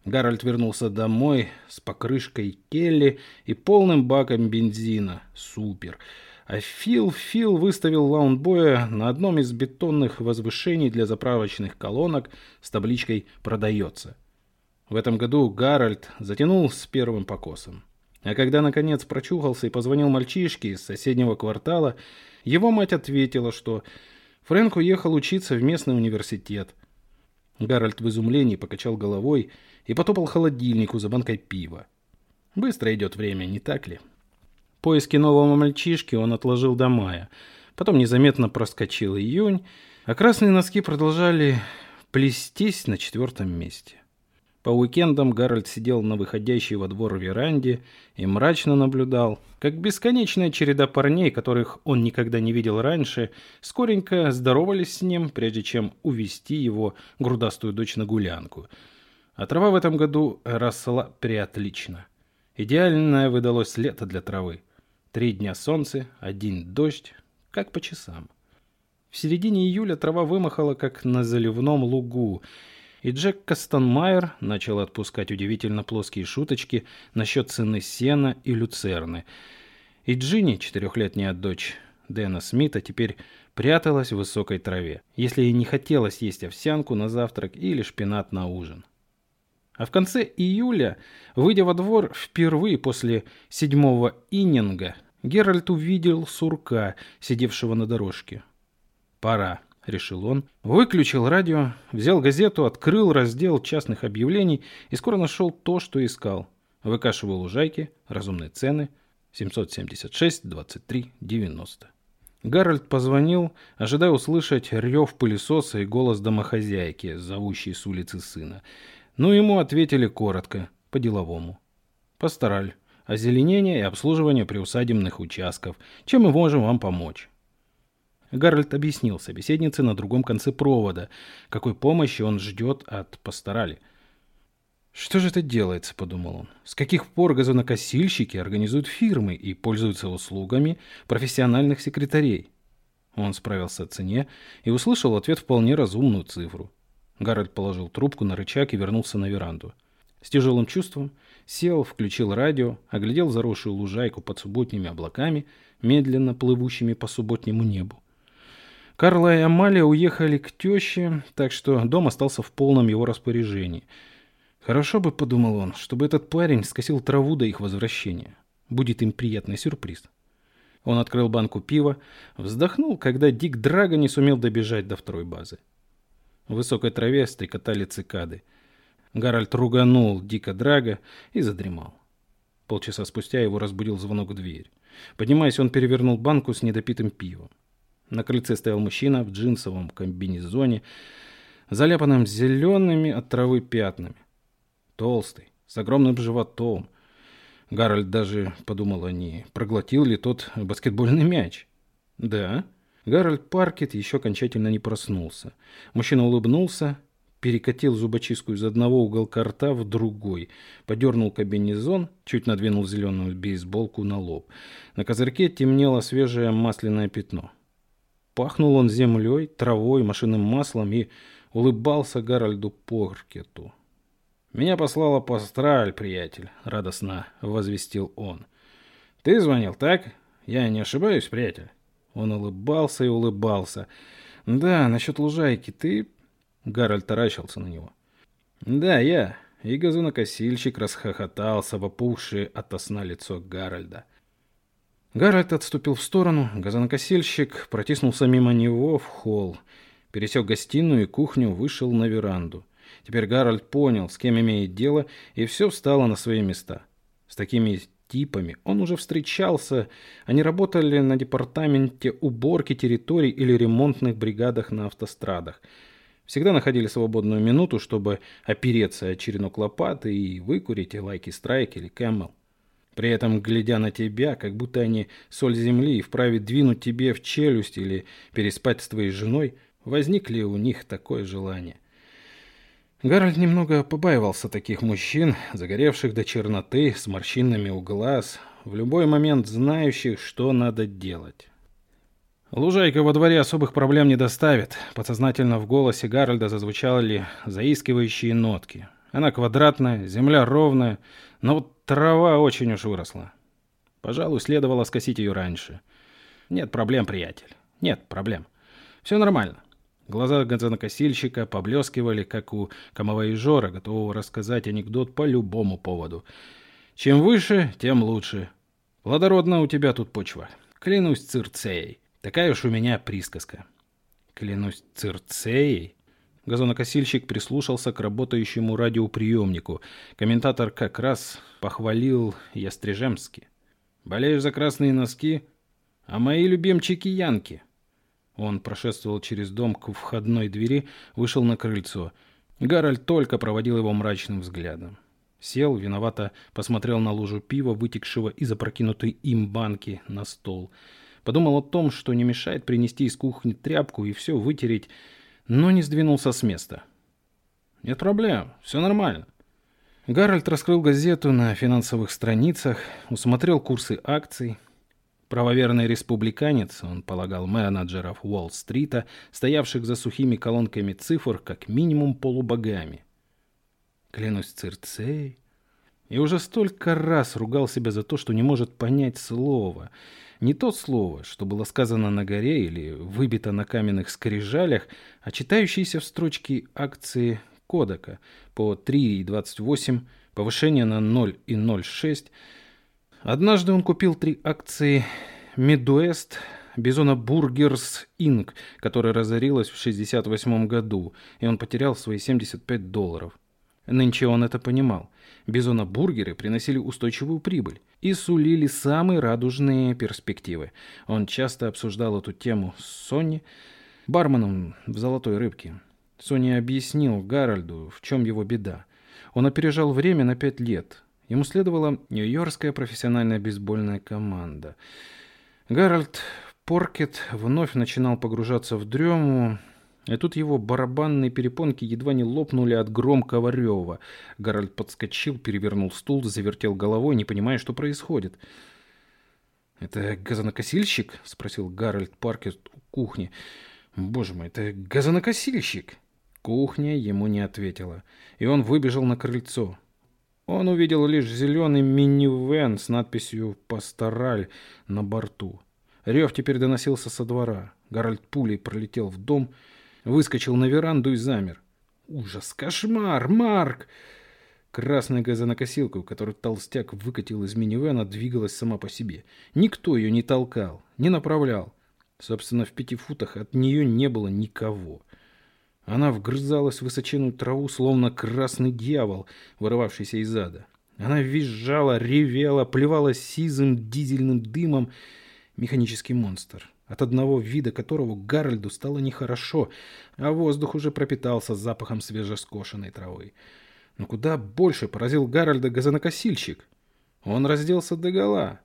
Гарольд вернулся домой с покрышкой Келли и полным баком бензина. Супер. А Фил Фил выставил лаундбоя на одном из бетонных возвышений для заправочных колонок с табличкой «Продается». В этом году Гарольд затянул с первым покосом. А когда, наконец, прочухался и позвонил мальчишке из соседнего квартала, его мать ответила, что Фрэнк уехал учиться в местный университет. Гарольд в изумлении покачал головой и потопал к холодильнику за банкой пива. Быстро идет время, не так ли? Поиски нового мальчишки он отложил до мая. Потом незаметно проскочил июнь, а красные носки продолжали плестись на четвертом месте. По уикендам Гарольд сидел на выходящей во двор веранде и мрачно наблюдал, как бесконечная череда парней, которых он никогда не видел раньше, скоренько здоровались с ним, прежде чем увести его грудастую дочь на гулянку. А трава в этом году росла преотлично. Идеальное выдалось лето для травы. Три дня солнца, один дождь, как по часам. В середине июля трава вымахала, как на заливном лугу, и Джек Кастонмайер начал отпускать удивительно плоские шуточки насчет цены сена и люцерны. И Джинни, четырехлетняя дочь, Дэна Смита теперь пряталась в высокой траве, если ей не хотелось есть овсянку на завтрак или шпинат на ужин. А в конце июля, выйдя во двор впервые после седьмого иннинга, Геральт увидел сурка, сидевшего на дорожке. «Пора», — решил он. Выключил радио, взял газету, открыл раздел частных объявлений и скоро нашел то, что искал. Выкашивал лужайки, разумные цены, 776 23 90. Гарольд позвонил, ожидая услышать рев пылесоса и голос домохозяйки, зовущей с улицы сына. Но ему ответили коротко, по-деловому. Постараль. Озеленение и обслуживание приусадебных участков. Чем мы можем вам помочь? Гарольд объяснил собеседнице на другом конце провода, какой помощи он ждет от Пасторали. «Что же это делается?» – подумал он. «С каких пор газонокосильщики организуют фирмы и пользуются услугами профессиональных секретарей?» Он справился о цене и услышал ответ вполне разумную цифру. Гарольд положил трубку на рычаг и вернулся на веранду. С тяжелым чувством сел, включил радио, оглядел заросшую лужайку под субботними облаками, медленно плывущими по субботнему небу. Карла и Амалия уехали к теще, так что дом остался в полном его распоряжении. Хорошо бы, подумал он, чтобы этот парень скосил траву до их возвращения. Будет им приятный сюрприз. Он открыл банку пива, вздохнул, когда Дик Драга не сумел добежать до второй базы. В высокой траве стрекотали цикады. Гарольд руганул Дика Драга и задремал. Полчаса спустя его разбудил звонок в дверь. Поднимаясь, он перевернул банку с недопитым пивом. На крыльце стоял мужчина в джинсовом комбинезоне, заляпанном зелеными от травы пятнами. Толстый, с огромным животом. Гарольд даже подумал, а не проглотил ли тот баскетбольный мяч. Да, Гарольд Паркет еще окончательно не проснулся. Мужчина улыбнулся, перекатил зубочистку из одного уголка рта в другой, поддернул комбинезон, чуть надвинул зеленую бейсболку на лоб. На козырьке темнело свежее масляное пятно. Пахнул он землей, травой, машинным маслом и улыбался Гарольду Паркету. «Меня послала Пастораль, приятель», — радостно возвестил он. «Ты звонил, так? Я не ошибаюсь, приятель?» Он улыбался и улыбался. «Да, насчет лужайки ты...» Гарольд таращился на него. «Да, я». И газонокосильщик расхохотался в опухшее от сна лицо Гарольда. Гарольд отступил в сторону, газонокосильщик протиснулся мимо него в холл, пересек гостиную и кухню, вышел на веранду. Теперь Гарольд понял, с кем имеет дело, и все встало на свои места. С такими типами он уже встречался, они работали на департаменте уборки территорий или ремонтных бригадах на автострадах. Всегда находили свободную минуту, чтобы опереться о черенок лопаты и выкурить лайки страйк или кэмел. При этом, глядя на тебя, как будто они соль земли и вправе двинуть тебе в челюсть или переспать с твоей женой, возникли у них такое желание. Гарольд немного побаивался таких мужчин, загоревших до черноты, с морщинами у глаз, в любой момент знающих, что надо делать. Лужайка во дворе особых проблем не доставит. Подсознательно в голосе Гарольда зазвучали заискивающие нотки. Она квадратная, земля ровная, но вот трава очень уж выросла. Пожалуй, следовало скосить ее раньше. Нет проблем, приятель. Нет проблем. Все нормально. Глаза газонокосильщика поблескивали, как у камовоежора, готового рассказать анекдот по любому поводу. Чем выше, тем лучше. Плодородна у тебя тут почва. Клянусь цирцеей. Такая уж у меня присказка. Клянусь цирцеей? Газонокосильщик прислушался к работающему радиоприемнику. Комментатор как раз похвалил Ястрежемски. «Болеешь за красные носки? А мои любимчики Янки?» Он прошествовал через дом к входной двери, вышел на крыльцо. Гарольд только проводил его мрачным взглядом. Сел, виновато посмотрел на лужу пива, вытекшего из опрокинутой им банки, на стол. Подумал о том, что не мешает принести из кухни тряпку и все вытереть, но не сдвинулся с места. «Нет проблем, все нормально». Гарольд раскрыл газету на финансовых страницах, усмотрел курсы акций. Правоверный республиканец, он полагал менеджеров Уолл-стрита, стоявших за сухими колонками цифр, как минимум полубогами. Клянусь Цирцей. И уже столько раз ругал себя за то, что не может понять слово. Не то слово, что было сказано на горе или выбито на каменных скрижалях, а читающиеся в строчке акции Кодака по 3,28, повышение на 0,06. Однажды он купил три акции Midwest Bison Burgers Inc, которая разорилась в 1968 году, и он потерял свои 75 долларов. Нынче он это понимал. Бизона бургеры приносили устойчивую прибыль и сулили самые радужные перспективы. Он часто обсуждал эту тему с Сонни, барменом в «Золотой рыбке». Сони объяснил Гарольду, в чем его беда. Он опережал время на пять лет. Ему следовала Нью-Йоркская профессиональная бейсбольная команда. Гарольд Паркет вновь начинал погружаться в дрему, и тут его барабанные перепонки едва не лопнули от громкого рева. Гарольд подскочил, перевернул стул, завертел головой, не понимая, что происходит. «Это газонокосильщик?» — спросил Гарольд Паркет у кухни. «Боже мой, это газонокосильщик!» Кухня ему не ответила, и он выбежал на крыльцо. Он увидел лишь зеленый минивэн с надписью «Пастораль» на борту. Рев теперь доносился со двора. Гарольд пулей пролетел в дом Выскочил на веранду и замер. Ужас, кошмар, мрак! Красная газонокосилка, которую толстяк выкатил из минивэна, двигалась сама по себе. Никто ее не толкал, не направлял. Собственно, в пяти футах от нее не было никого. Она вгрызалась в высоченную траву, словно красный дьявол, вырывавшийся из ада. Она визжала, ревела, плевалась сизым дизельным дымом. Механический монстр от одного вида которого Гарольду стало нехорошо, а воздух уже пропитался запахом свежескошенной травы. Но куда больше поразил Гарольда газонокосильщик. Он разделся догола.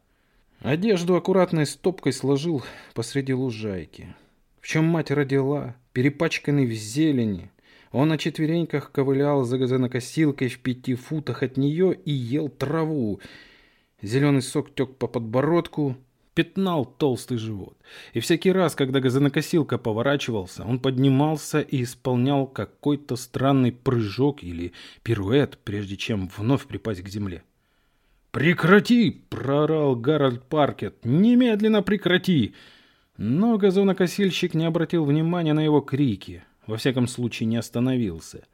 Одежду аккуратной стопкой сложил посреди лужайки. В чем мать родила, перепачканный в зелени. Он на четвереньках ковылял за газонокосилкой в пяти футах от нее и ел траву. Зеленый сок тек по подбородку, пятнал толстый живот. И всякий раз, когда газонокосилка поворачивался, он поднимался и исполнял какой-то странный прыжок или пируэт, прежде чем вновь припасть к земле. «Прекрати!» — проорал Гарольд Паркет. «Немедленно прекрати!» Но газонокосильщик не обратил внимания на его крики. Во всяком случае, не остановился.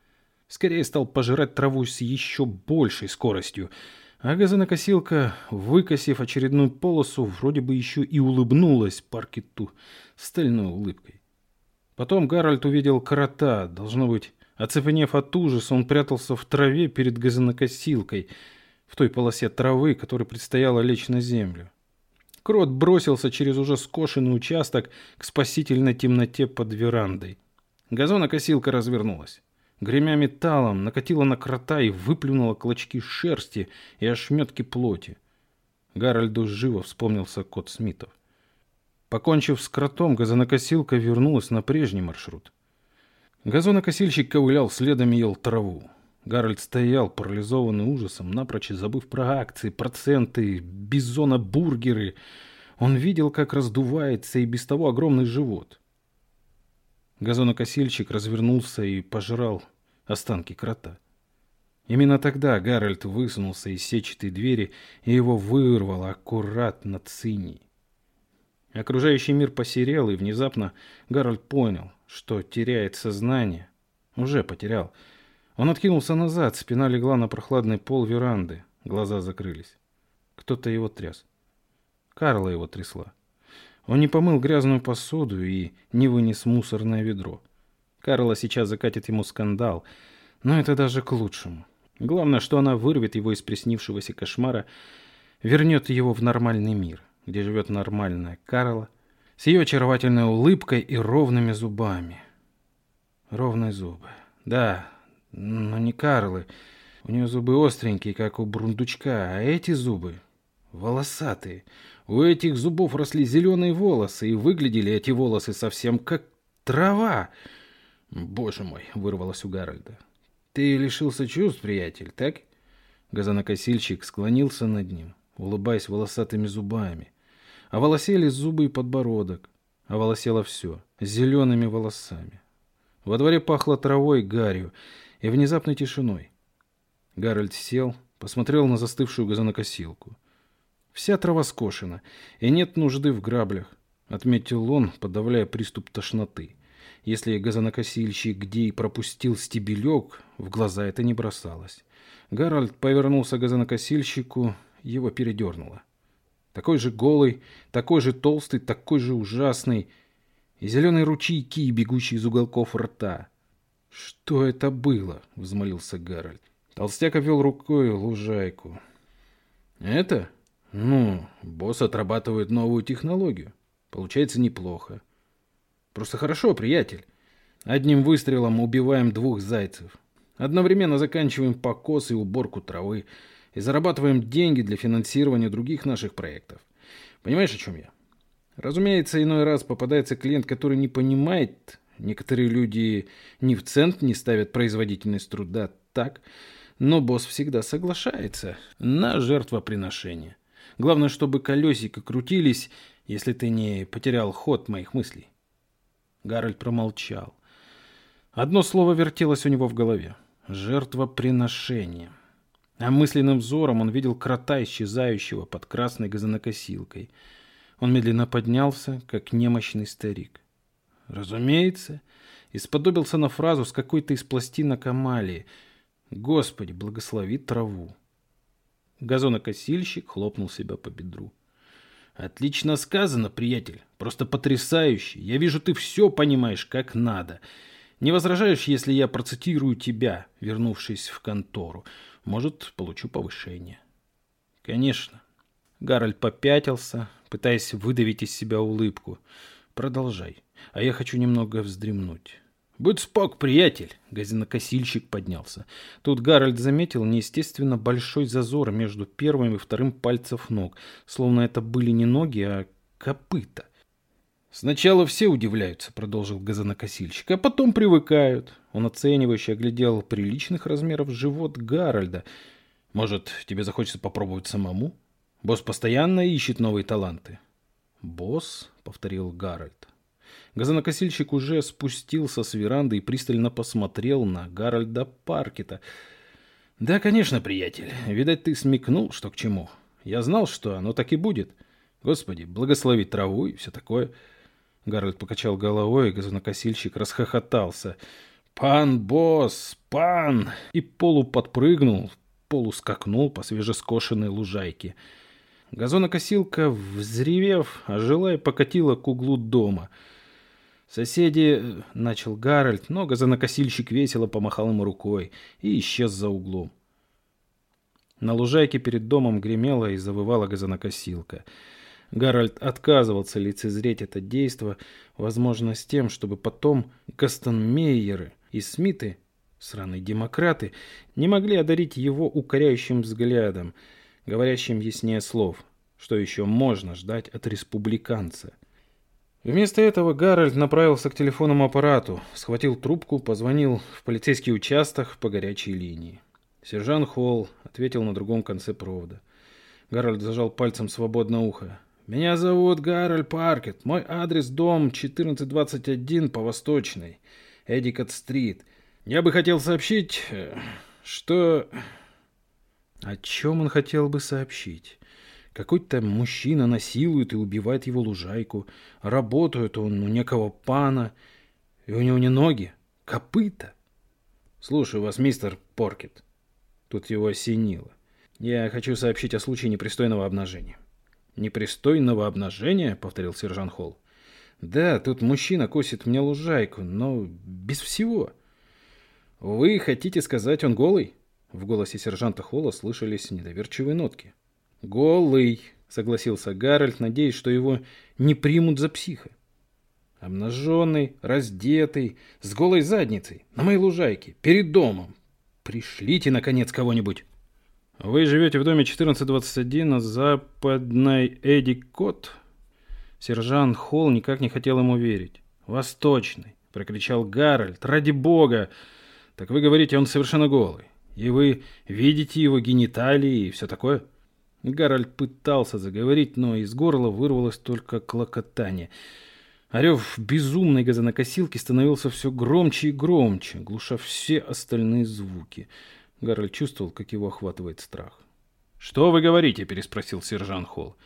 Скорее стал пожирать траву с еще большей скоростью — а газонокосилка, выкосив очередную полосу, вроде бы еще и улыбнулась паркету стальной улыбкой. Потом Гарольд увидел крота. Должно быть, оцепенев от ужаса, он прятался в траве перед газонокосилкой, в той полосе травы, которой предстояло лечь на землю. Крот бросился через уже скошенный участок к спасительной темноте под верандой. Газонокосилка развернулась гремя металлом, накатила на крота и выплюнула клочки шерсти и ошметки плоти. Гарольду живо вспомнился кот Смитов. Покончив с кротом, газонокосилка вернулась на прежний маршрут. Газонокосильщик ковылял следом и ел траву. Гарольд стоял, парализованный ужасом, напрочь забыв про акции, проценты, бизона-бургеры. Он видел, как раздувается и без того огромный живот. Газонокосильщик развернулся и пожрал останки крота. Именно тогда Гарольд высунулся из сетчатой двери, и его вырвало аккуратно циней. Окружающий мир посерел, и внезапно Гарольд понял, что теряет сознание. Уже потерял. Он откинулся назад, спина легла на прохладный пол веранды, глаза закрылись. Кто-то его тряс. Карла его трясла. Он не помыл грязную посуду и не вынес мусорное ведро. Карла сейчас закатит ему скандал, но это даже к лучшему. Главное, что она вырвет его из приснившегося кошмара, вернет его в нормальный мир, где живет нормальная Карла, с ее очаровательной улыбкой и ровными зубами. Ровные зубы. Да, но не Карлы. У нее зубы остренькие, как у брундучка, а эти зубы волосатые. У этих зубов росли зеленые волосы, и выглядели эти волосы совсем как трава. Боже мой, вырвалось у Гарольда. Ты лишился чувств, приятель, так? Газонокосильщик склонился над ним, улыбаясь волосатыми зубами. А волосели зубы и подбородок. А волосело все, зелеными волосами. Во дворе пахло травой, гарью и внезапной тишиной. Гарольд сел, посмотрел на застывшую газонокосилку. Вся трава скошена, и нет нужды в граблях, отметил он, подавляя приступ тошноты. Если газонокосильщик где и пропустил стебелек, в глаза это не бросалось. Гарольд повернулся к газонокосильщику, его передернуло. Такой же голый, такой же толстый, такой же ужасный. И зеленые ручейки, бегущие из уголков рта. «Что это было?» — взмолился Гарольд. Толстяк обвел рукой лужайку. «Это? Ну, босс отрабатывает новую технологию. Получается неплохо. Просто хорошо, приятель. Одним выстрелом убиваем двух зайцев. Одновременно заканчиваем покос и уборку травы и зарабатываем деньги для финансирования других наших проектов. Понимаешь, о чем я? Разумеется, иной раз попадается клиент, который не понимает. Некоторые люди ни в цент не ставят производительность труда так, но босс всегда соглашается на жертвоприношение. Главное, чтобы колесико крутились, если ты не потерял ход моих мыслей. Гарольд промолчал. Одно слово вертелось у него в голове. Жертвоприношение. А мысленным взором он видел крота, исчезающего под красной газонокосилкой. Он медленно поднялся, как немощный старик. Разумеется, исподобился на фразу с какой-то из пластинок Амалии. «Господи, благослови траву». Газонокосильщик хлопнул себя по бедру. «Отлично сказано, приятель. Просто потрясающе. Я вижу, ты все понимаешь, как надо. Не возражаешь, если я процитирую тебя, вернувшись в контору? Может, получу повышение. Конечно. Гарольд попятился, пытаясь выдавить из себя улыбку. Продолжай, а я хочу немного вздремнуть. «Будь спок, приятель!» — газинокосильщик поднялся. Тут Гарольд заметил неестественно большой зазор между первым и вторым пальцев ног, словно это были не ноги, а копыта. «Сначала все удивляются», — продолжил газонокосильщик, — «а потом привыкают». Он оценивающе оглядел приличных размеров живот Гарольда. «Может, тебе захочется попробовать самому? Босс постоянно ищет новые таланты». «Босс?» — повторил Гарольд. Газонокосильщик уже спустился с веранды и пристально посмотрел на Гарольда Паркета. «Да, конечно, приятель. Видать, ты смекнул, что к чему. Я знал, что оно так и будет. Господи, благослови траву и все такое». Гарольд покачал головой, и газонокосильщик расхохотался. «Пан босс! Пан!» И полуподпрыгнул, полускакнул по свежескошенной лужайке. Газонокосилка, взревев, ожила и покатила к углу дома. «Соседи...» — начал Гарольд, но газонокосильщик весело помахал ему рукой и исчез за углом. На лужайке перед домом гремела и завывала газонокосилка — Гарольд отказывался лицезреть это действо, возможно, с тем, чтобы потом Гастонмейеры и Смиты, сраные демократы, не могли одарить его укоряющим взглядом, говорящим яснее слов, что еще можно ждать от республиканца. Вместо этого Гарольд направился к телефонному аппарату, схватил трубку, позвонил в полицейский участок по горячей линии. Сержант Холл ответил на другом конце провода. Гарольд зажал пальцем свободное ухо. Меня зовут Гарольд Паркет. Мой адрес дом 1421 по Восточной, Эдикот-стрит. Я бы хотел сообщить, э, что... О чем он хотел бы сообщить? Какой-то мужчина насилует и убивает его лужайку. Работает он у некого пана, и у него не ноги, копыта. Слушаю вас, мистер Поркет. Тут его осенило. Я хочу сообщить о случае непристойного обнажения. «Непристойного обнажения?» — повторил сержант Холл. «Да, тут мужчина косит мне лужайку, но без всего». «Вы хотите сказать, он голый?» В голосе сержанта Холла слышались недоверчивые нотки. «Голый», — согласился Гарольд, надеясь, что его не примут за психа. «Обнаженный, раздетый, с голой задницей, на моей лужайке, перед домом. Пришлите, наконец, кого-нибудь». Вы живете в доме 1421 на западной Эдикот? Сержант Холл никак не хотел ему верить. Восточный, прокричал Гарольд. Ради бога! Так вы говорите, он совершенно голый. И вы видите его гениталии и все такое? Гарольд пытался заговорить, но из горла вырвалось только клокотание. А рев безумной газонокосилки становился все громче и громче, глуша все остальные звуки. Гарольд чувствовал, как его охватывает страх. «Что вы говорите?» – переспросил сержант Холл.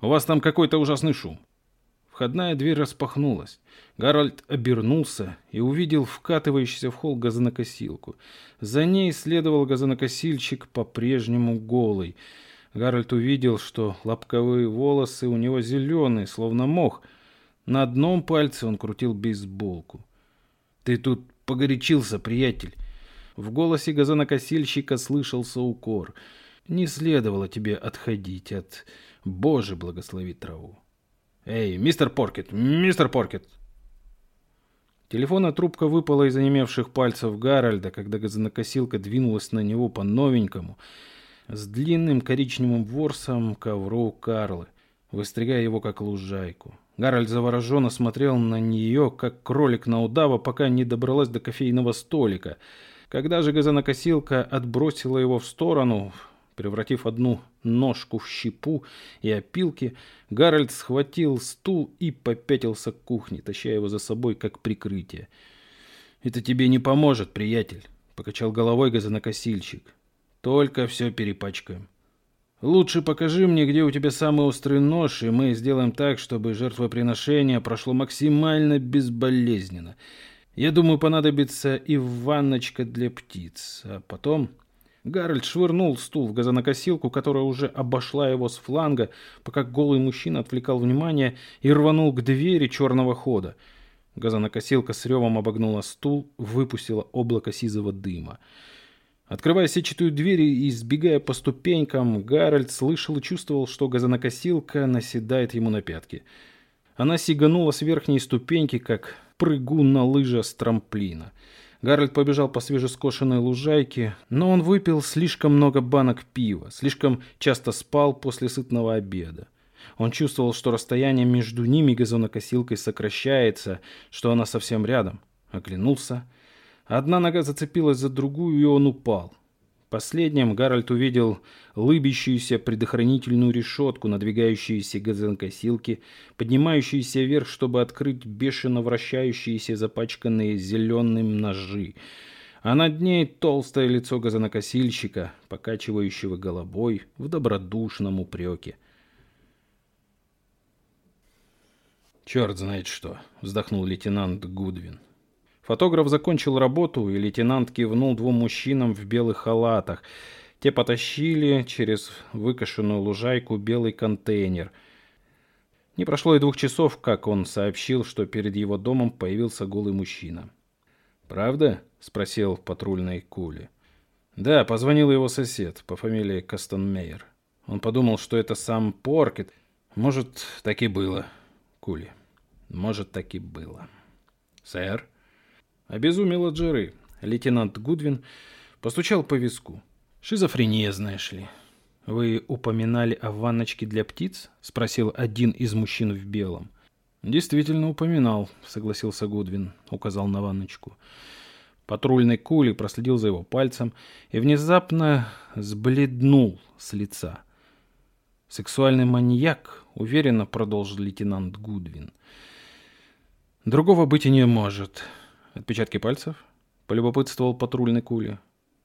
«У вас там какой-то ужасный шум». Входная дверь распахнулась. Гарольд обернулся и увидел вкатывающуюся в холл газонокосилку. За ней следовал газонокосильщик по-прежнему голый. Гарольд увидел, что лобковые волосы у него зеленые, словно мох. На одном пальце он крутил бейсболку. «Ты тут погорячился, приятель!» В голосе газонокосильщика слышался укор. «Не следовало тебе отходить от... Боже, благослови траву!» «Эй, мистер Поркет! Мистер Поркет!» Телефонная трубка выпала из онемевших пальцев Гарольда, когда газонокосилка двинулась на него по-новенькому, с длинным коричневым ворсом ковру Карлы, выстригая его как лужайку. Гарольд завороженно смотрел на нее, как кролик на удава, пока не добралась до кофейного столика. Когда же газонокосилка отбросила его в сторону, Превратив одну ножку в щепу и опилки, Гарольд схватил стул и попятился к кухне, таща его за собой как прикрытие. «Это тебе не поможет, приятель», — покачал головой газонокосильщик. «Только все перепачкаем. Лучше покажи мне, где у тебя самый острый нож, и мы сделаем так, чтобы жертвоприношение прошло максимально безболезненно. Я думаю, понадобится и ванночка для птиц, а потом Гарольд швырнул стул в газонокосилку, которая уже обошла его с фланга, пока голый мужчина отвлекал внимание и рванул к двери черного хода. Газонокосилка с ревом обогнула стул, выпустила облако сизого дыма. Открывая сетчатую дверь и сбегая по ступенькам, Гарольд слышал и чувствовал, что газонокосилка наседает ему на пятки. Она сиганула с верхней ступеньки, как прыгун на лыжах с трамплина. Гарольд побежал по свежескошенной лужайке, но он выпил слишком много банок пива, слишком часто спал после сытного обеда. Он чувствовал, что расстояние между ним и газонокосилкой сокращается, что она совсем рядом. Оглянулся. Одна нога зацепилась за другую, и он упал. Последним Гарольд увидел лыбящуюся предохранительную решетку, надвигающейся газонокосилки, поднимающиеся вверх, чтобы открыть бешено вращающиеся запачканные зеленым ножи, а над ней толстое лицо газонокосильщика, покачивающего головой в добродушном упреке. «Черт знает что!» — вздохнул лейтенант Гудвин. Фотограф закончил работу, и лейтенант кивнул двум мужчинам в белых халатах. Те потащили через выкошенную лужайку белый контейнер. Не прошло и двух часов, как он сообщил, что перед его домом появился голый мужчина. «Правда?» — спросил патрульный Кули. «Да, позвонил его сосед по фамилии Кастонмейер. Он подумал, что это сам Поркет. Может, так и было, Кули. Может, так и было». «Сэр?» Обезумел от жары. Лейтенант Гудвин постучал по виску. «Шизофрения, знаешь ли». «Вы упоминали о ванночке для птиц?» — спросил один из мужчин в белом. «Действительно упоминал», — согласился Гудвин, указал на ванночку. Патрульный кули проследил за его пальцем и внезапно сбледнул с лица. «Сексуальный маньяк», — уверенно продолжил лейтенант Гудвин. «Другого быть и не может. Отпечатки пальцев? Полюбопытствовал патрульный кули.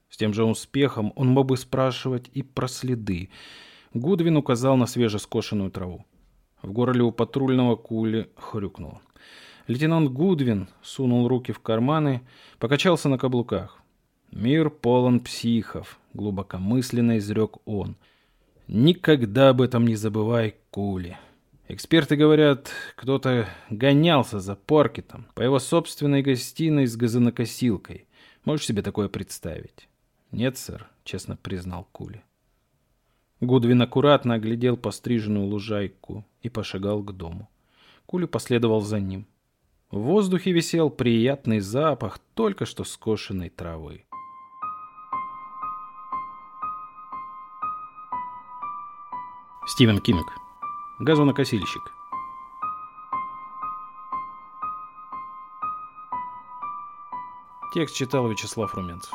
С тем же успехом он мог бы спрашивать и про следы. Гудвин указал на свежескошенную траву. В горле у патрульного кули хрюкнуло. Лейтенант Гудвин сунул руки в карманы, покачался на каблуках. «Мир полон психов», — глубокомысленно изрек он. «Никогда об этом не забывай, Кули». Эксперты говорят, кто-то гонялся за Поркетом по его собственной гостиной с газонокосилкой. Можешь себе такое представить? Нет, сэр, честно признал Кули. Гудвин аккуратно оглядел постриженную лужайку и пошагал к дому. Кули последовал за ним. В воздухе висел приятный запах только что скошенной травы. Стивен Кинг Газонокосильщик. Текст читал Вячеслав Румянцев.